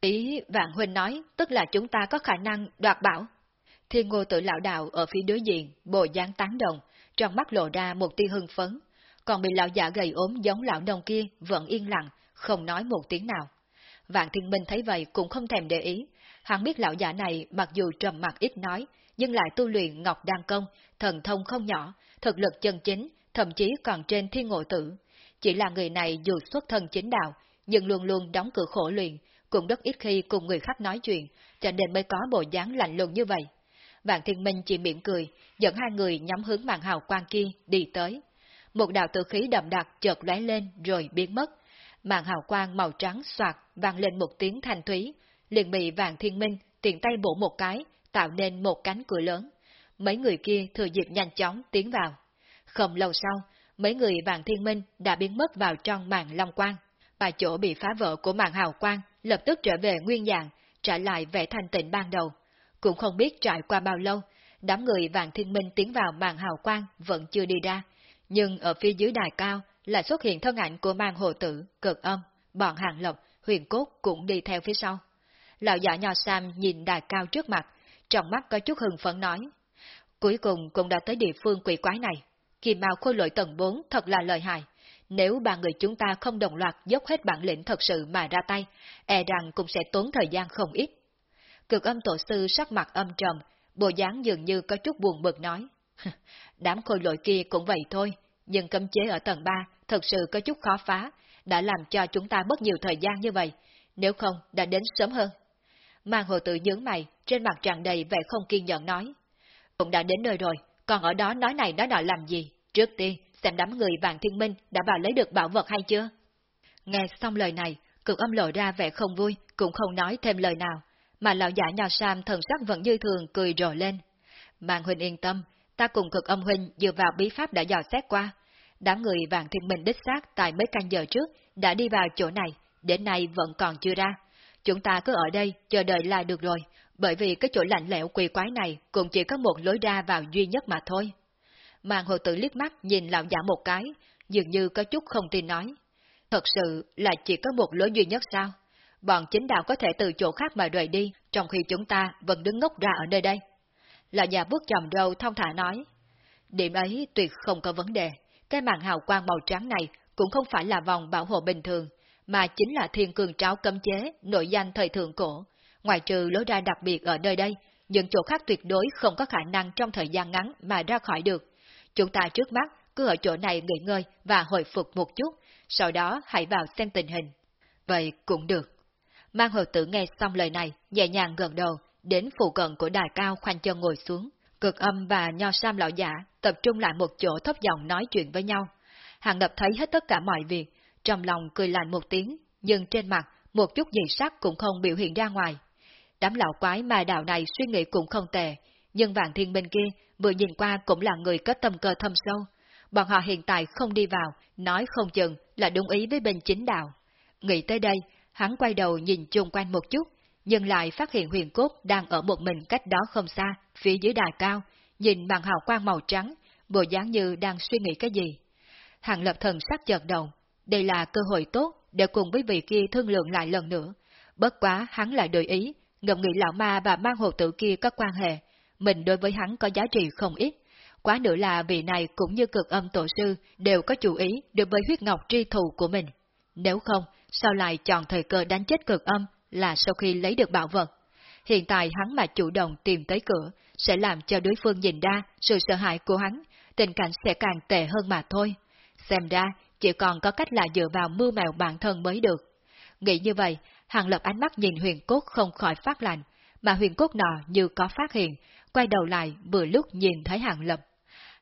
Ý Vạn Huynh nói, tức là chúng ta có khả năng đoạt bảo. Thiên ngô tự lão đạo ở phía đối diện, bộ dáng tán đồng, trong mắt lộ ra một tia hưng phấn, còn bị lão giả gầy ốm giống lão đồng kia vẫn yên lặng, không nói một tiếng nào. Vạn Thiên Minh thấy vậy cũng không thèm để ý, hắn biết lão giả này mặc dù trầm mặc ít nói, nhưng lại tu luyện ngọc đan công, thần thông không nhỏ, thực lực chân chính, thậm chí còn trên thiên ngộ tử. Chỉ là người này dù xuất thân chính đạo, nhưng luôn luôn đóng cửa khổ luyện, cũng rất ít khi cùng người khác nói chuyện, cho nên mới có bộ dáng lạnh lùng như vậy. Vạn Thiên Minh chỉ mỉm cười, dẫn hai người nhắm hướng màn hào quang kia đi tới. Một đạo tử khí đậm đặc chợt lóe lên rồi biến mất. Màn hào quang màu trắng xoạc vang lên một tiếng thanh thúy, liền bị Vạn Thiên Minh tiện tay bổ một cái, tạo nên một cánh cửa lớn. Mấy người kia thừa dịp nhanh chóng tiến vào. Không lâu sau, mấy người Vạn Thiên Minh đã biến mất vào trong màn long quang. và chỗ bị phá vỡ của màn hào quang lập tức trở về nguyên dạng, trả lại vẻ thanh tịnh ban đầu. Cũng không biết trải qua bao lâu, đám người Vạn Thiên Minh tiến vào màn hào quang vẫn chưa đi ra, nhưng ở phía dưới đài cao lại xuất hiện thân ảnh của màn hồ tử, cực âm, bọn hàng lộc, huyền cốt cũng đi theo phía sau. Lão giả nho Sam nhìn đài cao trước mặt, trong mắt có chút hừng phấn nói. Cuối cùng cũng đã tới địa phương quỷ quái này. Kỳ mạo khôi lỗi tầng 4 thật là lợi hại. Nếu ba người chúng ta không đồng loạt dốc hết bản lĩnh thật sự mà ra tay, e rằng cũng sẽ tốn thời gian không ít. Cực âm tổ sư sắc mặt âm trầm, bộ dáng dường như có chút buồn bực nói. Đám khôi lỗi kia cũng vậy thôi, nhưng cấm chế ở tầng 3 thật sự có chút khó phá, đã làm cho chúng ta mất nhiều thời gian như vậy, nếu không đã đến sớm hơn. Mang hồ tự nhướng mày, trên mặt tràn đầy vẻ không kiên nhẫn nói. Cũng đã đến nơi rồi, còn ở đó nói này nói nọ làm gì? Trước tiên, xem đám người vàng thiên minh đã vào lấy được bảo vật hay chưa? Nghe xong lời này, cực âm lộ ra vẻ không vui, cũng không nói thêm lời nào, mà lão giả nhào sam thần sắc vẫn như thường cười rộ lên. Mạng huynh yên tâm, ta cùng cực âm huynh dựa vào bí pháp đã dò xét qua. Đám người vàng thiên minh đích xác tại mấy canh giờ trước đã đi vào chỗ này, đến nay vẫn còn chưa ra. Chúng ta cứ ở đây chờ đợi là được rồi, bởi vì cái chỗ lạnh lẽo quỷ quái này cũng chỉ có một lối ra vào duy nhất mà thôi. Mạng hồ tử liếc mắt nhìn lão giả một cái, dường như có chút không tin nói. Thật sự là chỉ có một lối duy nhất sao? Bọn chính đạo có thể từ chỗ khác mà rời đi, trong khi chúng ta vẫn đứng ngốc ra ở nơi đây. Lão già bước trầm râu thông thả nói. Điểm ấy tuyệt không có vấn đề. Cái màn hào quang màu trắng này cũng không phải là vòng bảo hộ bình thường, mà chính là thiên cường tráo cấm chế, nội danh thời thượng cổ. Ngoài trừ lối ra đặc biệt ở nơi đây, những chỗ khác tuyệt đối không có khả năng trong thời gian ngắn mà ra khỏi được. Chúng ta trước mắt cứ ở chỗ này nghỉ ngơi và hồi phục một chút, sau đó hãy vào xem tình hình. Vậy cũng được. Mang hồi tử nghe xong lời này, nhẹ nhàng gần đầu, đến phụ cận của đài cao khoanh chân ngồi xuống. Cực âm và nho sam lão giả tập trung lại một chỗ thấp giọng nói chuyện với nhau. Hàng ngập thấy hết tất cả mọi việc, trong lòng cười lạnh một tiếng, nhưng trên mặt một chút gì sắc cũng không biểu hiện ra ngoài. Đám lão quái mà đạo này suy nghĩ cũng không tệ, nhưng vạn thiên bên kia vừa nhìn qua cũng là người có tâm cơ thâm sâu. Bọn họ hiện tại không đi vào, nói không chừng là đúng ý với bên chính đạo. Nghĩ tới đây, hắn quay đầu nhìn chung quanh một chút, nhưng lại phát hiện huyền cốt đang ở một mình cách đó không xa, phía dưới đài cao, nhìn bằng hào quang màu trắng, bộ dáng như đang suy nghĩ cái gì. Hàng lập thần sắc chợt động, đây là cơ hội tốt để cùng với vị kia thương lượng lại lần nữa. Bất quá hắn lại đổi ý, ngầm nghĩ lão ma và mang hồ tử kia có quan hệ, mình đối với hắn có giá trị không ít. Quá nữa là vị này cũng như cực âm tổ sư đều có chủ ý đối với huyết ngọc tri thù của mình. Nếu không, sao lại chọn thời cơ đánh chết cực âm là sau khi lấy được bảo vật? Hiện tại hắn mà chủ động tìm tới cửa, sẽ làm cho đối phương nhìn ra sự sợ hãi của hắn, tình cảnh sẽ càng tệ hơn mà thôi. Xem ra, chỉ còn có cách là dựa vào mưu mèo bản thân mới được. Nghĩ như vậy, Hàng Lập ánh mắt nhìn huyền cốt không khỏi phát lạnh, mà huyền cốt nọ như có phát hiện, quay đầu lại vừa lúc nhìn thấy Hàng Lập.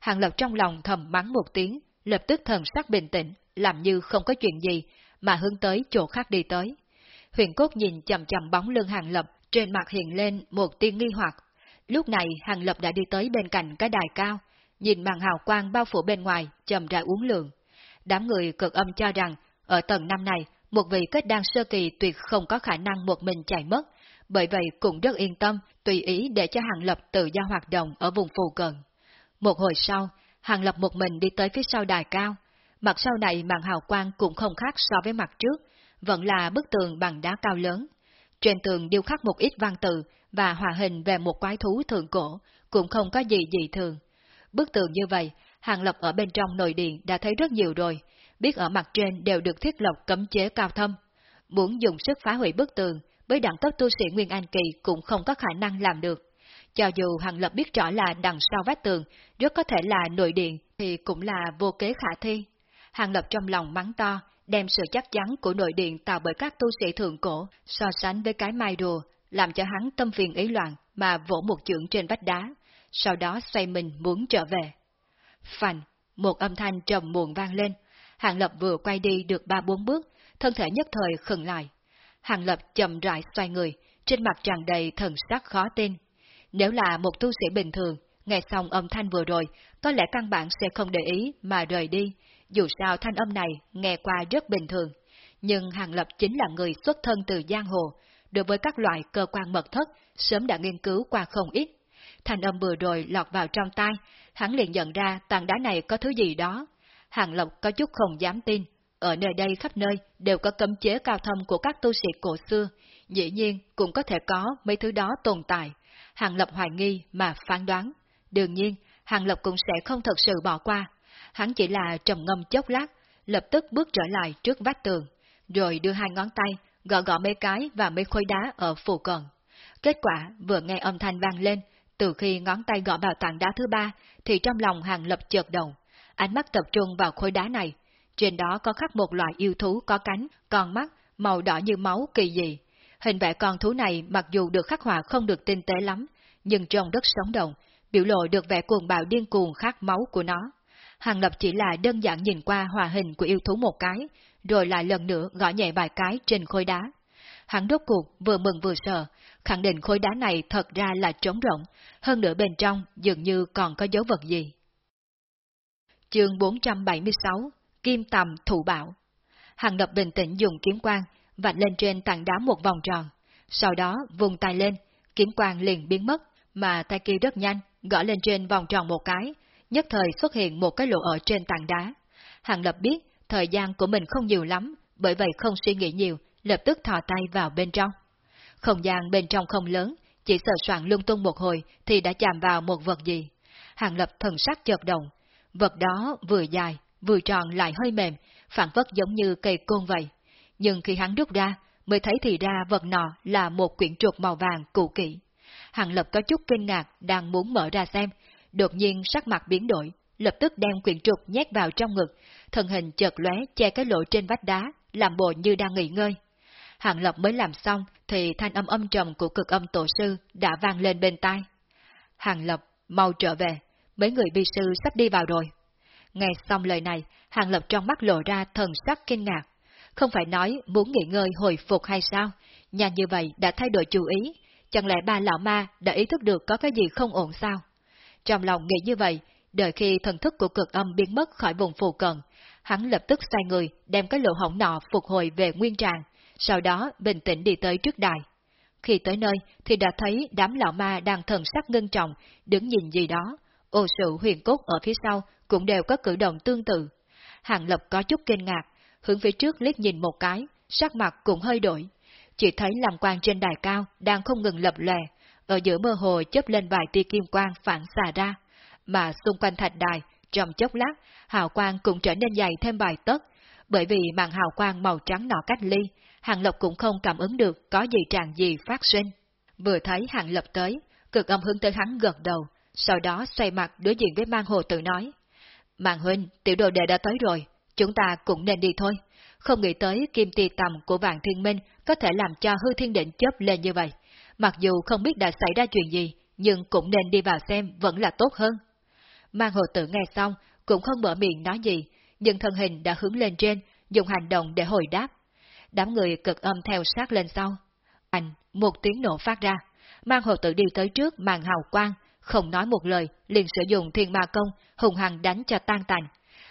Hàng Lập trong lòng thầm mắng một tiếng, lập tức thần sắc bình tĩnh, làm như không có chuyện gì, mà hướng tới chỗ khác đi tới. Huyền cốt nhìn chầm chầm bóng lưng Hàng Lập, trên mặt hiện lên một tiên nghi hoặc. Lúc này Hàng Lập đã đi tới bên cạnh cái đài cao, nhìn màn hào quang bao phủ bên ngoài, chầm ra uống lượng. Đám người cực âm cho rằng, ở tầng năm này, một vị kết đan sơ kỳ tuyệt không có khả năng một mình chạy mất, bởi vậy cũng rất yên tâm, tùy ý để cho Hàng Lập tự do hoạt động ở vùng phù cận. Một hồi sau, Hàng Lập một mình đi tới phía sau đài cao. Mặt sau này màn hào quang cũng không khác so với mặt trước, vẫn là bức tường bằng đá cao lớn. Trên tường điêu khắc một ít văn tự và hòa hình về một quái thú thượng cổ, cũng không có gì dị thường. Bức tường như vậy, Hàng Lập ở bên trong nội điện đã thấy rất nhiều rồi, biết ở mặt trên đều được thiết lập cấm chế cao thâm. Muốn dùng sức phá hủy bức tường, với đẳng cấp tu sĩ Nguyên An Kỳ cũng không có khả năng làm được. Cho dù Hàng Lập biết rõ là đằng sau vách tường, rất có thể là nội điện, thì cũng là vô kế khả thi. Hàng Lập trong lòng mắng to, đem sự chắc chắn của nội điện tạo bởi các tu sĩ thượng cổ so sánh với cái mai đùa, làm cho hắn tâm phiền ý loạn mà vỗ một chưởng trên vách đá, sau đó xoay mình muốn trở về. Phành, một âm thanh trầm muộn vang lên, Hàng Lập vừa quay đi được ba bốn bước, thân thể nhất thời khẩn lại. Hàng Lập chậm rãi xoay người, trên mặt tràn đầy thần sắc khó tin. Nếu là một tu sĩ bình thường, nghe xong âm thanh vừa rồi, có lẽ căn bản sẽ không để ý mà rời đi, dù sao thanh âm này nghe qua rất bình thường. Nhưng Hàng Lập chính là người xuất thân từ giang hồ, đối với các loại cơ quan mật thất, sớm đã nghiên cứu qua không ít. Thanh âm vừa rồi lọt vào trong tai, hắn liền nhận ra tảng đá này có thứ gì đó. Hàng lập có chút không dám tin, ở nơi đây khắp nơi đều có cấm chế cao thâm của các tu sĩ cổ xưa, dĩ nhiên cũng có thể có mấy thứ đó tồn tại. Hàng Lập hoài nghi mà phán đoán. Đương nhiên, Hàng Lập cũng sẽ không thật sự bỏ qua. Hắn chỉ là trầm ngâm chốc lát, lập tức bước trở lại trước vách tường, rồi đưa hai ngón tay, gõ gõ mấy cái và mấy khối đá ở phù cận. Kết quả vừa nghe âm thanh vang lên, từ khi ngón tay gõ vào tảng đá thứ ba, thì trong lòng Hàng Lập chợt động, ánh mắt tập trung vào khối đá này. Trên đó có khắc một loại yêu thú có cánh, con mắt, màu đỏ như máu kỳ dị. Hình vẽ con thú này mặc dù được khắc họa không được tinh tế lắm, nhưng trông rất sống động, biểu lộ được vẻ cuồng bạo điên cuồng khát máu của nó. Hàng Lập chỉ là đơn giản nhìn qua hòa hình của yêu thú một cái, rồi lại lần nữa gõ nhẹ vài cái trên khối đá. Hắn đốt cuộc vừa mừng vừa sợ, khẳng định khối đá này thật ra là trống rỗng, hơn nữa bên trong dường như còn có dấu vật gì. Chương 476 Kim Tầm Thủ Bảo Hàng Lập bình tĩnh dùng kiếm quang, vạch lên trên tảng đá một vòng tròn, sau đó vùng tay lên, kiếm quang liền biến mất, mà tay kia rất nhanh, gõ lên trên vòng tròn một cái, nhất thời xuất hiện một cái lỗ ở trên tảng đá. Hàng Lập biết thời gian của mình không nhiều lắm, bởi vậy không suy nghĩ nhiều, lập tức thò tay vào bên trong. Không gian bên trong không lớn, chỉ sợ soạn lung tung một hồi thì đã chạm vào một vật gì. Hàng Lập thần sắc chợt động, vật đó vừa dài, vừa tròn lại hơi mềm, phản vất giống như cây côn vậy. Nhưng khi hắn rút ra, mới thấy thì ra vật nọ là một quyển trục màu vàng cũ kỹ. Hàng Lập có chút kinh ngạc, đang muốn mở ra xem, đột nhiên sắc mặt biến đổi, lập tức đem quyển trục nhét vào trong ngực, thân hình chợt lóe che cái lỗ trên vách đá, làm bộ như đang nghỉ ngơi. Hàng Lập mới làm xong, thì thanh âm âm trầm của cực âm tổ sư đã vang lên bên tai. Hàng Lập, mau trở về, mấy người bi sư sắp đi vào rồi. Nghe xong lời này, Hàng Lập trong mắt lộ ra thần sắc kinh ngạc. Không phải nói muốn nghỉ ngơi hồi phục hay sao, nhà như vậy đã thay đổi chú ý, chẳng lẽ ba lão ma đã ý thức được có cái gì không ổn sao? Trong lòng nghĩ như vậy, đợi khi thần thức của cực âm biến mất khỏi vùng phù cận, hắn lập tức xoay người đem cái lỗ hổng nọ phục hồi về nguyên trạng, sau đó bình tĩnh đi tới trước đài. Khi tới nơi thì đã thấy đám lão ma đang thần sắc ngưng trọng, đứng nhìn gì đó, ô sự huyền cốt ở phía sau cũng đều có cử động tương tự. Hàng Lập có chút kinh ngạc, hướng phía trước liếc nhìn một cái, sắc mặt cũng hơi đổi. Chỉ thấy làm quang trên đài cao đang không ngừng lập lè, ở giữa mơ hồ chớp lên vài tia kim quang phản xạ ra, mà xung quanh thạch đài, trong chốc lát, hào quang cũng trở nên dày thêm vài tấc, bởi vì màn hào quang màu trắng nọ cách ly, Hàng Lập cũng không cảm ứng được có gì tràn gì phát sinh. Vừa thấy Hàng Lập tới, cực âm hướng tới hắn gật đầu, sau đó xoay mặt đối diện với mang hồ tự nói. Mạng huynh, tiểu đồ đệ đã tới rồi, chúng ta cũng nên đi thôi. Không nghĩ tới kim tì tầm của vạn thiên minh có thể làm cho hư thiên định chớp lên như vậy. Mặc dù không biết đã xảy ra chuyện gì, nhưng cũng nên đi vào xem vẫn là tốt hơn. Mang hồ tử nghe xong, cũng không mở miệng nói gì, nhưng thân hình đã hướng lên trên, dùng hành động để hồi đáp. Đám người cực âm theo sát lên sau. Anh, một tiếng nổ phát ra, mang hồ tử đi tới trước màn hào quang, không nói một lời, liền sử dụng thiên ma công, hùng hằng đánh cho tan tành.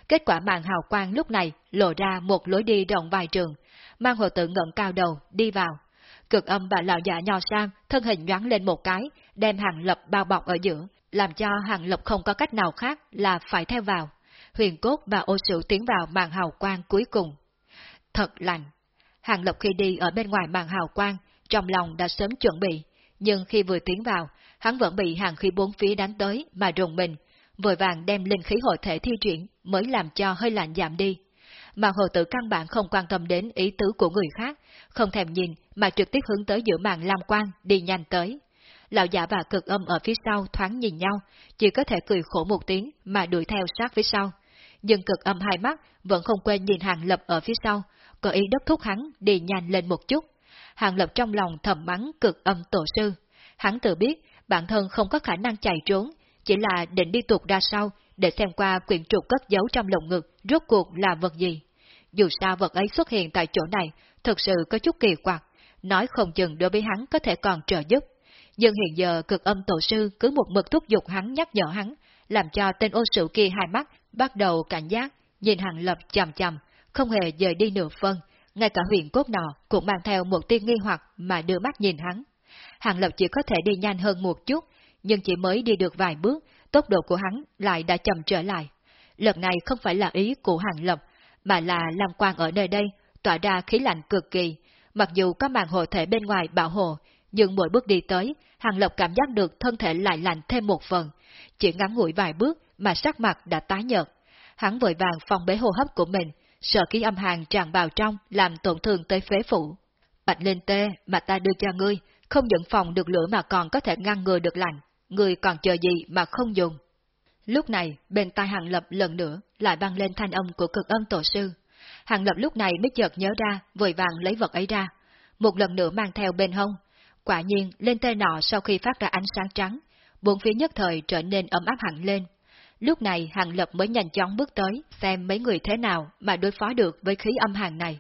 Kết quả màn hào quang lúc này lộ ra một lối đi rộng vài trường, mang hồ tử ngẩng cao đầu, đi vào. Cực âm và lão giả nho sam, thân hình nhoáng lên một cái, đem hàng lập bao bọc ở giữa, làm cho Hàng Lập không có cách nào khác là phải theo vào. Huyền Cốt và ô sử tiến vào màn hào quang cuối cùng. Thật lạnh. Hàng Lập khi đi ở bên ngoài màn hào quang, trong lòng đã sớm chuẩn bị, nhưng khi vừa tiến vào, hắn vẫn bị hàng khí bốn phía đánh tới mà rùng mình, vội vàng đem linh khí hội thể thi chuyển mới làm cho hơi lạnh giảm đi. Mà hồ tử căn bản không quan tâm đến ý tứ của người khác, không thèm nhìn mà trực tiếp hướng tới giữa màn lam quan đi nhanh tới. Lão giả và cực âm ở phía sau thoáng nhìn nhau, chỉ có thể cười khổ một tiếng mà đuổi theo sát phía sau. Nhưng cực âm hai mắt vẫn không quên nhìn hàng lập ở phía sau, có ý đốc thúc hắn đi nhanh lên một chút. Hàng lập trong lòng thầm mắng cực âm tổ sư. Hắn tự biết bản thân không có khả năng chạy trốn, chỉ là định đi tuột ra sau để xem qua quyển trục cất giấu trong lồng ngực rốt cuộc là vật gì. Dù sao vật ấy xuất hiện tại chỗ này, thực sự có chút kỳ quặc, nói không chừng đối với hắn có thể còn trợ giúp. Nhưng hiện giờ cực âm tổ sư cứ một mực thúc giục hắn nhắc nhở hắn, làm cho tên ô sự kia hai mắt bắt đầu cảnh giác, nhìn hàng lập chằm chằm, không hề rời đi nửa phân, ngay cả huyền cốt nọ cũng mang theo một tia nghi hoặc mà đưa mắt nhìn hắn. Hàng lập chỉ có thể đi nhanh hơn một chút, nhưng chỉ mới đi được vài bước, tốc độ của hắn lại đã chậm trở lại. Lần này không phải là ý của Hàng Lập, mà là Lam Quang ở nơi đây tỏa ra khí lạnh cực kỳ. Mặc dù có màn hộ thể bên ngoài bảo hộ, nhưng mỗi bước đi tới, Hàng Lập cảm giác được thân thể lại lạnh thêm một phần. Chỉ ngắn ngủi vài bước mà sắc mặt đã tái nhợt. Hắn vội vàng phòng bế hô hấp của mình, sợ khí âm hàng tràn vào trong làm tổn thương tới phế phủ. Bạch lên tê mà ta đưa cho ngươi, không những phòng được lửa mà còn có thể ngăn ngừa được lạnh, người còn chờ gì mà không dùng. Lúc này, bên tai Hàng Lập lần nữa lại vang lên thanh âm của cực âm tổ sư. Hàng Lập lúc này mới chợt nhớ ra, vội vàng lấy vật ấy ra, một lần nữa mang theo bên hông. Quả nhiên, lên tay nọ sau khi phát ra ánh sáng trắng, bốn phía nhất thời trở nên ấm áp hẳn lên. Lúc này Hàng Lập mới nhanh chóng bước tới, xem mấy người thế nào mà đối phó được với khí âm hàng này.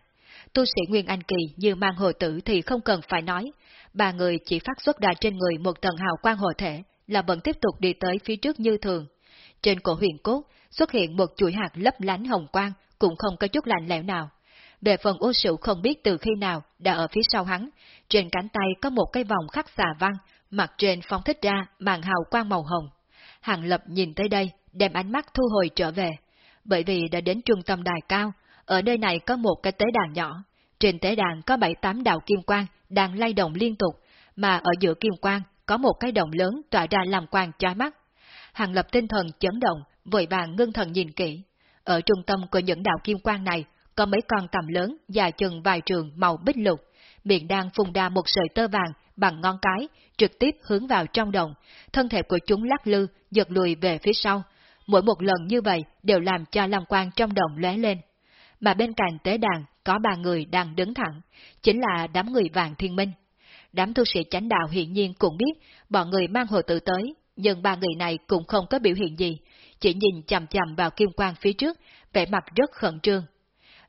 Tu sĩ Nguyên Anh Kỳ như mang hồ tử thì không cần phải nói, ba người chỉ phát xuất ra trên người một tầng hào quang hồ thể, là vẫn tiếp tục đi tới phía trước như thường. Trên cổ huyền cốt xuất hiện một chuỗi hạt lấp lánh hồng quang, cũng không có chút lạnh lẽo nào. Về phần ô sửu không biết từ khi nào đã ở phía sau hắn, trên cánh tay có một cái vòng khắc xà văn, mặt trên phóng thích ra màn hào quang màu hồng. Hàng lập nhìn tới đây, đem ánh mắt thu hồi trở về, bởi vì đã đến trung tâm đài cao, ở nơi này có một cái tế đàn nhỏ. Trên tế đàn có bảy tám đạo kim quang đang lay động liên tục, mà ở giữa kim quang có một cái đồng lớn tỏa ra làm quang chói mắt. Hàng lập tinh thần chấn động, vội vàng ngưng thần nhìn kỹ. Ở trung tâm của những đạo kim quang này, có mấy con tầm lớn, dài chừng vài trường màu bích lục, miệng đang phun ra một sợi tơ vàng bằng ngón cái, trực tiếp hướng vào trong đồng, thân thể của chúng lắc lư, giật lùi về phía sau. Mỗi một lần như vậy đều làm cho lam quang trong đồng lóe lên. Mà bên cạnh tế đàn có ba người đang đứng thẳng, chính là đám người vàng thiên minh. Đám tu sĩ chánh đạo hiện nhiên cũng biết bọn người mang hồ tự tới, nhưng ba người này cũng không có biểu hiện gì, chỉ nhìn chầm chầm vào kim quang phía trước, vẻ mặt rất khẩn trương.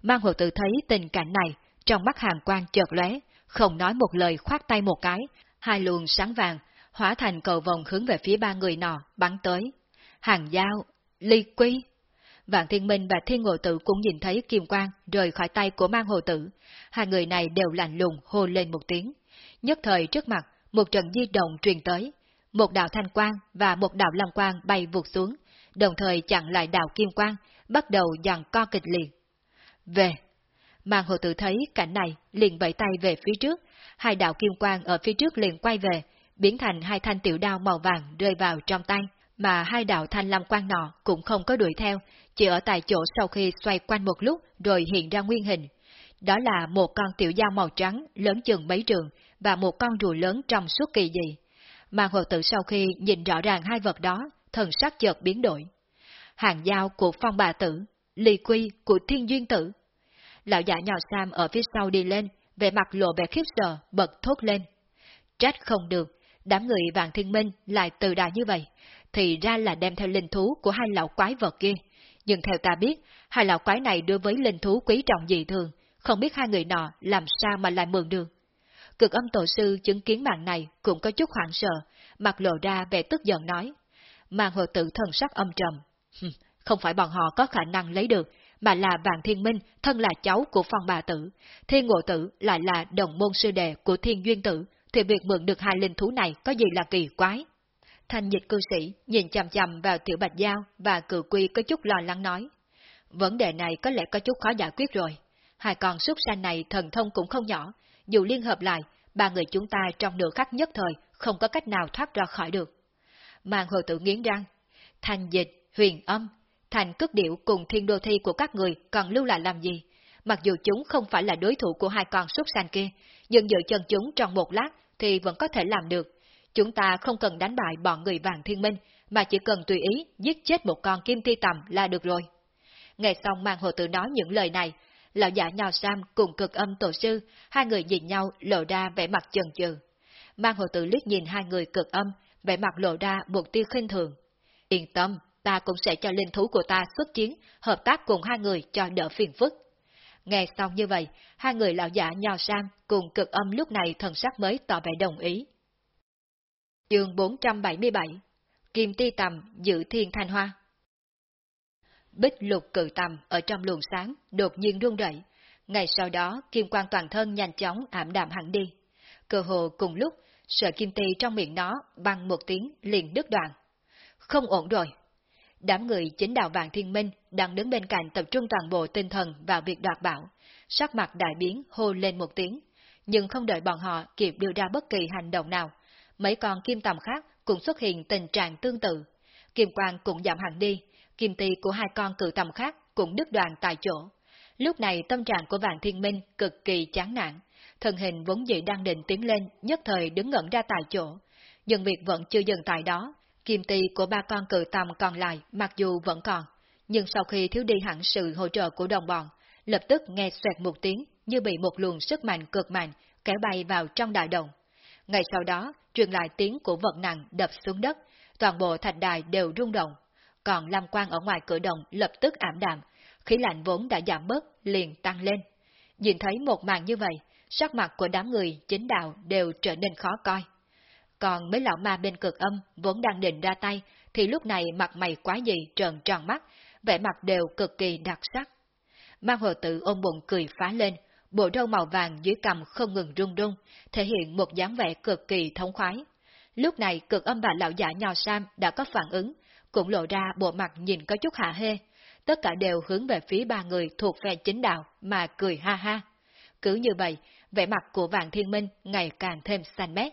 Mang hồ tự thấy tình cảnh này, trong mắt hàng quang chợt lóe, không nói một lời khoát tay một cái, hai luồng sáng vàng, hóa thành cầu vòng hướng về phía ba người nọ, bắn tới. Hàng giao, ly quy. Vạn Thiên Minh và Thiên Ngộ Tử cũng nhìn thấy kim quang rời khỏi tay của mang hồ tử. Hai người này đều lạnh lùng hô lên một tiếng. Nhất thời trước mặt, một trận di động truyền tới. Một đạo thanh quang và một đạo long quang bay vụt xuống, đồng thời chặn lại đạo kim quang, bắt đầu dàn co kịch liệt. Về! Mang hồ tử thấy cảnh này, liền vẫy tay về phía trước, hai đạo kim quang ở phía trước liền quay về, biến thành hai thanh tiểu đao màu vàng rơi vào trong tay, mà hai đạo thanh lam quang nọ cũng không có đuổi theo, chỉ ở tại chỗ sau khi xoay quanh một lúc rồi hiện ra nguyên hình. Đó là một con tiểu dao màu trắng lớn chừng mấy trường và một con rùa lớn trong suốt kỳ dị. Mà hồ tử sau khi nhìn rõ ràng hai vật đó, thần sắc chợt biến đổi. Hàng dao của phong bà tử, ly quy của thiên duyên tử. Lão giả nhỏ Sam ở phía sau đi lên, về mặt lộ vẻ khiếp sợ, bật thốt lên. Trách không được, đám người vàng thiên minh lại từ đà như vậy, thì ra là đem theo linh thú của hai lão quái vật kia. Nhưng theo ta biết, hai lão quái này đối với linh thú quý trọng dị thường, không biết hai người nọ làm sao mà lại mượn được. Cực âm tổ sư chứng kiến màn này cũng có chút hoảng sợ, mặt lộ ra vẻ tức giận nói. Màn hồ tử thần sắc âm trầm. [laughs] Không phải bọn họ có khả năng lấy được, mà là Vạn Thiên Minh, thân là cháu của phong bà tử. Thiên ngộ tử lại là đồng môn sư đệ của thiên duyên tử, thì việc mượn được hai linh thú này có gì là kỳ quái. Thanh dịch cư sĩ nhìn chằm chằm vào tiểu bạch giao và cử quy có chút lo lắng nói. Vấn đề này có lẽ có chút khó giải quyết rồi. Hai con súc sanh này thần thông cũng không nhỏ, dù liên hợp lại, ba người chúng ta trong nửa khắc nhất thời không có cách nào thoát ra khỏi được. Màn hồ Tử nghiến răng, thành dịch, huyền âm, thành cước điệu cùng thiên đô thi của các người còn lưu lại làm gì? Mặc dù chúng không phải là đối thủ của hai con súc sanh kia, nhưng giữ chân chúng trong một lát thì vẫn có thể làm được. Chúng ta không cần đánh bại bọn người vàng thiên minh, mà chỉ cần tùy ý giết chết một con kim ti tầm là được rồi. Nghe xong mang hồ tử nói những lời này, lão giả nho sam cùng cực âm tổ sư, hai người nhìn nhau lộ ra vẻ mặt chần chừ. Mang hồ tử liếc nhìn hai người cực âm, vẻ mặt lộ ra một tiêu khinh thường. Yên tâm, ta cũng sẽ cho linh thú của ta xuất chiến, hợp tác cùng hai người cho đỡ phiền phức. Nghe xong như vậy, hai người lão giả nho sam cùng cực âm lúc này thần sắc mới tỏ vẻ đồng ý. Chương 477 Kim ti tầm giữ thiên thanh hoa Bích lục cự tầm ở trong luồng sáng đột nhiên rung rẩy. Ngày sau đó, kim quang toàn thân nhanh chóng ảm đạm hẳn đi. Cơ hồ cùng lúc, sợi kim ti trong miệng nó bằng một tiếng liền đứt đoạn. Không ổn rồi. Đám người chính đạo vàng thiên minh đang đứng bên cạnh tập trung toàn bộ tinh thần vào việc đoạt bảo, sắc mặt đại biến hô lên một tiếng, nhưng không đợi bọn họ kịp đưa ra bất kỳ hành động nào, mấy con kim tầm khác cũng xuất hiện tình trạng tương tự. Kim quang cũng giảm hẳn đi, kim ti của hai con cự tầm khác cũng đứt đoàn tại chỗ. Lúc này tâm trạng của Vạn Thiên Minh cực kỳ chán nản, thân hình vốn dĩ đang định tiến lên, nhất thời đứng ngẩn ra tại chỗ. Nhưng việc vẫn chưa dừng tại đó, kim ti của ba con cự tầm còn lại mặc dù vẫn còn, nhưng sau khi thiếu đi hẳn sự hỗ trợ của đồng bọn, lập tức nghe xoẹt một tiếng như bị một luồng sức mạnh cực mạnh kéo bay vào trong đại đồng. Ngay sau đó, truyền lại tiếng của vật nặng đập xuống đất, toàn bộ thạch đài đều rung động, còn lam quang ở ngoài cửa đồng lập tức ảm đạm, khí lạnh vốn đã giảm bớt, liền tăng lên. Nhìn thấy một màn như vậy, sắc mặt của đám người chính đạo đều trở nên khó coi. Còn mấy lão ma bên cực âm vốn đang định ra tay, thì lúc này mặt mày quá dị trợn tròn mắt, vẻ mặt đều cực kỳ đặc sắc. Mang hồ tự ôm bụng cười phá lên, bộ râu màu vàng dưới cằm không ngừng rung rung, thể hiện một dáng vẻ cực kỳ thống khoái. Lúc này cực âm và lão giả nho sam đã có phản ứng, cũng lộ ra bộ mặt nhìn có chút hạ hê. Tất cả đều hướng về phía ba người thuộc phe chính đạo mà cười ha ha. Cứ như vậy, vẻ mặt của Vạn Thiên Minh ngày càng thêm xanh mét.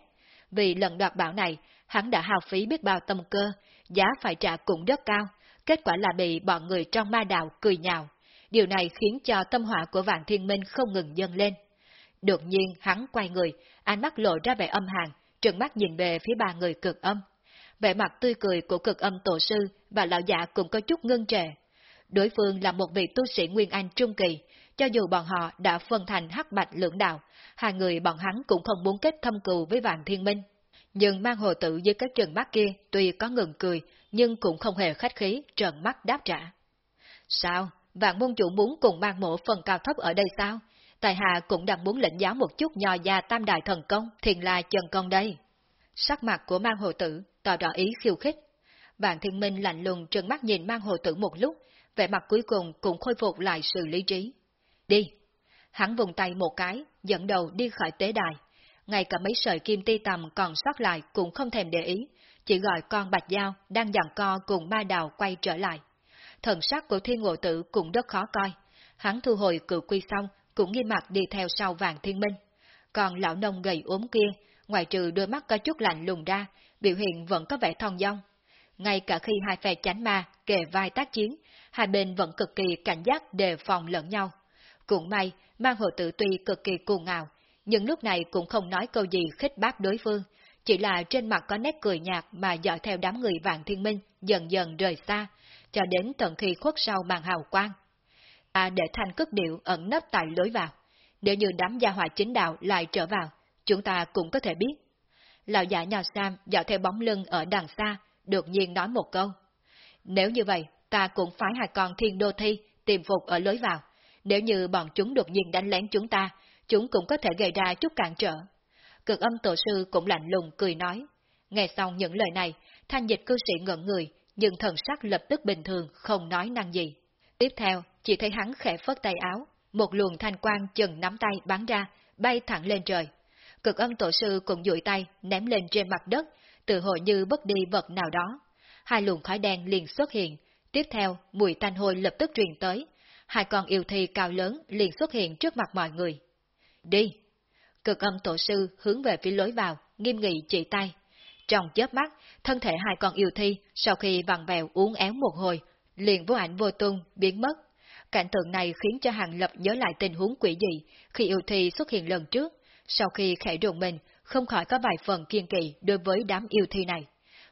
Vì lần đoạt bảo này, hắn đã hao phí biết bao tâm cơ, giá phải trả cũng rất cao, kết quả là bị bọn người trong ma đạo cười nhạo. Điều này khiến cho tâm hỏa của Vạn Thiên Minh không ngừng dâng lên. Đột nhiên hắn quay người, ánh mắt lộ ra vẻ âm hàn, trừng mắt nhìn về phía ba người cực âm vẻ mặt tươi cười của cực âm tổ sư và lão giả cũng có chút ngưng trệ. Đối phương là một vị tu sĩ Nguyên Anh Trung Kỳ, cho dù bọn họ đã phân thành hắc bạch lưỡng đạo, hai người bọn hắn cũng không muốn kết thâm cừu với Vạn Thiên Minh. Nhưng mang hồ tự với các trừng mắt kia tuy có ngừng cười, nhưng cũng không hề khách khí, trợn mắt đáp trả. Sao? Vạn môn chủ muốn cùng mang mộ phần cao thấp ở đây sao? Tài hạ cũng đang muốn lệnh giáo một chút nho gia tam đại thần công, thiền là trần công đây. Sắc mặt của mang hồ tử tỏ rõ ý khiêu khích. Bạn thiên minh lạnh lùng trừng mắt nhìn mang hồ tử một lúc, vẻ mặt cuối cùng cũng khôi phục lại sự lý trí. Đi! Hắn vùng tay một cái, dẫn đầu đi khỏi tế đài. Ngay cả mấy sợi kim ti tầm còn sót lại cũng không thèm để ý, chỉ gọi con bạch dao đang dặn co cùng ma đào quay trở lại. Thần sắc của thiên ngộ tử cũng rất khó coi. Hắn thu hồi cự quy xong, cũng nghiêm mặt đi theo sau vàng thiên minh. Còn lão nông gầy ốm kia, ngoài trừ đôi mắt có chút lạnh lùng ra, biểu hiện vẫn có vẻ thong dong. Ngay cả khi hai phe chánh ma kề vai tác chiến, hai bên vẫn cực kỳ cảnh giác đề phòng lẫn nhau. Cũng may, mang hộ tử tuy cực kỳ cuồng ngạo, nhưng lúc này cũng không nói câu gì khích bác đối phương, chỉ là trên mặt có nét cười nhạt mà dõi theo đám người vạn thiên minh dần dần rời xa, cho đến tận khi khuất sau màn hào quang. À để thanh cất điệu ẩn nấp tại lối vào. Nếu như đám gia hỏa chính đạo lại trở vào, chúng ta cũng có thể biết lão giả nhà Sam dạo theo bóng lưng ở đằng xa, đột nhiên nói một câu. Nếu như vậy, ta cũng phải hai con thiên đô thi tìm phục ở lối vào. Nếu như bọn chúng đột nhiên đánh lén chúng ta, chúng cũng có thể gây ra chút cản trở. Cực âm tổ sư cũng lạnh lùng cười nói. Nghe xong những lời này, thanh dịch cư sĩ ngẩn người, nhưng thần sắc lập tức bình thường, không nói năng gì. Tiếp theo, chỉ thấy hắn khẽ phất tay áo, một luồng thanh quang chừng nắm tay bắn ra, bay thẳng lên trời. Cực âm tổ sư cũng duỗi tay, ném lên trên mặt đất, tự hội như bất đi vật nào đó. Hai luồng khói đen liền xuất hiện, tiếp theo mùi tanh hôi lập tức truyền tới, hai con yêu thi cao lớn liền xuất hiện trước mặt mọi người. Đi! Cực âm tổ sư hướng về phía lối vào, nghiêm nghị chỉ tay. Trong chớp mắt, thân thể hai con yêu thi sau khi vặn vẹo uốn éo một hồi, liền vô ảnh vô tung, biến mất. Cảnh tượng này khiến cho Hàng Lập nhớ lại tình huống quỷ dị khi yêu thi xuất hiện lần trước, sau khi khẽ rùng mình, không khỏi có vài phần kiên kỵ đối với đám yêu thi này.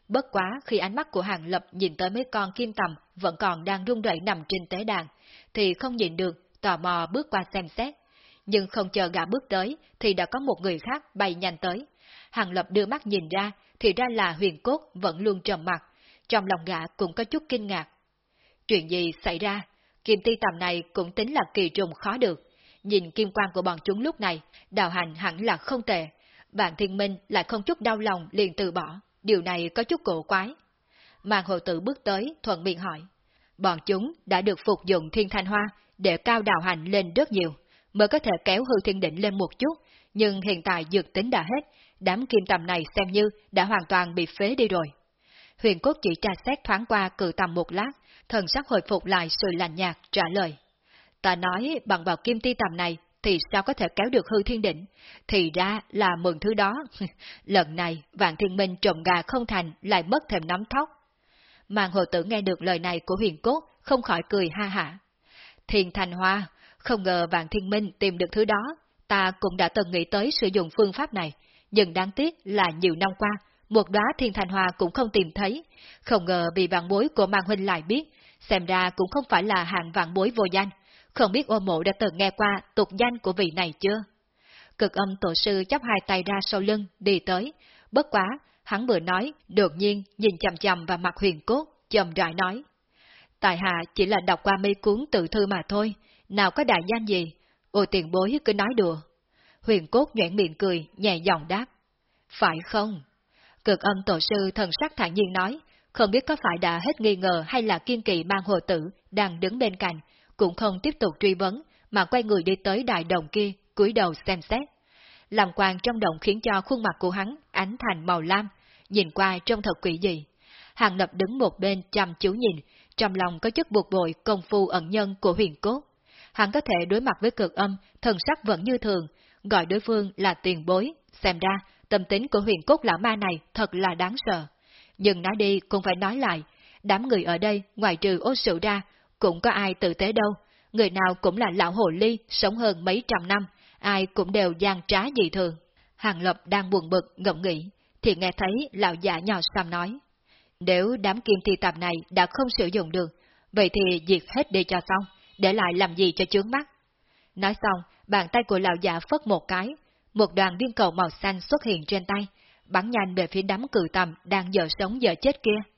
Bất quá khi ánh mắt của Hàng Lập nhìn tới mấy con kim tầm vẫn còn đang rung rẩy nằm trên tế đàn, thì không nhìn được, tò mò bước qua xem xét. Nhưng không chờ gã bước tới, thì đã có một người khác bay nhanh tới. Hàng Lập đưa mắt nhìn ra, thì ra là huyền cốt vẫn luôn trầm mặt. Trong lòng gã cũng có chút kinh ngạc. Chuyện gì xảy ra? Kim ti tầm này cũng tính là kỳ trùng khó được. Nhìn kim quan của bọn chúng lúc này, đào hành hẳn là không tệ. Bạn thiên minh lại không chút đau lòng liền từ bỏ. Điều này có chút cổ quái. Mạng hồ tử bước tới, thuận miệng hỏi. Bọn chúng đã được phục dụng thiên thanh hoa để cao đào hành lên rất nhiều, mới có thể kéo hư thiên đỉnh lên một chút, nhưng hiện tại dược tính đã hết, đám kim tầm này xem như đã hoàn toàn bị phế đi rồi. Huyền cốt chỉ tra xét thoáng qua cự tầm một lát, thần sắc hồi phục lại sự lạnh nhạt, trả lời. Ta nói bằng vào kim ti tầm này thì sao có thể kéo được hư thiên đỉnh, thì ra là mừng thứ đó. [laughs] Lần này, vạn thiên minh trộm gà không thành lại mất thêm nắm thóc. Màn hồ tử nghe được lời này của huyền cốt, không khỏi cười ha hả. Thiên thành hoa, không ngờ vạn thiên minh tìm được thứ đó, ta cũng đã từng nghĩ tới sử dụng phương pháp này, nhưng đáng tiếc là nhiều năm qua, một đóa thiên thành hoa cũng không tìm thấy, không ngờ bị vạn bối của mang huynh lại biết, xem ra cũng không phải là hạng vạn bối vô danh, không biết ô mộ đã từng nghe qua tục danh của vị này chưa? Cực âm tổ sư chắp hai tay ra sau lưng, đi tới, bất quá, hắn vừa nói, đột nhiên nhìn chầm chầm vào mặt huyền cốt, chầm rãi nói. tài hạ chỉ là đọc qua mấy cuốn tự thư mà thôi, nào có đại danh gì, ô tiền bối cứ nói đùa. Huyền cốt nhẹn miệng cười, nhẹ giọng đáp. Phải không? Cực âm tổ sư thần sắc thản nhiên nói, không biết có phải đã hết nghi ngờ hay là kiên kỳ mang hồ tử đang đứng bên cạnh, cũng không tiếp tục truy vấn, mà quay người đi tới đại đồng kia, cúi đầu xem xét. Làm quang trong động khiến cho khuôn mặt của hắn ánh thành màu lam, nhìn qua trông thật quỷ dị. Hàng lập đứng một bên chăm chú nhìn, trong lòng có chút buộc bội công phu ẩn nhân của huyền cốt. Hắn có thể đối mặt với cực âm, thần sắc vẫn như thường, gọi đối phương là tiền bối, xem ra tâm tính của huyền cốt lão ma này thật là đáng sợ. Nhưng nói đi cũng phải nói lại, đám người ở đây ngoài trừ ô sự ra, cũng có ai tử tế đâu, người nào cũng là lão hồ ly, sống hơn mấy trăm năm, ai cũng đều gian trá dị thường. Hàng Lập đang buồn bực, ngậm nghĩ, thì nghe thấy lão giả nhỏ xăm nói. Nếu đám kim thi tạp này đã không sử dụng được, vậy thì diệt hết đi cho xong, để lại làm gì cho chướng mắt. Nói xong, bàn tay của lão giả phất một cái, một đoàn viên cầu màu xanh xuất hiện trên tay, bắn nhanh về phía đám cử tầm đang giờ sống giờ chết kia.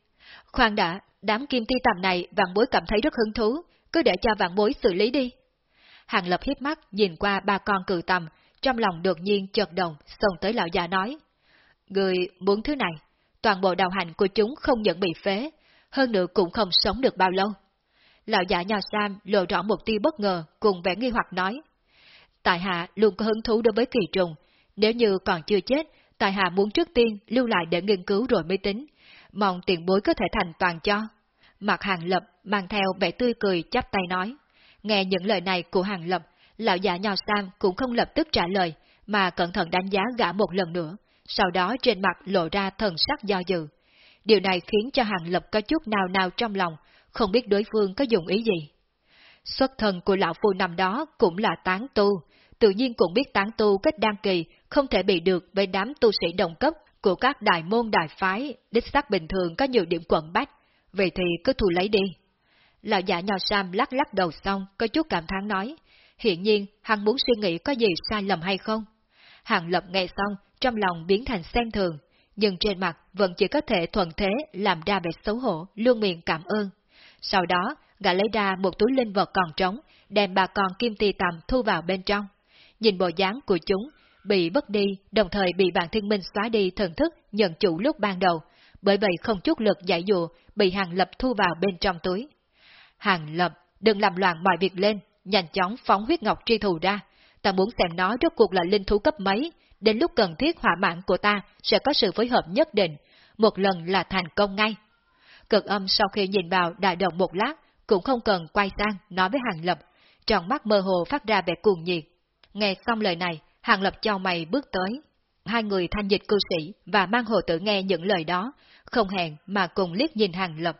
Khoan đã, đám kim ti tầm này vạn bối cảm thấy rất hứng thú, cứ để cho vạn bối xử lý đi. Hàng lập hiếp mắt nhìn qua ba con cử tầm, trong lòng đột nhiên chợt động, xông tới lão già nói. Người muốn thứ này, toàn bộ đạo hành của chúng không những bị phế, hơn nữa cũng không sống được bao lâu. Lão già nhà Sam lộ rõ một tia bất ngờ cùng vẻ nghi hoặc nói. Tại hạ luôn có hứng thú đối với kỳ trùng, nếu như còn chưa chết, tại hạ muốn trước tiên lưu lại để nghiên cứu rồi mới tính, mong tiền bối có thể thành toàn cho. Mặt hàng lập mang theo vẻ tươi cười chắp tay nói. Nghe những lời này của hàng lập, lão già nho sang cũng không lập tức trả lời, mà cẩn thận đánh giá gã một lần nữa, sau đó trên mặt lộ ra thần sắc do dự. Điều này khiến cho hàng lập có chút nào nào trong lòng, không biết đối phương có dùng ý gì. Xuất thân của lão phu năm đó cũng là tán tu, tự nhiên cũng biết tán tu kết đăng kỳ không thể bị được với đám tu sĩ đồng cấp của các đại môn đại phái, đích xác bình thường có nhiều điểm quẩn bách, vậy thì cứ thu lấy đi. Lão giả nho Sam lắc lắc đầu xong, có chút cảm thán nói, hiện nhiên hắn muốn suy nghĩ có gì sai lầm hay không. Hàng lập nghe xong, trong lòng biến thành xem thường, nhưng trên mặt vẫn chỉ có thể thuận thế làm ra vẻ xấu hổ, luôn miệng cảm ơn. Sau đó, gã lấy ra một túi linh vật còn trống, đem bà con kim ti tầm thu vào bên trong. Nhìn bộ dáng của chúng, bị bất đi, đồng thời bị bản thiên minh xóa đi thần thức nhận chủ lúc ban đầu, bởi vậy không chút lực giải dụ, bị hàng lập thu vào bên trong túi. Hàng lập, đừng làm loạn mọi việc lên, nhanh chóng phóng huyết ngọc tri thù ra. Ta muốn xem nó rốt cuộc là linh thú cấp mấy, đến lúc cần thiết hỏa mạng của ta sẽ có sự phối hợp nhất định. một lần là thành công ngay. Cực âm sau khi nhìn vào đại động một lát, cũng không cần quay sang nói với Hàng Lập, tròn mắt mơ hồ phát ra vẻ cuồng nhiệt. Nghe xong lời này, Hàng Lập cho mày bước tới. Hai người thanh dịch cư sĩ và mang hồ tử nghe những lời đó, không hẹn mà cùng liếc nhìn Hàng Lập.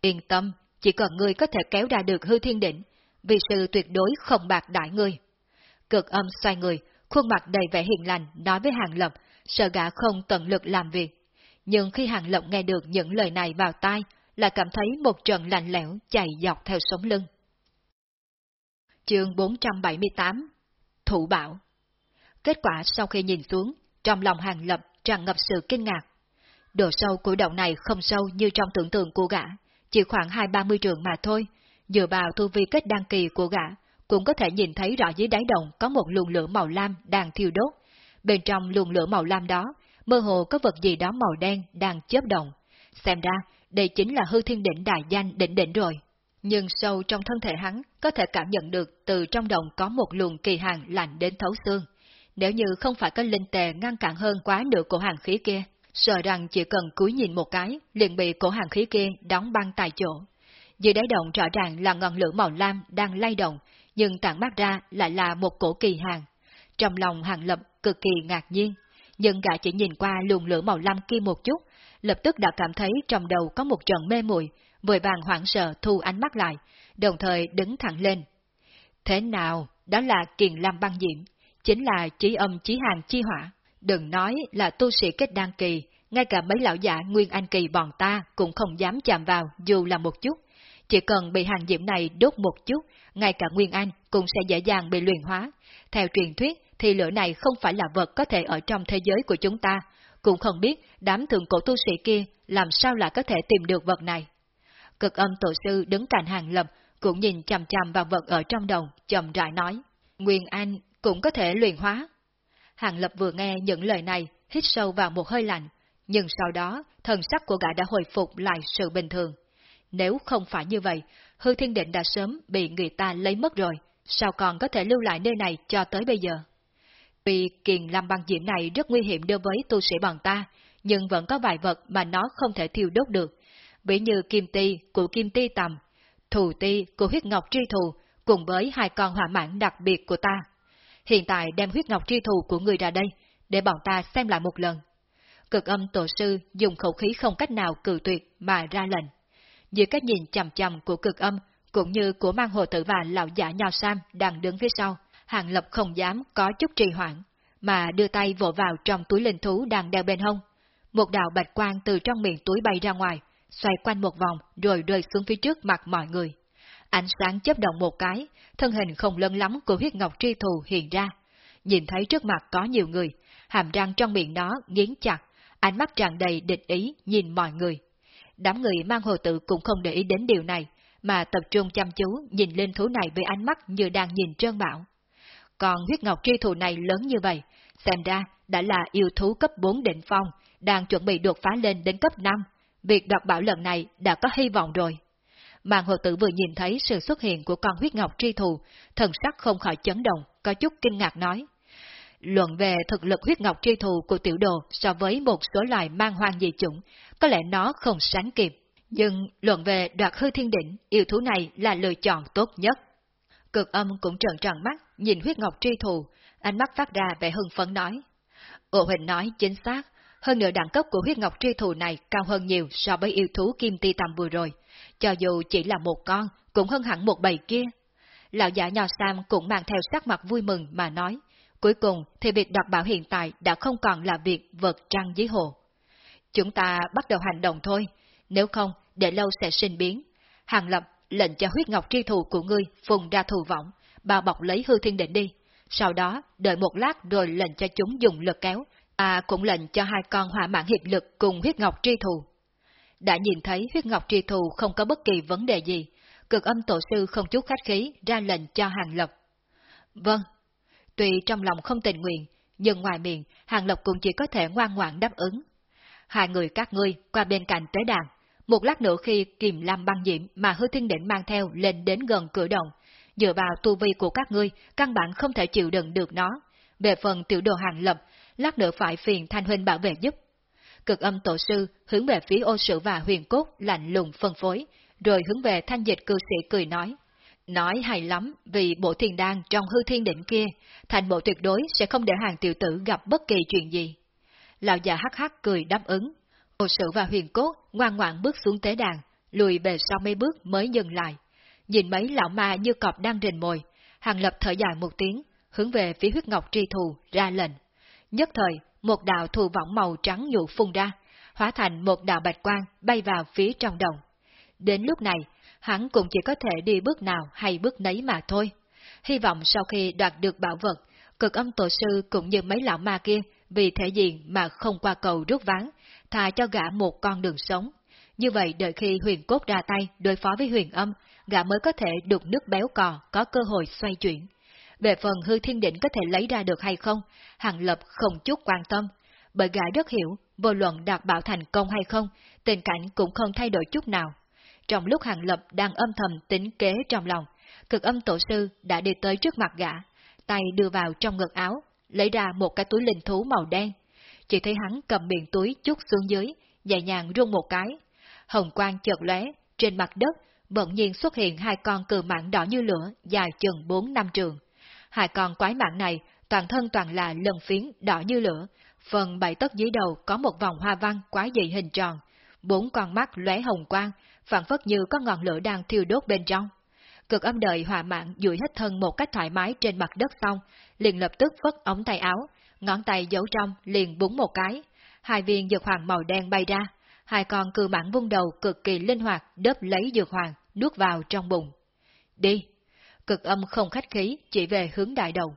Yên tâm, chỉ cần ngươi có thể kéo ra được hư thiên đỉnh, vì sự tuyệt đối không bạc đại ngươi. Cực âm xoay người, khuôn mặt đầy vẻ hiền lành nói với Hàng Lập, sợ gã không tận lực làm việc. Nhưng khi Hàng Lập nghe được những lời này vào tai, là cảm thấy một trận lạnh lẽo chạy dọc theo sống lưng. Chương 478 Thủ bảo Kết quả sau khi nhìn xuống, trong lòng Hàng Lập tràn ngập sự kinh ngạc. Độ sâu của động này không sâu như trong tưởng tượng của gã, chỉ khoảng hai ba mươi trường mà thôi. Dựa vào thu vi kết đăng kỳ của gã, cũng có thể nhìn thấy rõ dưới đáy đồng có một luồng lửa màu lam đang thiêu đốt. Bên trong luồng lửa màu lam đó, mơ hồ có vật gì đó màu đen đang chớp động. Xem ra, đây chính là hư thiên đỉnh đại danh đỉnh đỉnh rồi. Nhưng sâu trong thân thể hắn có thể cảm nhận được từ trong đồng có một luồng kỳ hàng lạnh đến thấu xương. Nếu như không phải có linh tề ngăn cản hơn quá nửa cổ hàng khí kia, sợ rằng chỉ cần cúi nhìn một cái, liền bị cổ hàng khí kia đóng băng tại chỗ. Dưới đáy động rõ ràng là ngọn lửa màu lam đang lay động, nhưng tản mắt ra lại là một cổ kỳ hàng. Trong lòng hàng lập cực kỳ ngạc nhiên, nhưng gã chỉ nhìn qua luồng lửa màu lam kia một chút, lập tức đã cảm thấy trong đầu có một trận mê muội, vội vàng hoảng sợ thu ánh mắt lại, đồng thời đứng thẳng lên. Thế nào, đó là kiền lam băng diễm, chính là chí âm chí hàng chi hỏa. Đừng nói là tu sĩ kết đan kỳ, ngay cả mấy lão giả nguyên anh kỳ bọn ta cũng không dám chạm vào dù là một chút. Chỉ cần bị hàng diễm này đốt một chút, ngay cả nguyên anh cũng sẽ dễ dàng bị luyện hóa. Theo truyền thuyết thì lửa này không phải là vật có thể ở trong thế giới của chúng ta, cũng không biết đám thượng cổ tu sĩ kia làm sao lại có thể tìm được vật này. Cực âm tổ sư đứng cạnh hàng lập, cũng nhìn chằm chằm vào vật ở trong đồng, chậm rãi nói, Nguyên Anh cũng có thể luyện hóa. Hàng lập vừa nghe những lời này, hít sâu vào một hơi lạnh, nhưng sau đó, thần sắc của gã đã hồi phục lại sự bình thường. Nếu không phải như vậy, hư thiên định đã sớm bị người ta lấy mất rồi, sao còn có thể lưu lại nơi này cho tới bây giờ? Vì kiền lam băng diễm này rất nguy hiểm đối với tu sĩ bằng ta, nhưng vẫn có vài vật mà nó không thể thiêu đốt được, ví như kim ti của kim ti tầm, thù ti của huyết ngọc tri thù, cùng với hai con hỏa mãn đặc biệt của ta. Hiện tại đem huyết ngọc tri thù của người ra đây, để bọn ta xem lại một lần. Cực âm tổ sư dùng khẩu khí không cách nào cử tuyệt mà ra lệnh. Dưới cách nhìn chầm chầm của cực âm, cũng như của mang hồ tử và lão giả nho sam đang đứng phía sau, Hàng Lập không dám có chút trì hoãn, mà đưa tay vỗ vào trong túi linh thú đang đeo bên hông. Một đạo bạch quang từ trong miệng túi bay ra ngoài, xoay quanh một vòng rồi rơi xuống phía trước mặt mọi người. Ánh sáng chớp động một cái, thân hình không lớn lắm của huyết ngọc tri thù hiện ra. Nhìn thấy trước mặt có nhiều người, hàm răng trong miệng nó nghiến chặt, ánh mắt tràn đầy địch ý nhìn mọi người. Đám người mang hồ tự cũng không để ý đến điều này, mà tập trung chăm chú nhìn lên thú này với ánh mắt như đang nhìn trơn bảo. Còn huyết ngọc tri thù này lớn như vậy, xem ra đã là yêu thú cấp 4 định phong, đang chuẩn bị đột phá lên đến cấp 5. Việc đoạt bảo lần này đã có hy vọng rồi. Mạng hồ tử vừa nhìn thấy sự xuất hiện của con huyết ngọc tri thù, thần sắc không khỏi chấn động, có chút kinh ngạc nói. Luận về thực lực huyết ngọc tri thù của tiểu đồ so với một số loài mang hoang dị chủng, có lẽ nó không sánh kịp. Nhưng luận về đoạt hư thiên đỉnh, yêu thú này là lựa chọn tốt nhất. Cực âm cũng trợn tròn mắt, nhìn huyết ngọc tri thù, ánh mắt phát ra vẻ hưng phấn nói. Ổ hình nói chính xác, hơn nữa đẳng cấp của huyết ngọc tri thù này cao hơn nhiều so với yêu thú kim ti tầm vừa rồi, cho dù chỉ là một con, cũng hơn hẳn một bầy kia. Lão giả nhỏ Sam cũng mang theo sắc mặt vui mừng mà nói, cuối cùng thì việc đoạt bảo hiện tại đã không còn là việc vật trăng dưới hồ. Chúng ta bắt đầu hành động thôi, nếu không, để lâu sẽ sinh biến. Hàng lập lệnh cho huyết ngọc tri thù của ngươi phùng ra thù võng, bao bọc lấy hư thiên định đi. Sau đó, đợi một lát rồi lệnh cho chúng dùng lực kéo, à cũng lệnh cho hai con hỏa mạng hiệp lực cùng huyết ngọc tri thù. Đã nhìn thấy huyết ngọc tri thù không có bất kỳ vấn đề gì, cực âm tổ sư không chút khách khí ra lệnh cho hàng lập. Vâng, tuy trong lòng không tình nguyện, nhưng ngoài miệng, hàng lập cũng chỉ có thể ngoan ngoãn đáp ứng. Hai người các ngươi qua bên cạnh tế đàn, một lát nữa khi kìm lam băng diễm mà hư thiên đỉnh mang theo lên đến gần cửa động, dựa vào tu vi của các ngươi, căn bản không thể chịu đựng được nó. Về phần tiểu đồ hàng lập, lát nữa phải phiền thanh huynh bảo vệ giúp. cực âm tổ sư hướng về phía ô sử và huyền cốt lạnh lùng phân phối, rồi hướng về thanh dịch cư sĩ cười nói. Nói hay lắm, vì bộ thiền đan trong hư thiên định kia, thành bộ tuyệt đối sẽ không để hàng tiểu tử gặp bất kỳ chuyện gì. Lão già hắc hắc cười đáp ứng. Ô sử và huyền cốt ngoan ngoãn bước xuống tế đàn, lùi về sau mấy bước mới dừng lại. Nhìn mấy lão ma như cọp đang rình mồi, hàng lập thở dài một tiếng, hướng về phía huyết ngọc tri thù ra lệnh. Nhất thời, một đạo thù võng màu trắng nhụ phun ra, hóa thành một đạo bạch quang bay vào phía trong đồng. Đến lúc này, hắn cũng chỉ có thể đi bước nào hay bước nấy mà thôi. Hy vọng sau khi đoạt được bảo vật, cực âm tổ sư cũng như mấy lão ma kia vì thể diện mà không qua cầu rút ván, thà cho gã một con đường sống. Như vậy đợi khi huyền cốt ra tay đối phó với huyền âm, gã mới có thể đục nước béo cò, có cơ hội xoay chuyển. Về phần hư thiên định có thể lấy ra được hay không, Hàng Lập không chút quan tâm, bởi gã rất hiểu, vô luận đạt bảo thành công hay không, tình cảnh cũng không thay đổi chút nào. Trong lúc Hàng Lập đang âm thầm tính kế trong lòng, cực âm tổ sư đã đi tới trước mặt gã, tay đưa vào trong ngực áo, lấy ra một cái túi linh thú màu đen. Chỉ thấy hắn cầm miệng túi chút xuống dưới, nhẹ nhàng rung một cái. Hồng quang chợt lóe, trên mặt đất bỗng nhiên xuất hiện hai con cừ mãng đỏ như lửa, dài chừng 4 năm trường. Hai con quái mạng này toàn thân toàn là lần phiến đỏ như lửa, phần bảy tấc dưới đầu có một vòng hoa văn quái dị hình tròn, bốn con mắt lóe hồng quang, phản phất như có ngọn lửa đang thiêu đốt bên trong. Cực âm đời hỏa mạng duỗi hết thân một cách thoải mái trên mặt đất xong, liền lập tức vất ống tay áo, ngón tay giấu trong liền búng một cái, hai viên dược hoàng màu đen bay ra, hai con cư mãn vung đầu cực kỳ linh hoạt đớp lấy dược hoàng, nuốt vào trong bụng. Đi! Cực âm không khách khí, chỉ về hướng đại đầu.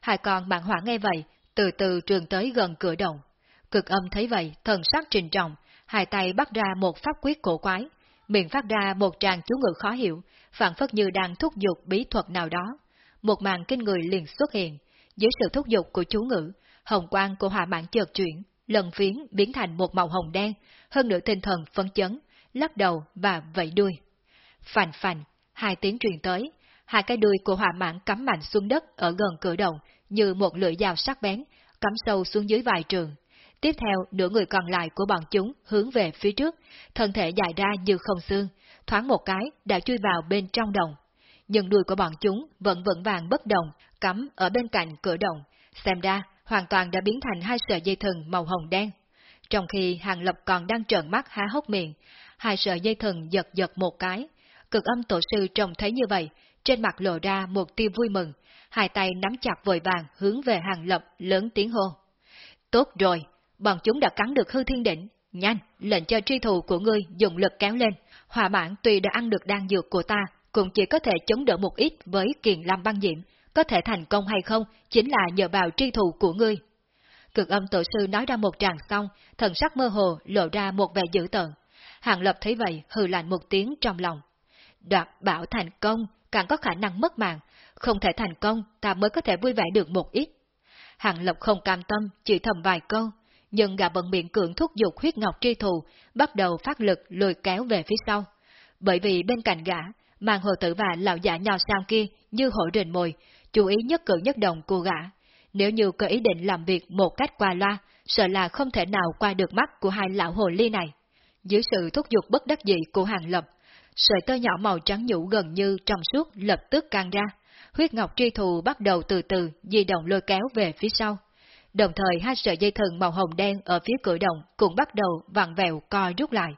Hai con mạng hỏa nghe vậy, từ từ trường tới gần cửa đồng. Cực âm thấy vậy, thần sắc trình trọng, hai tay bắt ra một pháp quyết cổ quái, miệng phát ra một tràng chú ngữ khó hiểu, phản phất như đang thúc giục bí thuật nào đó. Một màn kinh người liền xuất hiện, dưới sự thúc giục của chú ngữ, hồng quang của hỏa mạng chợt chuyển, lần phiến biến thành một màu hồng đen, hơn nữa tinh thần phấn chấn, lắc đầu và vẫy đuôi. Phành phành, hai tiếng truyền tới, hai cái đuôi của hỏa mãn cắm mạnh xuống đất ở gần cửa động, như một lưỡi dao sắc bén, cắm sâu xuống dưới vài trường. Tiếp theo, nửa người còn lại của bọn chúng hướng về phía trước, thân thể dài ra như không xương, thoáng một cái đã chui vào bên trong đồng. Nhưng đuôi của bọn chúng vẫn vững vàng bất động, cắm ở bên cạnh cửa đồng, xem ra hoàn toàn đã biến thành hai sợi dây thừng màu hồng đen. Trong khi Hàng Lập còn đang trợn mắt há hốc miệng, hai sợi dây thừng giật giật một cái. Cực âm tổ sư trông thấy như vậy, trên mặt lộ ra một tia vui mừng, hai tay nắm chặt vội vàng hướng về Hàng Lập lớn tiếng hô. Tốt rồi, bọn chúng đã cắn được hư thiên đỉnh, nhanh, lệnh cho tri thù của ngươi dùng lực kéo lên. Hòa mãn tuy đã ăn được đan dược của ta, cũng chỉ có thể chống đỡ một ít với kiền lam băng diễm, có thể thành công hay không chính là nhờ vào tri thù của ngươi. Cực âm tổ sư nói ra một tràng xong, thần sắc mơ hồ lộ ra một vẻ dữ tợn. Hàng lập thấy vậy hừ lạnh một tiếng trong lòng. Đoạt bảo thành công, càng có khả năng mất mạng, không thể thành công ta mới có thể vui vẻ được một ít. Hàng lập không cam tâm, chỉ thầm vài câu, nhưng gã bận miệng cưỡng thúc giục huyết ngọc tri thù, bắt đầu phát lực lùi kéo về phía sau. Bởi vì bên cạnh gã, màn hồ tử và lão giả nhào sang kia như hổ rình mồi, chú ý nhất cử nhất động của gã. Nếu như có ý định làm việc một cách qua loa, sợ là không thể nào qua được mắt của hai lão hồ ly này. Dưới sự thúc giục bất đắc dĩ của hàng lập, sợi tơ nhỏ màu trắng nhũ gần như trong suốt lập tức căng ra. Huyết ngọc tri thù bắt đầu từ từ di động lôi kéo về phía sau. Đồng thời hai sợi dây thừng màu hồng đen ở phía cửa động cũng bắt đầu vặn vẹo co rút lại.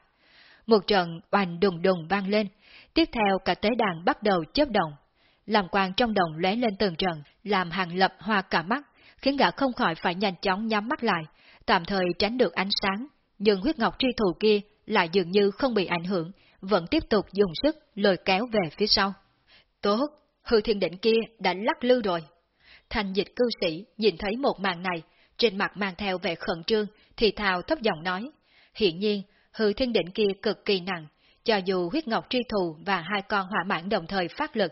Một trận oanh đùng đùng vang lên, tiếp theo cả tế đàn bắt đầu chớp động. Làm quang trong đồng lóe lên từng trận, làm hàng lập hoa cả mắt, khiến gã không khỏi phải nhanh chóng nhắm mắt lại, tạm thời tránh được ánh sáng, nhưng huyết ngọc tri thù kia lại dường như không bị ảnh hưởng, vẫn tiếp tục dùng sức lôi kéo về phía sau. Tốt, hư thiên định kia đã lắc lư rồi. Thành dịch cư sĩ nhìn thấy một màn này, trên mặt mang theo vẻ khẩn trương, thì thào thấp giọng nói. Hiện nhiên, hư thiên định kia cực kỳ nặng, cho dù huyết ngọc tri thù và hai con hỏa mãn đồng thời phát lực,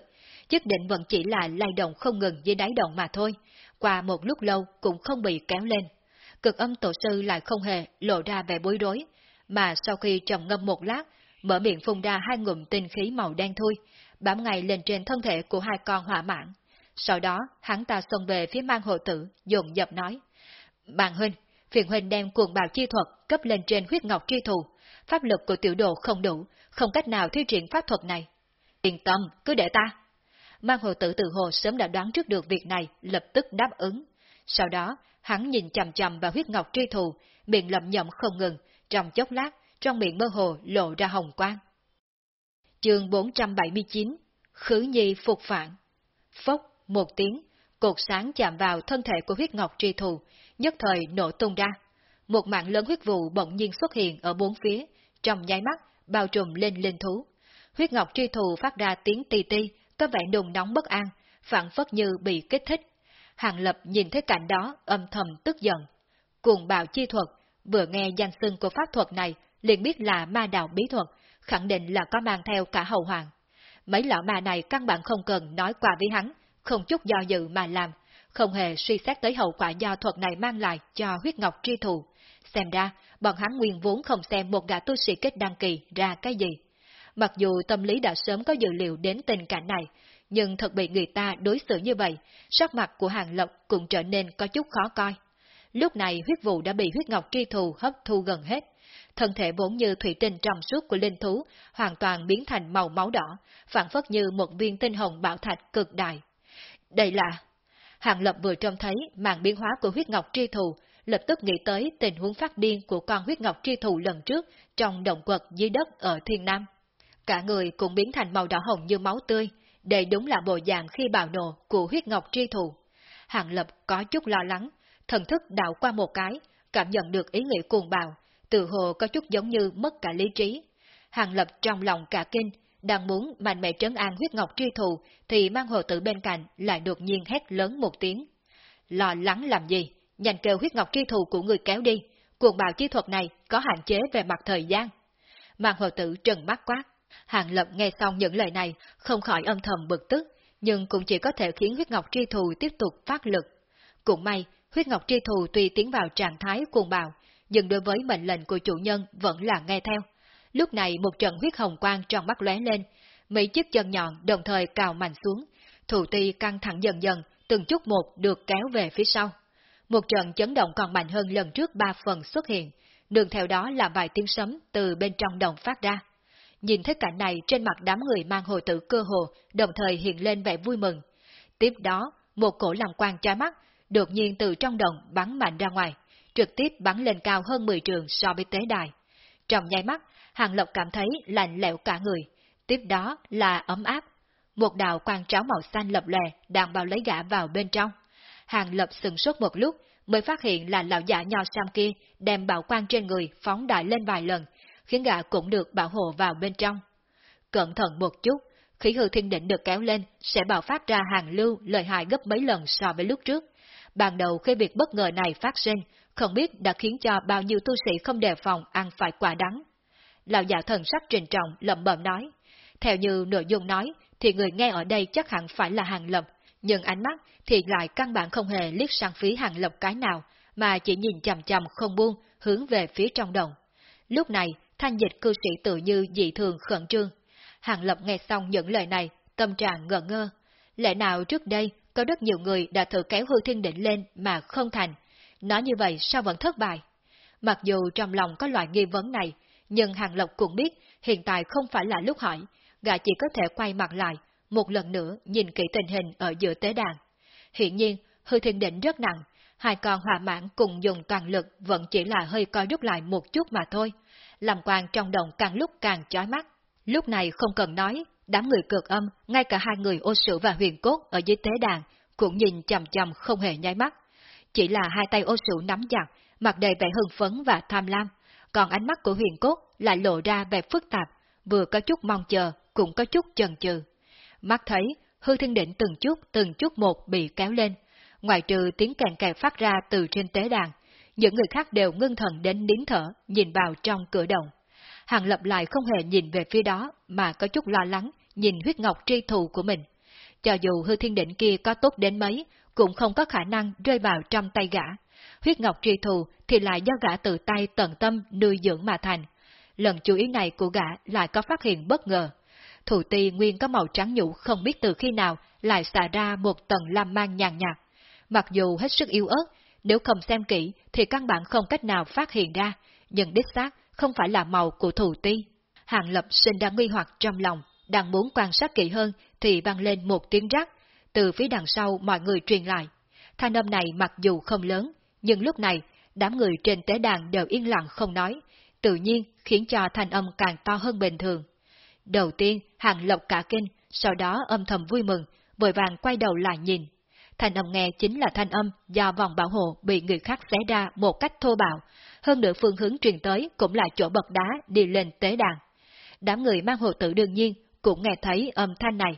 nhất định vẫn chỉ là lay động không ngừng dưới đáy động mà thôi, qua một lúc lâu cũng không bị kéo lên. Cực âm tổ sư lại không hề lộ ra vẻ bối rối, mà sau khi trầm ngâm một lát, mở miệng phun ra hai ngụm tinh khí màu đen thui, bám ngay lên trên thân thể của hai con hỏa mãn. Sau đó, hắn ta xông về phía mang hộ tử, dồn dập nói. Bạn huynh, phiền huynh đem cuồng bào chi thuật cấp lên trên huyết ngọc tri thù, pháp lực của tiểu đồ không đủ, không cách nào thi triển pháp thuật này. Yên tâm, cứ để ta. Mang hồ tử tự hồ sớm đã đoán trước được việc này, lập tức đáp ứng. Sau đó, hắn nhìn chầm chầm vào huyết ngọc tri thù, miệng lẩm nhẩm không ngừng, trong chốc lát, trong miệng mơ hồ lộ ra hồng quang. Chương 479 Khứ nhi phục phản Phốc, một tiếng, cột sáng chạm vào thân thể của huyết ngọc tri thù, nhất thời nổ tung ra. Một mạng lớn huyết vụ bỗng nhiên xuất hiện ở bốn phía, trong nháy mắt, bao trùm lên linh thú. Huyết ngọc tri thù phát ra tiếng tì ti, có vẻ nùng nóng bất an, phản phất như bị kích thích. Hàng Lập nhìn thấy cảnh đó âm thầm tức giận. Cuồng bạo chi thuật, vừa nghe danh xưng của pháp thuật này, liền biết là ma đạo bí thuật, khẳng định là có mang theo cả hầu hoàng. Mấy lão ma này căn bản không cần nói qua với hắn, không chút do dự mà làm, không hề suy xét tới hậu quả do thuật này mang lại cho huyết ngọc tri thù. Xem ra, bọn hắn nguyên vốn không xem một gã tu sĩ kết đăng kỳ ra cái gì. Mặc dù tâm lý đã sớm có dự liệu đến tình cảnh này, nhưng thật bị người ta đối xử như vậy, sắc mặt của hàng lộc cũng trở nên có chút khó coi. Lúc này huyết vụ đã bị huyết ngọc tri thù hấp thu gần hết. Thân thể vốn như thủy tinh trong suốt của linh thú hoàn toàn biến thành màu máu đỏ, phản phất như một viên tinh hồng bảo thạch cực đại. Đây là... Hàng Lập vừa trông thấy màn biến hóa của huyết ngọc tri thù, lập tức nghĩ tới tình huống phát điên của con huyết ngọc tri thù lần trước trong động quật dưới đất ở Thiên Nam. Cả người cũng biến thành màu đỏ hồng như máu tươi, đây đúng là bộ dạng khi bạo nộ của huyết ngọc tri thù. Hàng Lập có chút lo lắng, thần thức đảo qua một cái, cảm nhận được ý nghĩ cuồng bạo, Tự hồ có chút giống như mất cả lý trí. Hàng Lập trong lòng cả kinh, đang muốn mạnh mẽ trấn an huyết ngọc tri thù, thì mang hồ tử bên cạnh lại đột nhiên hét lớn một tiếng. Lo lắng làm gì? Nhanh kêu huyết ngọc tri thù của người kéo đi, cuồng bạo chi thuật này có hạn chế về mặt thời gian. Mang hồ tử trần mắt quát. Hàng Lập nghe xong những lời này, không khỏi âm thầm bực tức, nhưng cũng chỉ có thể khiến huyết ngọc tri thù tiếp tục phát lực. Cũng may, huyết ngọc tri thù tuy tiến vào trạng thái cuồng bạo, nhưng đối với mệnh lệnh của chủ nhân vẫn là nghe theo. Lúc này một trận huyết hồng quang trong mắt lóe lên, mấy chiếc chân nhọn đồng thời cào mạnh xuống, thủ ti căng thẳng dần dần, từng chút một được kéo về phía sau. Một trận chấn động còn mạnh hơn lần trước ba phần xuất hiện, đường theo đó là vài tiếng sấm từ bên trong đồng phát ra. Nhìn thấy cảnh này trên mặt đám người mang hồi tử cơ hồ, đồng thời hiện lên vẻ vui mừng. Tiếp đó, một cổ làm quang trái mắt, đột nhiên từ trong đồng bắn mạnh ra ngoài, trực tiếp bắn lên cao hơn 10 trường so với tế đài. Trong nháy mắt, Hàng Lộc cảm thấy lạnh lẽo cả người, tiếp đó là ấm áp. Một đạo quang tráo màu xanh lập lè đang bao lấy gã vào bên trong. Hàng Lập sừng sốt một lúc, mới phát hiện là lão giả nho sam kia đem bảo quang trên người phóng đại lên vài lần, khiến gã cũng được bảo hộ vào bên trong. Cẩn thận một chút, khí hư thiên định được kéo lên sẽ bạo phát ra hàng lưu lợi hại gấp mấy lần so với lúc trước. Ban đầu khi việc bất ngờ này phát sinh, không biết đã khiến cho bao nhiêu tu sĩ không đề phòng ăn phải quả đắng. Lão giả thần sắc trình trọng lẩm bẩm nói. Theo như nội dung nói, thì người nghe ở đây chắc hẳn phải là hàng lập, nhưng ánh mắt thì lại căn bản không hề liếc sang phía hàng lập cái nào, mà chỉ nhìn chầm chầm không buông, hướng về phía trong đồng. Lúc này, thanh dịch cư sĩ tự như dị thường khẩn trương. Hàng lập nghe xong những lời này, tâm trạng ngờ ngơ. Lẽ nào trước đây, có rất nhiều người đã thử kéo hư thiên định lên mà không thành. Nói như vậy sao vẫn thất bại? Mặc dù trong lòng có loại nghi vấn này, nhưng Hàng Lộc cũng biết hiện tại không phải là lúc hỏi, gã chỉ có thể quay mặt lại, một lần nữa nhìn kỹ tình hình ở giữa tế đàn. Hiện nhiên, hư thiên định rất nặng, hai con hỏa mãn cùng dùng toàn lực vẫn chỉ là hơi coi rút lại một chút mà thôi. Làm quan trong đồng càng lúc càng chói mắt. Lúc này không cần nói, đám người cực âm, ngay cả hai người ô sử và huyền cốt ở dưới tế đàn, cũng nhìn chầm chầm không hề nháy mắt. Chỉ là hai tay ô sủ nắm chặt, mặt đầy vẻ hưng phấn và tham lam, còn ánh mắt của huyền cốt lại lộ ra vẻ phức tạp, vừa có chút mong chờ, cũng có chút chần chừ. Mắt thấy, hư thiên Đỉnh từng chút từng chút một bị kéo lên, ngoài trừ tiếng kèn kẹt phát ra từ trên tế đàn, những người khác đều ngưng thần đến nín thở, nhìn vào trong cửa động. Hàng lập lại không hề nhìn về phía đó, mà có chút lo lắng, nhìn huyết ngọc tri thù của mình. Cho dù hư thiên Đỉnh kia có tốt đến mấy, cũng không có khả năng rơi vào trong tay gã. Huyết ngọc tri thù thì lại do gã tự tay tận tâm nuôi dưỡng mà thành. Lần chú ý này của gã lại có phát hiện bất ngờ. Thủ ti nguyên có màu trắng nhũ không biết từ khi nào lại xả ra một tầng lam mang nhàn nhạt. Mặc dù hết sức yếu ớt, nếu không xem kỹ thì căn bản không cách nào phát hiện ra, nhưng đích xác không phải là màu của thủ ti. Hàng lập sinh đang nguy hoặc trong lòng, đang muốn quan sát kỹ hơn thì vang lên một tiếng rắc, từ phía đằng sau mọi người truyền lại. Thanh âm này mặc dù không lớn, nhưng lúc này đám người trên tế đàn đều yên lặng không nói, tự nhiên khiến cho thanh âm càng to hơn bình thường. Đầu tiên, hàng lộc cả kinh, sau đó âm thầm vui mừng, vội vàng quay đầu lại nhìn. Thanh âm nghe chính là thanh âm do vòng bảo hộ bị người khác xé ra một cách thô bạo, hơn nữa phương hướng truyền tới cũng là chỗ bậc đá đi lên tế đàn. Đám người mang hộ tử đương nhiên cũng nghe thấy âm thanh này.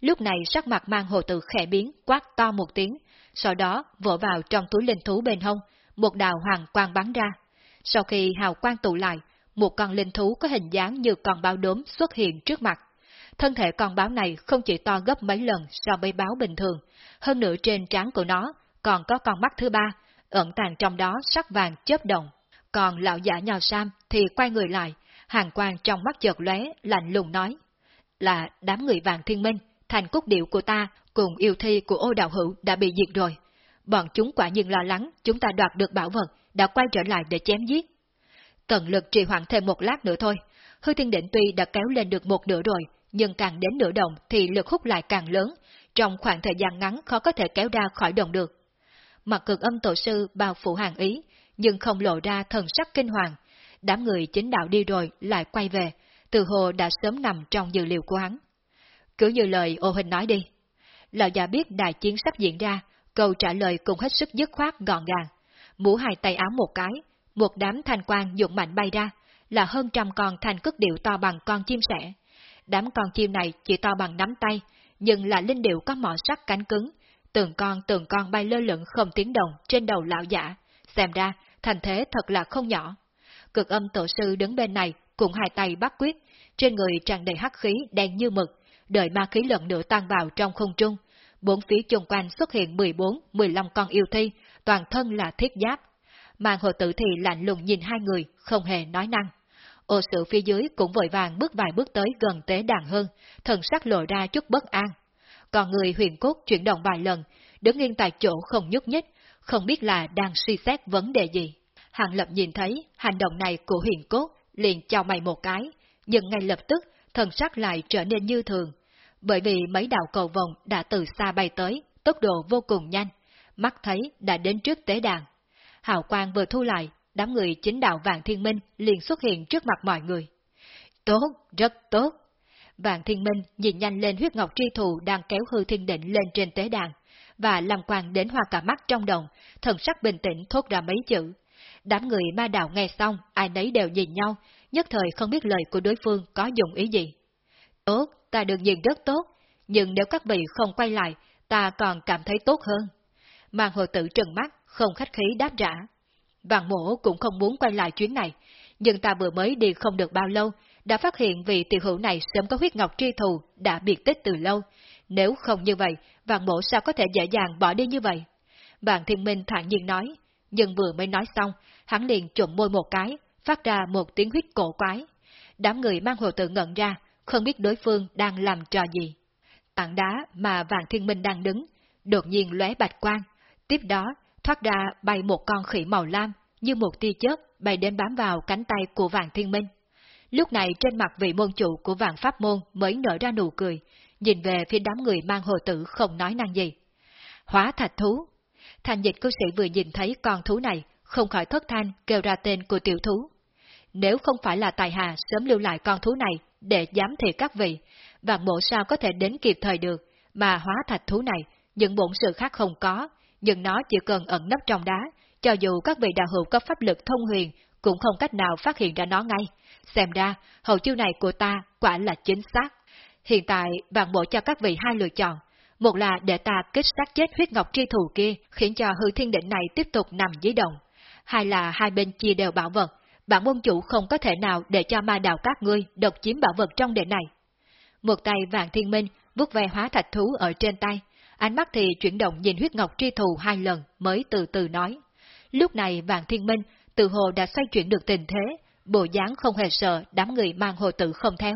Lúc này sắc mặt mang hồ tử khẽ biến, quát to một tiếng, sau đó vỗ vào trong túi linh thú bên hông, một đạo hoàng quang bắn ra. Sau khi hào quang tụ lại, một con linh thú có hình dáng như con báo đốm xuất hiện trước mặt. Thân thể con báo này không chỉ to gấp mấy lần so với báo bình thường, hơn nữa trên trán của nó còn có con mắt thứ ba, ẩn tàng trong đó sắc vàng chớp động. Còn lão giả nhào sam thì quay người lại, hàng quang trong mắt chợt lóe, lạnh lùng nói. Là đám người vàng thiên minh, thành cốt điệu của ta cùng yêu thi của ô đạo hữu đã bị diệt rồi. Bọn chúng quả nhiên lo lắng chúng ta đoạt được bảo vật, đã quay trở lại để chém giết. Tận lực trì hoãn thêm một lát nữa thôi. Hư thiên định tuy đã kéo lên được một nửa rồi, nhưng càng đến nửa đồng thì lực hút lại càng lớn, trong khoảng thời gian ngắn khó có thể kéo ra khỏi đồng được. Mặt cực âm tổ sư bao phủ hàng ý, nhưng không lộ ra thần sắc kinh hoàng. Đám người chính đạo đi rồi lại quay về, từ hồ đã sớm nằm trong dự liệu của hắn. Cứ như lời ô hình nói đi. Lão già biết đại chiến sắp diễn ra, câu trả lời cũng hết sức dứt khoát gọn gàng. Mũ hai tay áo một cái, một đám thanh quang dụng mạnh bay ra, là hơn trăm con thanh cất điệu to bằng con chim sẻ. Đám con chim này chỉ to bằng nắm tay, nhưng là linh điệu có mỏ sắc cánh cứng, từng con từng con bay lơ lửng không tiếng động trên đầu lão giả, xem ra thành thế thật là không nhỏ. Cực âm tổ sư đứng bên này cùng hai tay bắt quyết, trên người tràn đầy hắc khí đen như mực, đợi ma khí lần nữa tan vào trong không trung. Bốn phía chung quanh xuất hiện 14, 15 con yêu thi, toàn thân là thiết giáp. Màn hồ tử thì lạnh lùng nhìn hai người, không hề nói năng. Ô sự phía dưới cũng vội vàng bước vài bước tới gần tế đàn hơn, thần sắc lộ ra chút bất an. Còn người huyền cốt chuyển động vài lần, đứng yên tại chỗ không nhúc nhích, không biết là đang suy xét vấn đề gì. Hàng lập nhìn thấy hành động này của huyền cốt, liền chào mày một cái, nhưng ngay lập tức thần sắc lại trở nên như thường, bởi vì mấy đạo cầu vòng đã từ xa bay tới, tốc độ vô cùng nhanh, mắt thấy đã đến trước tế đàn. Hào quang vừa thu lại, đám người chính đạo Vạn Thiên Minh liền xuất hiện trước mặt mọi người. Tốt, rất tốt. Vạn Thiên Minh nhìn nhanh lên huyết ngọc tri thù đang kéo hư thiên định lên trên tế đàn, và làm quang đến hoa cả mắt trong đồng, thần sắc bình tĩnh thốt ra mấy chữ. Đám người ma đạo nghe xong, ai nấy đều nhìn nhau, nhất thời không biết lời của đối phương có dùng ý gì. Tốt, ta được nhìn rất tốt, nhưng nếu các vị không quay lại, ta còn cảm thấy tốt hơn. Mang hồ tử trừng mắt, không khách khí đáp trả. Vạn mổ cũng không muốn quay lại chuyến này, nhưng ta vừa mới đi không được bao lâu, đã phát hiện vị tiểu hữu này sớm có huyết ngọc tri thù, đã biệt tích từ lâu. Nếu không như vậy, vạn mổ sao có thể dễ dàng bỏ đi như vậy? Vạn thiên minh thản nhiên nói, nhưng vừa mới nói xong, hắn liền trộm môi một cái, phát ra một tiếng huyết cổ quái. Đám người mang hồ tự ngẩn ra, không biết đối phương đang làm trò gì. Tảng đá mà Vạn Thiên Minh đang đứng, đột nhiên lóe bạch quang, tiếp đó thoát ra bay một con khỉ màu lam như một tia chớp bay đến bám vào cánh tay của Vạn Thiên Minh. Lúc này trên mặt vị môn chủ của Vạn Pháp Môn mới nở ra nụ cười, nhìn về phía đám người mang hồ tử không nói năng gì. Hóa thạch thú. Thành dịch cư sĩ vừa nhìn thấy con thú này, không khỏi thất thanh kêu ra tên của tiểu thú. Nếu không phải là tài hà sớm lưu lại con thú này để giám thị các vị, vạn bộ sao có thể đến kịp thời được, mà hóa thạch thú này, những bổn sự khác không có, nhưng nó chỉ cần ẩn nấp trong đá, cho dù các vị đạo hữu có pháp lực thông huyền, cũng không cách nào phát hiện ra nó ngay. Xem ra, hậu chiêu này của ta quả là chính xác. Hiện tại, vạn bộ cho các vị hai lựa chọn. Một là để ta kích sát chết huyết ngọc tri thù kia, khiến cho hư thiên định này tiếp tục nằm dưới đồng. Hai là hai bên chia đều bảo vật, bản môn chủ không có thể nào để cho ma đạo các ngươi độc chiếm bảo vật trong đệ này. Một tay vạn thiên minh vuốt ve hóa thạch thú ở trên tay, ánh mắt thì chuyển động nhìn huyết ngọc tri thù hai lần mới từ từ nói. Lúc này vạn thiên minh từ hồ đã xoay chuyển được tình thế, bộ dáng không hề sợ đám người mang hồ tử không theo.